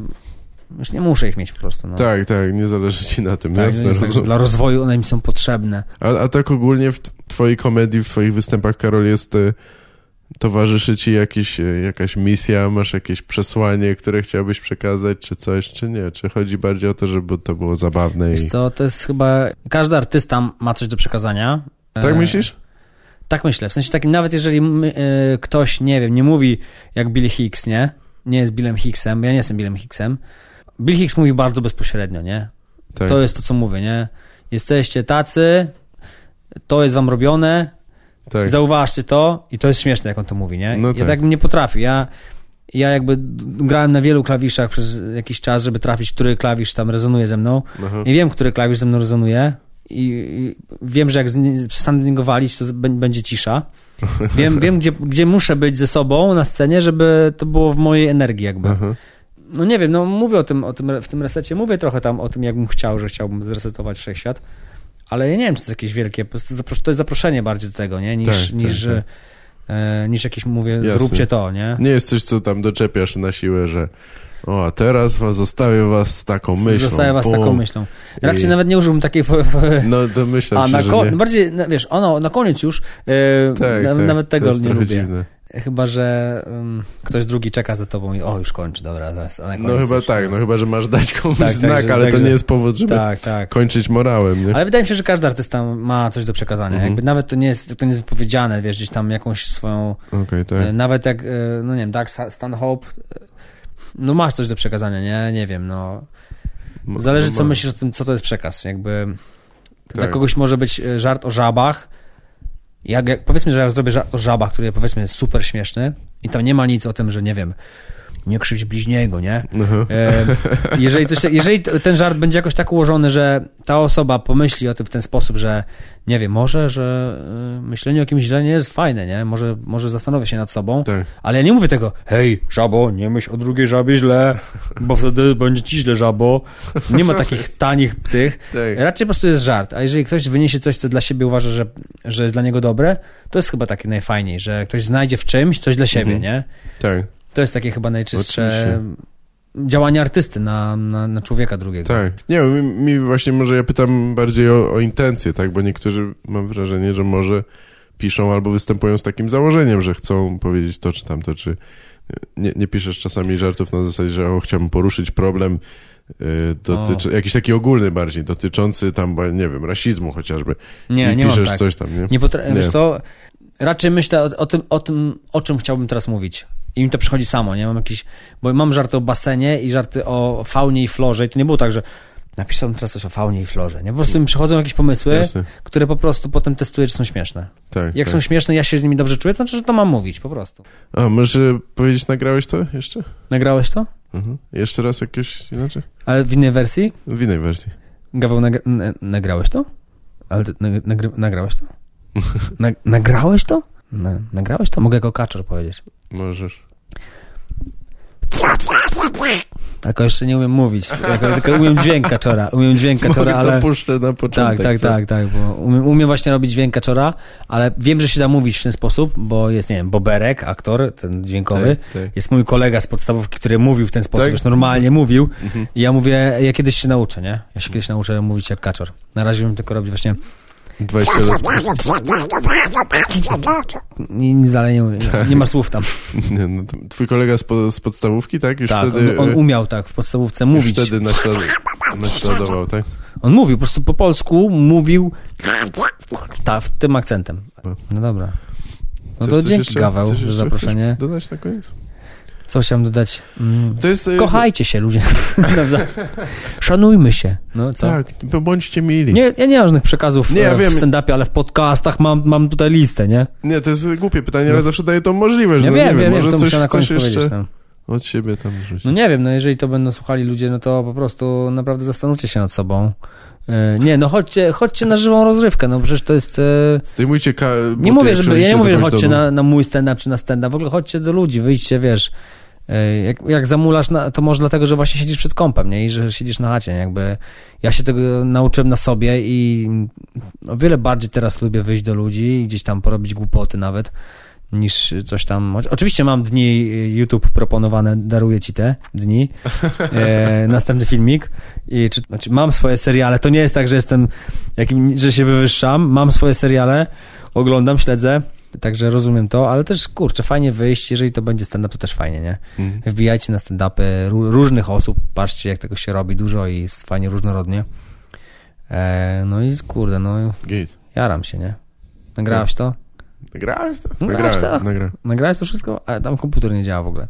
już nie muszę ich mieć po prostu. No. Tak, tak, nie zależy ci na tym, Tak, jasne. no tak, dla rozwoju one mi są potrzebne. A, a tak ogólnie w twojej komedii, w twoich występach, Karol, jest... e, Towarzyszy ci jakiś, e, jakaś misja, masz jakieś przesłanie, które chciałbyś przekazać, czy coś, czy nie? Czy chodzi bardziej o to, żeby to było zabawne i... Co, to jest chyba... Każdy artysta ma coś do przekazania. Tak E, myślisz? Tak myślę. W sensie takim, nawet jeżeli my, e, ktoś, nie wiem, nie mówi jak Billy Hicks, nie? Nie jest Billem Hicksem, ja nie jestem Billem Hicksem. Bill Hicks mówi bardzo bezpośrednio, nie? Tak. To jest to, co mówię, nie? Jesteście tacy, to jest wam robione, tak. zauważcie to i to jest śmieszne, jak on to mówi, nie? No ja tak. tak bym nie potrafił. Ja, ja jakby grałem na wielu klawiszach przez jakiś czas, żeby trafić, który klawisz tam rezonuje ze mną. Aha. I wiem, który klawisz ze mną rezonuje i, wiem, że jak nie- przestanę niego walić, to będzie cisza. Wiem, wiem gdzie, gdzie muszę być ze sobą na scenie, żeby to było w mojej energii jakby. Aha. No nie wiem, no mówię o tym, o tym w tym resecie, mówię trochę tam o tym, jakbym chciał, że chciałbym zresetować wszechświat, ale ja nie wiem, czy to jest jakieś wielkie, po prostu to jest zaproszenie bardziej do tego, nie? Niż, Tak, niż, tak, że, e, niż jakieś mówię, Jasne. zróbcie to, nie? Nie jest coś, co tam doczepiasz na siłę, że o, a teraz was zostawię was z taką myślą. Zostaję was bum. taką myślą. Raczej I- nawet nie użyłbym takiej... No, domyślam A się, na że nie. bardziej, wiesz, ono, na koniec już, e, Tak, na, tak, nawet tego nie lubię. Dziwne. Chyba, że um, ktoś drugi czeka za tobą i o, już kończy, dobra, zaraz. No chyba tak, no chyba, że masz dać komuś Tak, znak, także- ale to także- nie jest powód, żeby Tak, tak. kończyć morałem, nie? Ale wydaje mi się, że każdy artysta ma coś do przekazania. Mhm. Jakby nawet to nie jest, to nie jest wypowiedziane, wiesz, gdzieś tam jakąś swoją, Okej, tak. e, nawet jak, e, no nie wiem, Dark Stanhope, e, no masz coś do przekazania, nie? Nie wiem, no. Ma- Zależy, no co myślisz o tym, co to jest przekaz. Jakby dla Tak. kogoś może być żart o żabach. Jak, jak, powiedzmy, że ja zrobię żart o żabach, który powiedzmy jest super śmieszny i tam nie ma nic o tym, że nie wiem, nie krzywdź bliźniego, nie? E, jeżeli, coś, jeżeli ten żart będzie jakoś tak ułożony, że ta osoba pomyśli o tym w ten sposób, że nie wiem, może, że y, myślenie o kimś źle nie jest fajne, nie? Może, może zastanowię się nad sobą, Tak. ale ja nie mówię tego, hej, żabo, nie myśl o drugiej żabie źle, bo wtedy będzie ci źle, żabo. Nie ma takich tanich tych. Tak. Raczej po prostu jest żart, a jeżeli ktoś wyniesie coś, co dla siebie uważa, że, że jest dla niego dobre, to jest chyba takie najfajniej, że ktoś znajdzie w czymś coś dla siebie, Mhm. nie? Tak, To jest takie chyba najczystsze Oczywiście. działanie artysty na, na, na człowieka drugiego. tak. Nie, mi, mi właśnie może ja pytam bardziej o, o intencje, tak? Bo niektórzy mam wrażenie, że może piszą albo występują z takim założeniem, że chcą powiedzieć to czy tamto, czy nie, nie piszesz czasami żartów na zasadzie, że o, chciałbym poruszyć problem y, dotyczy, jakiś taki ogólny bardziej, dotyczący tam, bo, nie wiem, rasizmu chociażby. Nie, I nie piszesz tak. coś tam, nie? Nie potra- Nie. Wiesz co, raczej myślę o, o, tym, o tym, o czym chciałbym teraz mówić. I mi to przychodzi samo, nie? Mam jakiś, bo mam żarty o basenie i żarty o faunie i florze i to nie było tak, że napisałem teraz coś o faunie i florze, nie? Po prostu mi przychodzą jakieś pomysły, Jasne. które po prostu potem testuję, czy są śmieszne. Tak, Jak tak. są śmieszne, ja się z nimi dobrze czuję, to znaczy, że to mam mówić, po prostu. A, może powiedzieć, nagrałeś to jeszcze? Nagrałeś to? Mhm. Jeszcze raz jakieś inaczej? Ale w innej wersji? W innej wersji. Gaweł, nagra- nagrałeś to? Ale nagrałeś to? Na- nagrałeś to? Na- nagrałeś to? Mogę jako kaczor powiedzieć. Możesz. Tylko jeszcze nie umiem mówić. Jako, tylko umiem dźwięk kaczora. Umiem dźwięk kaczora, ale... to puszczę na Tak, początek. tak, co? tak, tak, bo umiem, umiem właśnie robić dźwięk kaczora, ale wiem, że się da mówić w ten sposób, bo jest, nie wiem, Boberek, aktor, ten dźwiękowy, Tak, tak. jest mój kolega z podstawówki, który mówił w ten sposób, Tak? już normalnie mówił Mhm. i ja mówię, ja kiedyś się nauczę, nie? Ja się kiedyś nauczę mówić jak kaczor. Na razie umiem tylko robić właśnie 20 lat. ni- nic dalej nie mówię, nie, ma słów tam. Nie, no, twój kolega z, po, z podstawówki, tak? Już Tak, wtedy, on, on e, umiał tak w podstawówce już mówić. wtedy naślad, naśladował, tak? On mówił, po prostu po polsku mówił ta, w tym akcentem. No dobra. No to dzięki jeszcze- Gaweł za zaproszenie. Dodać na koniec? Co chciałem dodać? Mm. To jest... e, Kochajcie się ludzie. Szanujmy się. No co? Tak, bądźcie mili. Nie, ja nie mam żadnych przekazów Nie, ja e, w wiem. stand-upie, ale w podcastach mam, mam tutaj listę, nie? Nie, to jest głupie pytanie, ale zawsze daje to możliwość. Ja no, wiem, nie wiem, wiem, może co coś, coś jeszcze. No. od siebie tam rzucić. no nie wiem, no jeżeli to będą słuchali ludzie, no to po prostu naprawdę zastanówcie się nad sobą. E, Nie, no chodźcie, chodźcie na żywą rozrywkę, no przecież to jest... e, Zdejmujcie ka- buty, Nie mówię, żeby, ja nie mówię, że chodźcie na, na mój stand-up czy na stand-up, w ogóle chodźcie do ludzi, wyjdźcie, wiesz, jak, jak zamulasz, na, to może dlatego, że właśnie siedzisz przed kąpem, nie, i że siedzisz na chacie, jakby ja się tego nauczyłem na sobie i o wiele bardziej teraz lubię wyjść do ludzi i gdzieś tam porobić głupoty nawet, niż coś tam, oczywiście mam dni YouTube proponowane, daruję ci te dni, e, następny filmik, i czy, znaczy mam swoje seriale, to nie jest tak, że jestem, jakim, że się wywyższam, mam swoje seriale, oglądam, śledzę, Także rozumiem to, ale też kurczę, fajnie wyjść, jeżeli to będzie stand-up, to też fajnie, nie? Mhm. Wbijajcie na stand-upy różnych osób, patrzcie jak tego się robi dużo i jest fajnie różnorodnie. E, no i kurde, no Git. jaram się, nie? Nagrałeś to? Nagrałeś to? Nagrałeś to? Nagrałem. Nagrałeś to wszystko? A tam komputer nie działa w ogóle.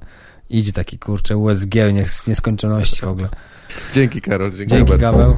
Idzie taki kurczę USG nie, nieskończoności w ogóle. Dzięki Karol, dziękuję dzięki, bardzo. Gaweł.